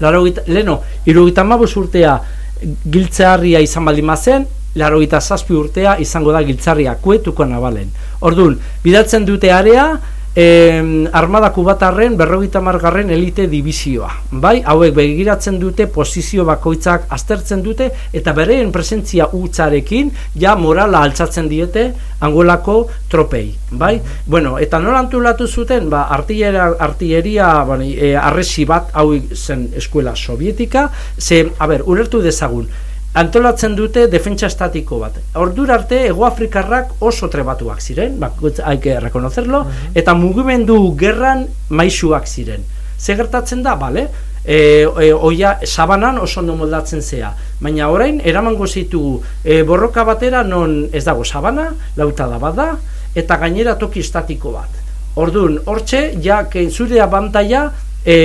Larogeita, leno, irurogeita hamabost urtea giltzarria izan baldin mazen, larogeita zazpi urtea izango da giltzarria kuetuko nabalen. Orduan, bidaltzen dute area, em, armada kubatarren berrogeita margarren elite dibizioa. Bai, hauek begiratzen dute posizio bakoitzak aztertzen dute eta bereen presentzia utzarekin ja morala altzatzen diete angolako tropei. Bai, bueno, eta nola antolatu zuten, ba, artilleria, artilleria bueno, e, arresi bat hau zen eskuela sovietika, ze, a ber, ulertu dezagun, antolatzen dute defentsa estatiko bat. Ordura arte Ego Afrikarrak oso trebatuak ziren, bakotz hay que reconocerlo, eta mugimendu gerran maisuak ziren. Ze gertatzen da, bale? E, e, oia sabanan oso ondo moldatzen zea. Baina orain eramango zitugu e, borroka batera non ez dago sabana, lautada bada, eta gainera toki estatiko bat. Ordun, hortxe, ja, zure abantaia e,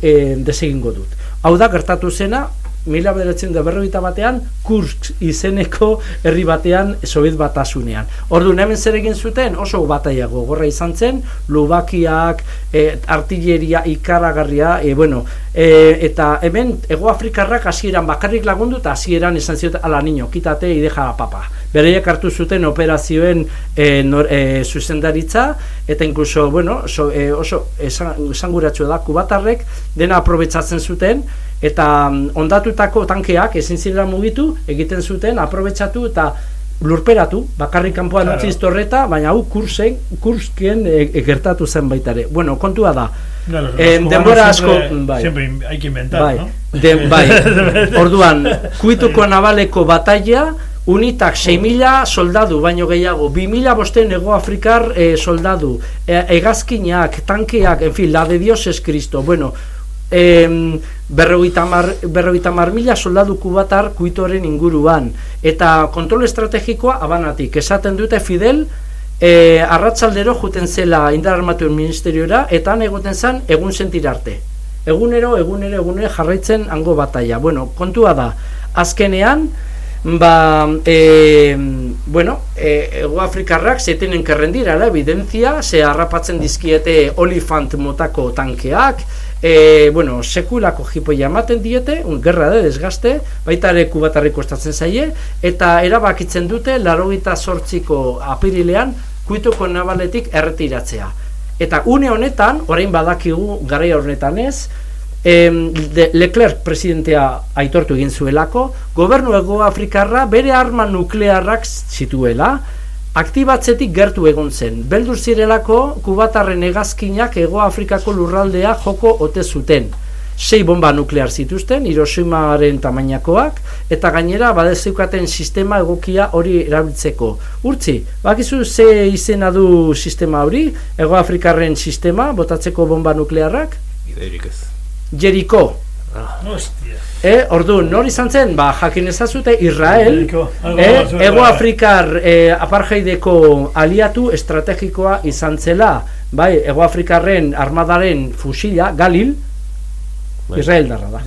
e, desegingo dut. Hau da, gertatu zena, mila bederatzen da berrogeita batean, Kursk izeneko herri batean Soviet batasunean. Ordu hemen zer egin zuten oso bataia gogorra izan zen, Lubakiak, e, artilleria ikaragarria, e, bueno, e, eta hemen Ego Afrikarrak hasieran bakarrik lagundu eta hasieran esan zioten ala niño, kitate y deja la papa. Bereiek hartu zuten operazioen e, nor, e, zuzendaritza eta incluso, bueno, so, e, oso esan, esanguratsua da kubatarrek dena aprobetsatzen zuten eta mm, ondatutako tankeak ezin zirela mugitu egiten zuten aprobetsatu eta lurperatu, bakarrik kanpoan Claro. utziz torreta, baina hau kursen, kurskien e, e, gertatu zen baita ere. Bueno, kontua da. Em, cubanos denbora asko, bai. siempre hay que inventar, bai. ¿no? De, bai. Orduan, kuituko nabaleko batalla, unitak 6.000 soldadu baino gehiago, 2.000 bosten ego afrikar eh, soldadu, e, egazkinak, tankeak, en fin, la de Dios es Cristo. Bueno, em, berrogeita mar, berrogeita mar mila soldadu kubatar kuitoren inguruan. Eta kontrol estrategikoa abanatik. Esaten dute Fidel, e, arratzaldero juten zela indar armatuen ministeriora, eta han egoten zen egun sentir arte. Egunero, egunero, egunero jarraitzen hango bataia. Bueno, kontua da, azkenean, ba, e, bueno, e, Ego Afrikarrak zetenen kerrendira, la, evidentzia, ze harrapatzen dizkiete olifant motako tankeak, e, bueno, sekulako jipoia ematen diete, un gerra de desgaste, baita ere kubatarrik kostatzen zaie, eta erabakitzen dute, larogita sortziko apirilean, kuituko nabaletik erretiratzea. Eta une honetan, orain badakigu garaia honetan ez, em, de, Leclerc presidentea aitortu egin zuelako, gobernu ego Afrikarra bere arma nuklearrak zituela, aktibatzetik gertu egon zen. Beldur zirelako, kubatarren egazkinak ego Afrikako lurraldea joko ote zuten. Sei bomba nuklear zituzten, Hiroshimaren tamainakoak, eta gainera badezeukaten sistema egokia hori erabiltzeko. Urtzi, bakizu ze izena du sistema hori, ego Afrikarren sistema, botatzeko bomba nuklearrak? Iderik ez. Jeriko. Hostia. E, ordu, nor izan zen, ba, jakin ezazute Israel, e, batzuen ego bai. Afrikar e, apartheideko aliatu estrategikoa izan zela, bai, ego Afrikarren armadaren fusila, Galil, Israel darra da.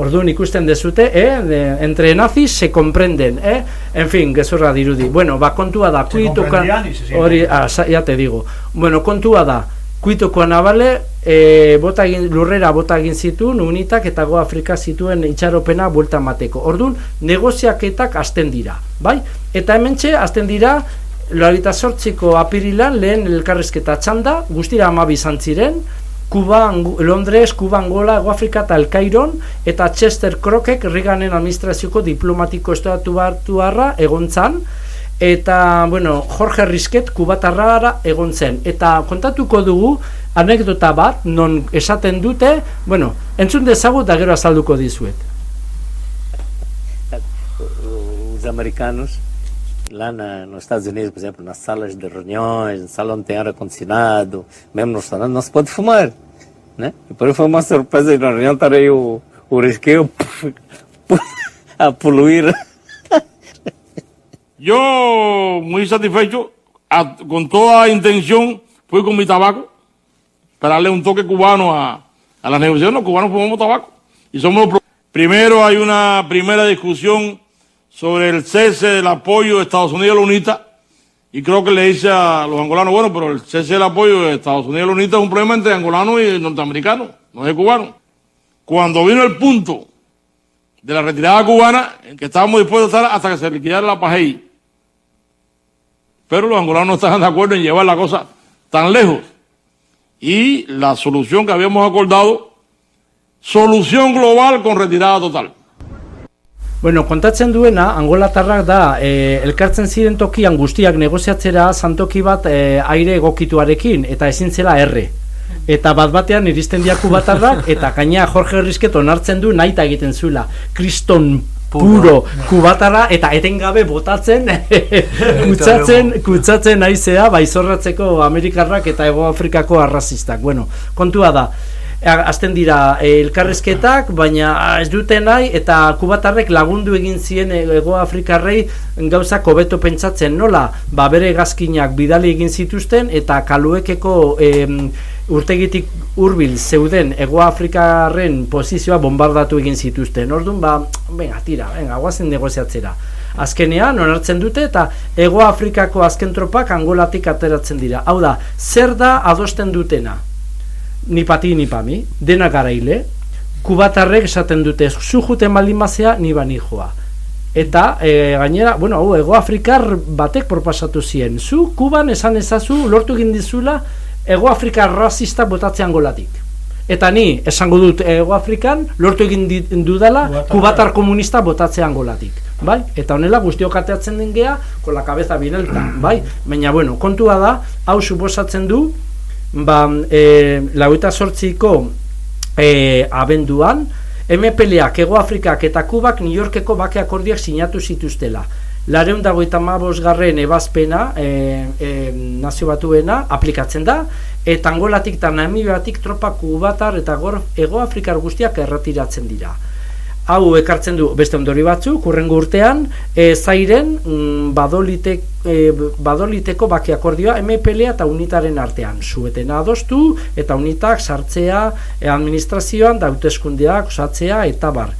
Orduan ikusten dezute, eh, de, entre nazis se comprenden, eh? En fin, gezurra dirudi. Bueno, ba, kontua da, kuituka... Hori, ah, ya te digo. Bueno, kontua da, kuituko nabale, e, bota egin, lurrera bota egin zituen, unitak eta go Afrika zituen itxaropena buelta mateko. Orduan, negoziaketak hasten dira, bai? Eta hementxe, hasten dira, Lorita sortziko apirilan lehen elkarrizketa txanda, guztira amabi izan ziren, Kuba, Londres, Kuba, Angola, Ego Afrika eta El Cairon, eta Chester Crockek Reaganen administrazioko diplomatiko estatu batuarra egon zan, eta, bueno, Jorge Risket kubatarra egon zen. Eta kontatuko dugu, anekdota bat, non esaten dute, bueno, entzun dezagut da gero azalduko dizuet. os americanos lá na, nos Estados Unidos, por exemplo, nas salas de reuniões, no salão tem ar-condicionado, mesmo no restaurante, não se pode fumar. Né? Por foi uma surpresa na reunião estar aí o, o risqueio a poluir. Yo, muy satisfecho, con toda intención, fui con mi tabaco para darle un toque cubano a, a las negociaciones. Los cubanos fumamos tabaco. Y somos los Primero hay una primera discusión sobre el cese del apoyo de Estados Unidos a la UNITA. Y creo que le dice a los angolanos, bueno, pero el cese del apoyo de Estados Unidos a la UNITA es un problema entre angolanos y norteamericanos, no es de cubanos. Cuando vino el punto de la retirada cubana, en que estábamos dispuestos a estar hasta que se liquidara la PAGEI. Pero los angolanos no estaban de acuerdo en llevar la cosa tan lejos. Y la solución que habíamos acordado, solución global con retirada total. Bueno, kontatzen duena, angolatarrak da, e, elkartzen ziren tokian guztiak negoziatzera santoki bat e, aire egokituarekin, eta ezin zela erre. Eta bat batean iristen diaku batarrak, eta gaina Jorge Risket onartzen du naita egiten zuela. Kriston puro kubatarra eta etengabe botatzen kutsatzen kutsatzen naizea baizorratzeko Amerikarrak eta Hego Afrikako arrazistak. Bueno, kontua da a- Hasten dira eh, elkarrezketak, baina ah, ez dute nahi eta kubatarrek lagundu egin zien eh, Hego Afrikarrei gauzak hobeto pentsatzen nola, ba bere gazkinak bidali egin zituzten eta kaluekeko em, urtegitik hurbil zeuden Hego Afrikarren posizioa bombardatu egin zituzten. Orduan, ba, venga, tira, venga, guazen negoziatzera. Azkenean, onartzen dute eta Hego Afrikako azken tropak angolatik ateratzen dira. Hau da, zer da adosten dutena? Ni pati, ni pami, dena garaile, kubatarrek esaten dute, zu juten baldin bazea, ni bani joa. Eta e, gainera, bueno, hau, Ego Afrikar batek propasatu zien. Zu, Kuban esan ezazu, lortu egin dizula, Ego Afrikar rasista botatze angolatik. Eta ni, esango dut Ego Afrikan, lortu egin dudala, kubatar komunista botatze angolatik. Bai? Eta honela guztiok ateatzen den gea, con la cabeza bien bai? Baina, bueno, kontua da, hau suposatzen du, ba, e, laueta sortziko e, abenduan, MPLak, Ego Afrikak eta Kubak New Yorkeko bake akordiak sinatu zituztela. Lareun dagoita garren ebazpena e, e, nazio batuena aplikatzen da, eta angolatik eta namibiatik tropa kubatar eta gor, Ego Afrikar guztiak erretiratzen dira. Hau ekartzen du beste ondori batzuk, urrengo urtean, e, zairen mm, badolite, e, badoliteko bake akordioa MPLA eta unitaren artean. Zuetena adostu eta unitak sartzea e, administrazioan, da hauteskundeak osatzea eta bar.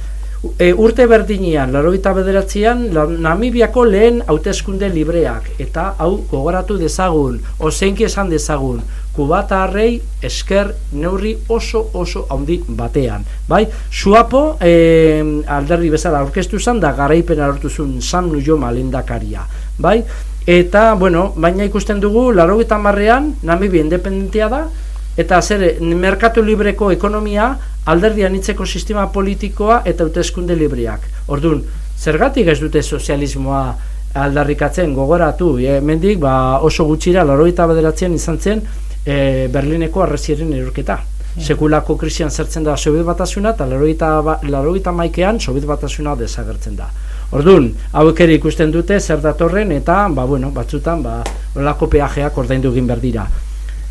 e, urte berdinean, larogeita bederatzean, la- Namibiako lehen hauteskunde libreak, eta hau gogoratu dezagun, oseinki esan dezagun, kubatarrei esker neurri oso oso handi batean. Bai, suapo e, alderdi bezala aurkeztu zen da garaipena lortu zuen San Nujoma lendakaria. Bai, eta, bueno, baina ikusten dugu, larogeita marrean, Namibia independentia da, eta zer, merkatu libreko ekonomia, alderdi anitzeko sistema politikoa eta hauteskunde libreak. Ordun, zergatik ez dute sozialismoa aldarrikatzen gogoratu, e, mendik ba, oso gutxira, larogeita bederatzen izan zen, e, Berlineko arrezieren erorketa. Sekulako krisian zertzen da Sobiet batasuna eta larogeita, ba, maikean Sobiet batasuna desagertzen da. Ordun, hauek ere ikusten dute zer datorren eta ba, bueno, batzutan ba, olako peajeak ordaindu egin behar dira.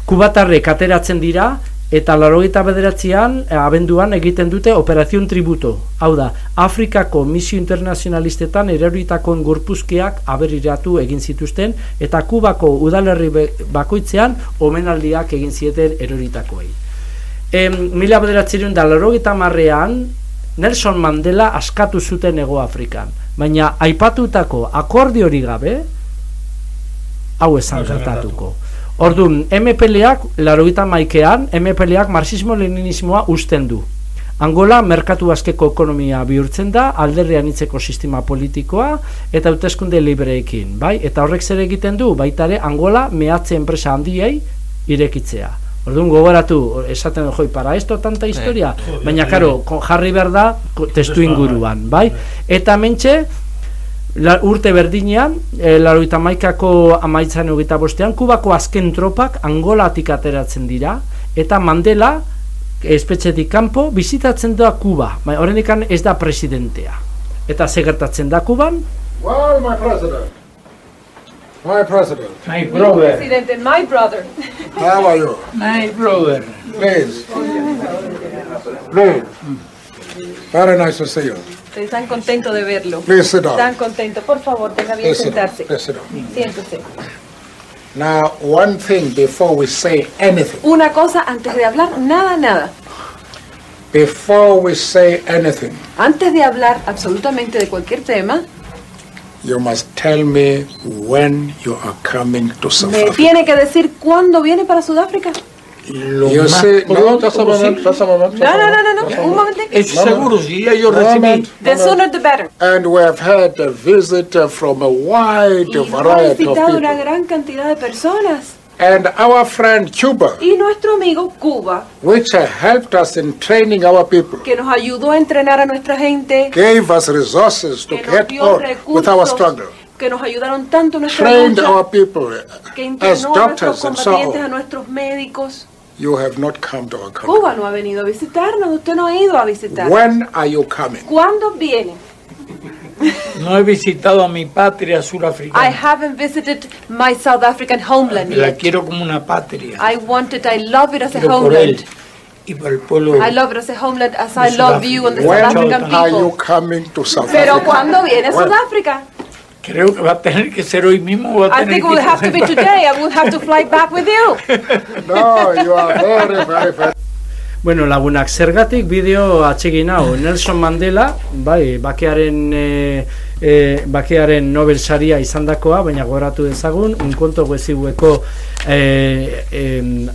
Kubatarrek ateratzen dira eta larogeita bederatzean eh, abenduan egiten dute operazion tributo. Hau da, Afrikako misio internazionalistetan eroritakoen gorpuzkeak aberiratu egin zituzten eta Kubako udalerri bakoitzean omenaldiak egin zieten eroritakoei. Em, mila bederatzeron da larogeita marrean Nelson Mandela askatu zuten Ego Afrikan. Baina aipatutako akordiori gabe hau esan gertatuko. Orduan, MPLak, larogeita maikean, MPLak marxismo-leninismoa usten du. Angola merkatu askeko ekonomia bihurtzen da, alderrean itzeko sistema politikoa eta hauteskunde libreekin, bai? Eta horrek zer egiten du, baita ere Angola mehatze enpresa handiei irekitzea. Orduan gogoratu, esaten joi, para esto tanta historia, joder, baina bai, karo, ko- jarri behar da testu inguruan, bai? Eta mentxe, la, urte berdinean, e, laroita maikako amaitzan hogeita bostean, Kubako azken tropak Angolatik ateratzen dira, eta Mandela, espetxetik kanpo, bizitatzen da Kuba, bai, horrendikan ez da presidentea. Eta ze gertatzen da Kuban? Well, my president. My president. My President and my brother. How are you? My brother. Please. Please. Very nice to see you. Estoy tan contento de verlo. Please sit down. Tan contento. Por favor, tenga bien Please sit down. sentarse. Please sit down. Siéntese. Now, one thing before we say anything. Una cosa antes de hablar, nada, nada. Before we say anything, Antes de hablar absolutamente de cualquier tema, you must tell me when you are coming to South me Africa. tiene que decir cuándo viene para Sudáfrica. You see, no, just a moment, just a moment. No, no, no, no, no. Un momento. Moment, The sooner the better. And we have had a visit from a wide Y hemos variety of visitado una people. gran cantidad de personas. And our friend Cuba, Y nuestro amigo Cuba, which helped us in training our people, que nos ayudó a entrenar a nuestra gente, gave us resources to get dio on with our struggle, que nos ayudaron tanto en nuestra trained lucha, our people que as entrenó a nuestros doctors and so a on. nuestros médicos. You have not come to our country. Cuba no ha venido a visitarnos, usted no ha ido a visitarnos. When are you coming? ¿Cuándo viene? No he visitado a mi patria I surafricana. haven't visited my South African homeland La yet. quiero como una patria. I want it, I love it as a Quiero él homeland. y por el pueblo. I love it as a homeland as I love you and the South When African are you people. coming to South Pero Africa? ¿cuándo viene When? Sudáfrica? Creo que va a tener que ser hoy mismo. o Va a I tener think it que will have to be ser- today. I will have to fly back with you. No, you are very, very, very. Bueno, lagunak, zergatik bideo atsegin hau, Nelson Mandela, bai, bakearen, e, e, bakearen Nobel saria izandakoa, baina goratu dezagun, unkonto guezibueko e, e,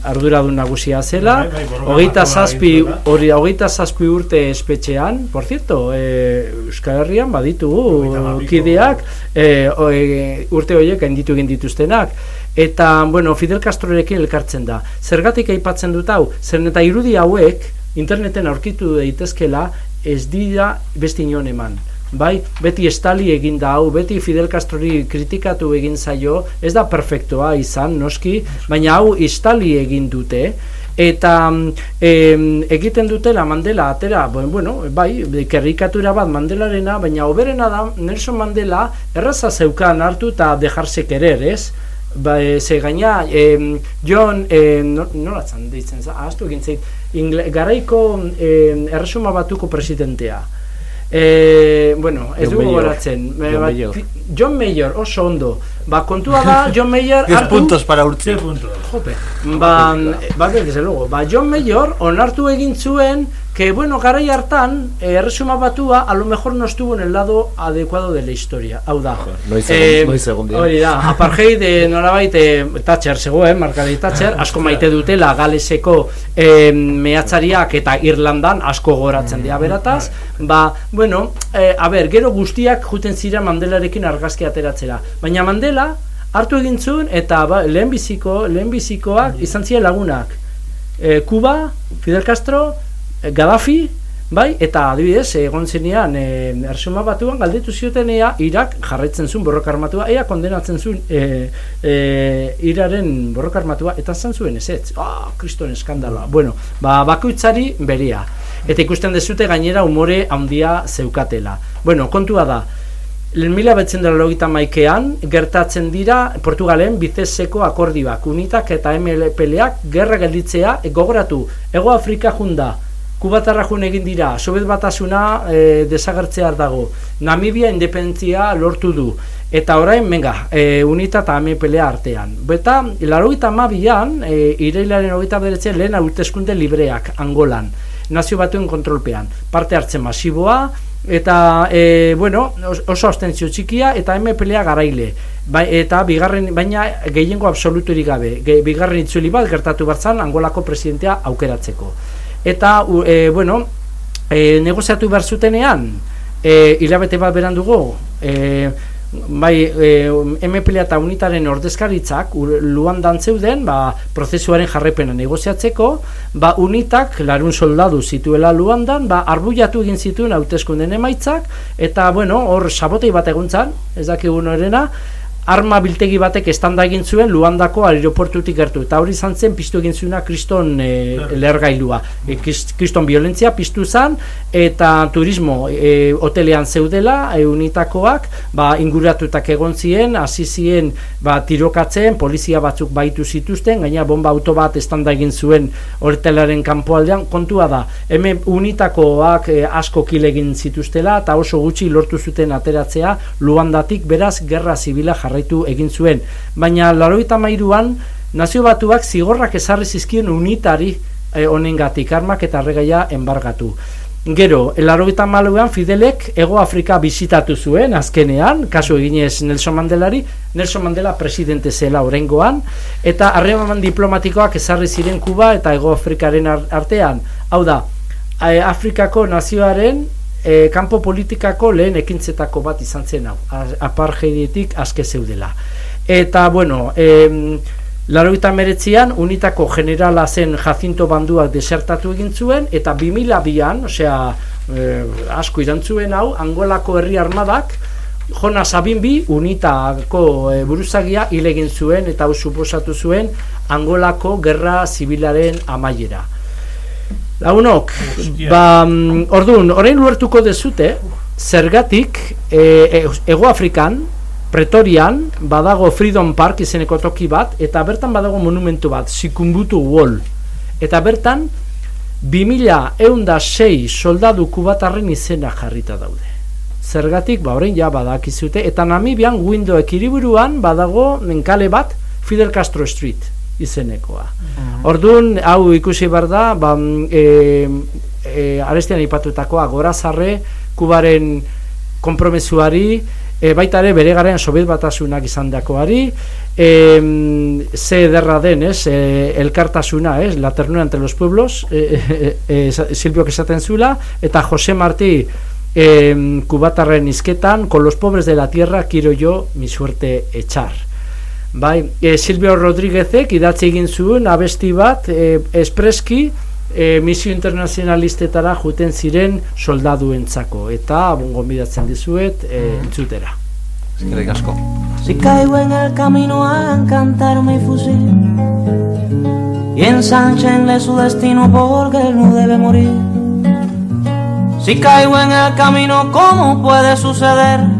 arduradun nagusia zela, Bai, bai, hogeita zazpi, hori, hogeita zazpi urte espetxean, por cierto, e, Euskal Herrian baditugu kideak, e, o, e, urte horiek gainditu egin dituztenak, eta, bueno, Fidel Castrorekin elkartzen da. Zergatik aipatzen dut hau, zer eta irudi hauek interneten aurkitu daitezkela ez dira beste inon eman. Bai, beti estali egin da hau, beti Fidel Castrori kritikatu egin zaio, ez da perfektoa izan, noski, baina hau estali egin dute, eta em, egiten dutela Mandela atera, bueno, bueno bai, karikatura bat Mandelarena, baina oberena da Nelson Mandela erraza zeukan hartu eta dejarse querer, ez? Ba, e, ze gaina, em, John, e, no, nola zan deitzen, ahaztu egin zait, garaiko em, erresuma batuko presidentea. E, bueno, ez John dugu goratzen. E, John Major. John Mayor, oso ondo. ba, kontua da, John Mayer 10 puntos para Urtzi. 10 puntos. Jope. Ba, ba, desde luego, ba, John Mayer onartu egin zuen que, bueno, garai hartan, eh, erresuma batua, a lo mejor no estuvo en el lado adecuado de la historia. Hau da. noiz egon- noiz egon dira. Hori da, apartheid, eh, nolabait, eh, Thatcher zegoen, Margaret Thatcher, asko maite dutela galeseko eh, mehatzariak eta Irlandan asko goratzen dira berataz, ba, bueno, eh, a ber, gero guztiak juten zira Mandelarekin argazki ateratzera. Baina Mandela hartu egin zuen eta ba, lehenbiziko, lehenbizikoak izan ziren lagunak. Eh, Kuba, Fidel Castro, eh, Gaddafi, bai, eta adibidez, egon zenean, e, ersuma batuan, galdetu zioten ea, Irak jarraitzen zuen borroka armatua, ea kondenatzen zuen e, e, Iraren borroka armatua, eta zan zuen ez ez, ah, kriston eskandaloa. Bueno, ba, bakoitzari beria. Eta ikusten dezute gainera umore handia zeukatela. Bueno, kontua da, Mila betzen logita maikean, gertatzen dira Portugalen bizeseko akordioak, unitak eta MLPLak gerra gelditzea e, gogoratu. Ego Afrika junda, Kubatarra jun egin dira, Sobiet batasuna e, desagertzea dago. Namibia independentzia lortu du. Eta orain, menga, e, unita eta MPLA artean. Beta, larogeita amabian, e, ireilaren hogeita beretzen lehen hauteskunde libreak, Angolan. Nazio batuen kontrolpean. Parte hartzen masiboa, eta e, bueno, os- oso abstentzio txikia eta MPLA garaile. Bai, eta bigarren baina gehiengo absoluturik gabe. Ge, bigarren itzuli bat gertatu batzan Angolako presidentea aukeratzeko. Eta e, bueno, e, negoziatu behar zutenean, e, hilabete bat berandugo, e, bai, e, MPLA eta unitaren ordezkaritzak u- luandan zeuden, ba, prozesuaren jarrepena negoziatzeko, ba, unitak larun soldadu zituela luandan, ba, arbuiatu egin zituen hauteskunden emaitzak, eta, bueno, hor sabotei bat eguntzan, ez dakigu norena, arma biltegi batek estanda egin zuen Luandako aeroportutik gertu. Eta hori izan zen piztu egin zuena kriston e, lehergailua. e, kris- kriston violentzia piztu zen eta turismo e, hotelean zeudela e, unitakoak ba, inguratutak egon ziren hasi ziren ba, tirokatzen polizia batzuk baitu zituzten gaina bomba auto bat estanda egin zuen hotelaren kanpoaldean. Kontua da hemen unitakoak e, asko kil egin zituztela eta oso gutxi lortu zuten ateratzea Luandatik. Beraz gerra zibila jarraitu egin zuen. Baina laroita mairuan nazio batuak zigorrak ezarri zizkien unitari eh, honengatik armak eta regaia enbargatu. Gero, elarogeita malauan Fidelek Ego Afrika bizitatu zuen, azkenean, kasu eginez Nelson Mandelari, Nelson Mandela presidente zela orengoan, eta harreman diplomatikoak ezarri ziren Kuba eta Ego Afrikaren ar- artean. Hau da, eh, Afrikako nazioaren eh, kanpo politikako lehen ekintzetako bat izan zen hau, a- apartheidetik aske zeudela. Eta, bueno, em, Laroita meretzian, unitako generala zen Jacinto Banduak desertatu egin zuen, eta 2002an, osea, eh, asko irantzuen hau, Angolako herri armadak, Jonas Abinbi, unitako eh, buruzagia hil egin zuen, eta hau suposatu zuen, Angolako gerra zibilaren amaiera. Lagunok, ba, mm, orduan, orain ulertuko dezute, zergatik, e, e, Ego Afrikan, Pretorian, badago Freedom Park izeneko toki bat, eta bertan badago monumentu bat, Sikumbutu Wall. Eta bertan, 2000 eunda sei soldadu kubatarren izena jarrita daude. Zergatik, ba, orain ja badakizute, eta Namibian, Windoek hiriburuan badago kale bat, Fidel Castro Street izenekoa. Orduan, hau ikusi behar da, ba, mm, e, e, arestian ipatutakoa gorazarre, kubaren konpromesuari, e, baita ere bere garen Sobiet batasunak izan dakoari, e, ze ederra den, ez, e, elkartasuna, ez, la ternura entre los pueblos, e, e, e, e, Silbiok esaten zula, eta Jose Martí e, kubatarren izketan, con los pobres de la tierra quiero yo mi suerte echar. Bai, e, Silvio Rodríguezek idatzi egin zuen abesti bat e, espreski e, misio internazionalistetara juten ziren soldaduentzako eta bongo bidatzen dizuet e, entzutera. Eskerrik asko. Si caigo en el camino a cantar mi fusil y ensanchenle su destino porque él no debe morir. Si caigo en el camino, ¿cómo puede suceder?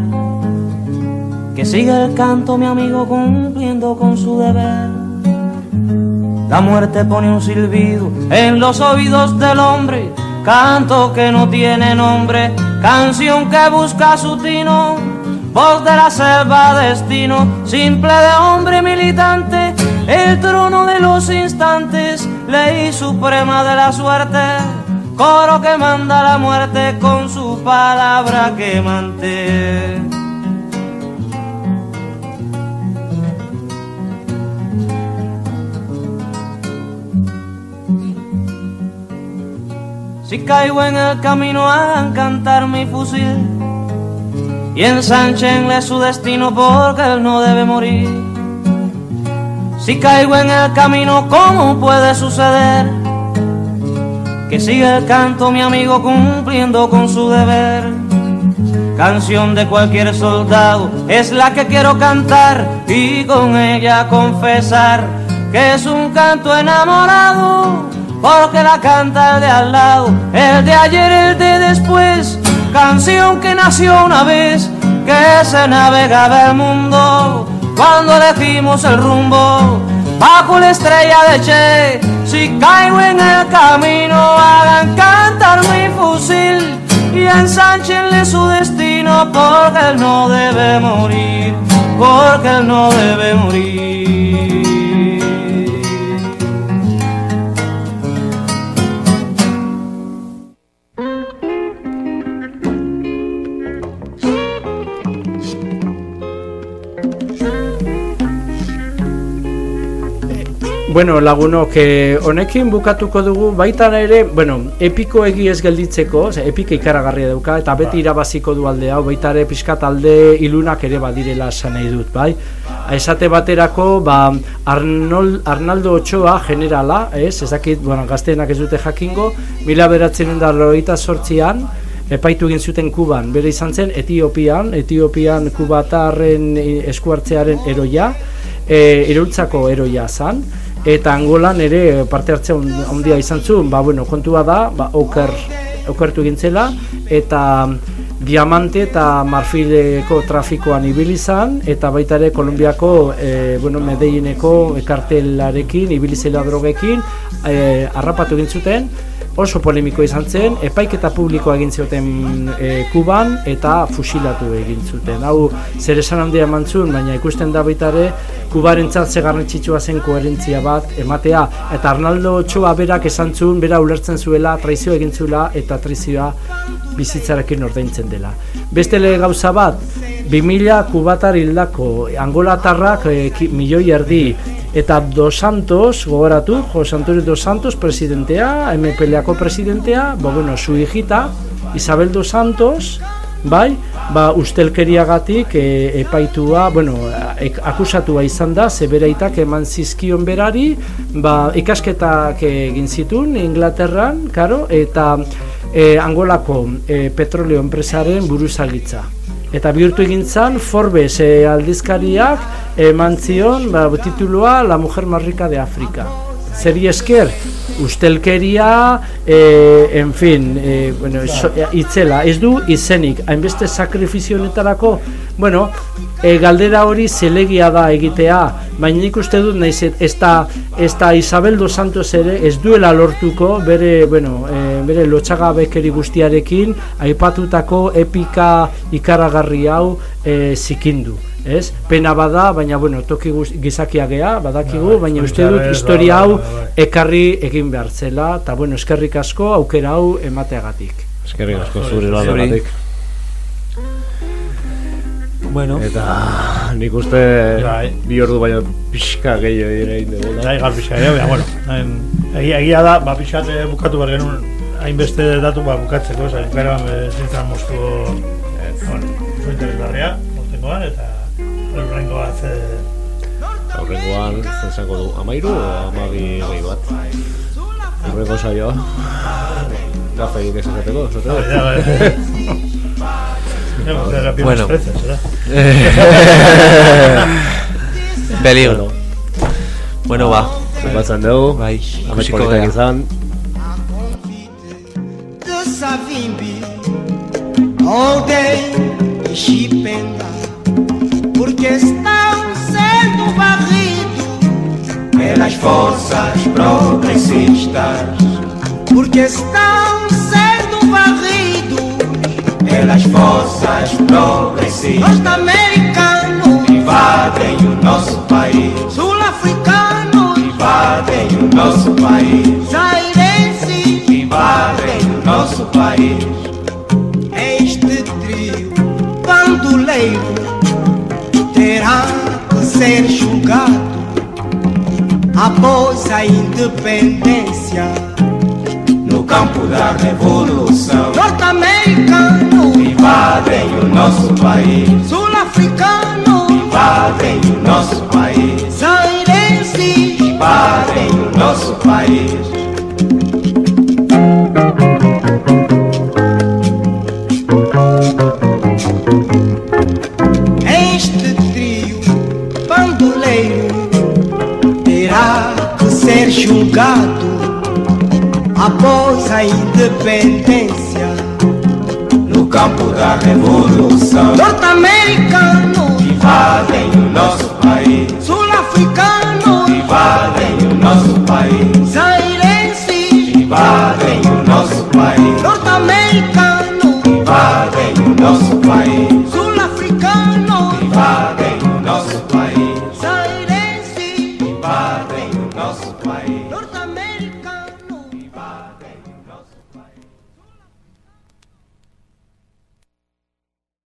Que siga el canto, mi amigo, cumpliendo con su deber. La muerte pone un silbido en los oídos del hombre, canto que no tiene nombre, canción que busca su tino, voz de la selva, destino simple de hombre militante, el trono de los instantes, ley suprema de la suerte, coro que manda la muerte con su palabra quemante. Si caigo en el camino hagan cantar mi fusil y ensanchenle su destino porque él no debe morir. Si caigo en el camino, ¿cómo puede suceder? Que siga el canto mi amigo cumpliendo con su deber. Canción de cualquier soldado es la que quiero cantar y con ella confesar que es un canto enamorado porque la canta el de al lado, el de ayer, el de después, canción que nació una vez, que se navegaba el mundo. Cuando elegimos el rumbo, bajo la estrella de Che, si caigo en el camino, hagan cantar mi fusil y ensanchenle su destino, porque él no debe morir, porque él no debe morir. Bueno, lagunok, eh, honekin bukatuko dugu, baita ere, bueno, epiko egi ez gelditzeko, ose, epika ikaragarria dauka, eta beti irabaziko du alde hau, baita ere pixkat alde ilunak ere badirela esan nahi dut, bai? Esate baterako, ba, Arnold, Arnaldo Ochoa generala, ez, ez dakit, bueno, gazteenak ez dute jakingo, mila beratzen da roita sortzian, epaitu egin zuten Kuban, bere izan zen Etiopian, Etiopian kubatarren eskuartzearen eroia, e, irultzako eroia zan, eta Angolan ere parte hartzea handia izan zuen, ba, bueno, kontua da, ba, oker, okertu gintzela, eta diamante eta marfileko trafikoan ibili izan, eta baita ere Kolumbiako, e, bueno, Medellineko kartelarekin, ibili zela drogekin, e, harrapatu egin zuten, oso polemiko izan zen, epaiketa publikoa egin zuten e, Kuban eta fusilatu egin zuten. Hau zer esan handia eman zuen, baina ikusten da baita ere Kubaren txatze garrantzitsua zen koherentzia bat ematea. Eta Arnaldo Ochoa berak esan zuen, bera ulertzen zuela, traizio egin zuela eta traizioa bizitzarekin ordaintzen dela. Beste lege gauza bat, 2000 kubatar hildako angolatarrak e, milioi erdi eta Dos Santos, gogoratu, Jose Antonio Dos Santos presidentea, MPLako presidentea, ba, bueno, su hijita, Isabel Dos Santos, bai, ba, ustelkeriagatik e, epaitua, bueno, ek, akusatua izan da, zebereitak eman zizkion berari, ba, ikasketak egin zituen Inglaterran, karo, eta e, Angolako e, petroleo enpresaren buruzagitza. Eta bihurtu egin zan, Forbes e, aldizkariak eman zion ba, titulua La Mujer Más Rica de África. Zeri esker, ustelkeria, e, en fin, e, bueno, itzela, ez du izenik, hainbeste sakrifizio honetarako, bueno, e, galdera hori zelegia da egitea, baina nik uste dut naiz ez da, ez da Isabel dos Santos ere ez duela lortuko bere, bueno, e, bere lotxagabekeri guztiarekin aipatutako epika ikaragarri hau e, zikindu. Ez? Pena bada, baina bueno, toki guz, gizakia gea, badakigu, baina uste dut bai, historia bai, hau bai, bai. ekarri egin behar zela, eta bueno, eskerrik asko aukera hau emateagatik. Eskerrik asko zure Zuri. lanagatik. Bueno. Eta nik uste Bai. bi ordu baina pixka gehiago egin dugu. Bai, gal pixka, ja, bueno, hain- egia, egia da, ba, pixkat eh, bukatu behar genuen, hainbeste datu ba, bukatzeko, bukaeran e, zintzen moztu, bueno, oso interesgarria, mortengoan, eta horrengo bat, e, Horrengoan, zen zango du, amairu o amabi gehi bat? Horrengo saioa. Gafe egin esateko, esateko. Bai, ja, bai. Ja, pues, terapia Bueno. más precios, ¿verdad? Peligro. Bueno, ba. Batzen dugu, bai, amets ikusiko politak gara. izan. de Savimbi Ontem Chipenga Porque estão sendo varridos Pelas forças progressistas Porque estão sendo varridos pelas forças progressistas Norte-americano, invadem o nosso país, sul-africano, invadem o nosso país, zairense, invadem o nosso país. este trio bandoleiro terá que ser julgado após a independência. No campo da revolução, Norte-americano, invadem o nosso país, sul-africano, invadem o nosso país, zairense, invadem o nosso país. Este trio bandoleiro terá que ser julgado após a independência campo da revolução. Norte Americano invadem o nosso país. Sul Africano invadem o nosso país. Zairenses invadem o nosso país. Norte Americano invadem o nosso país.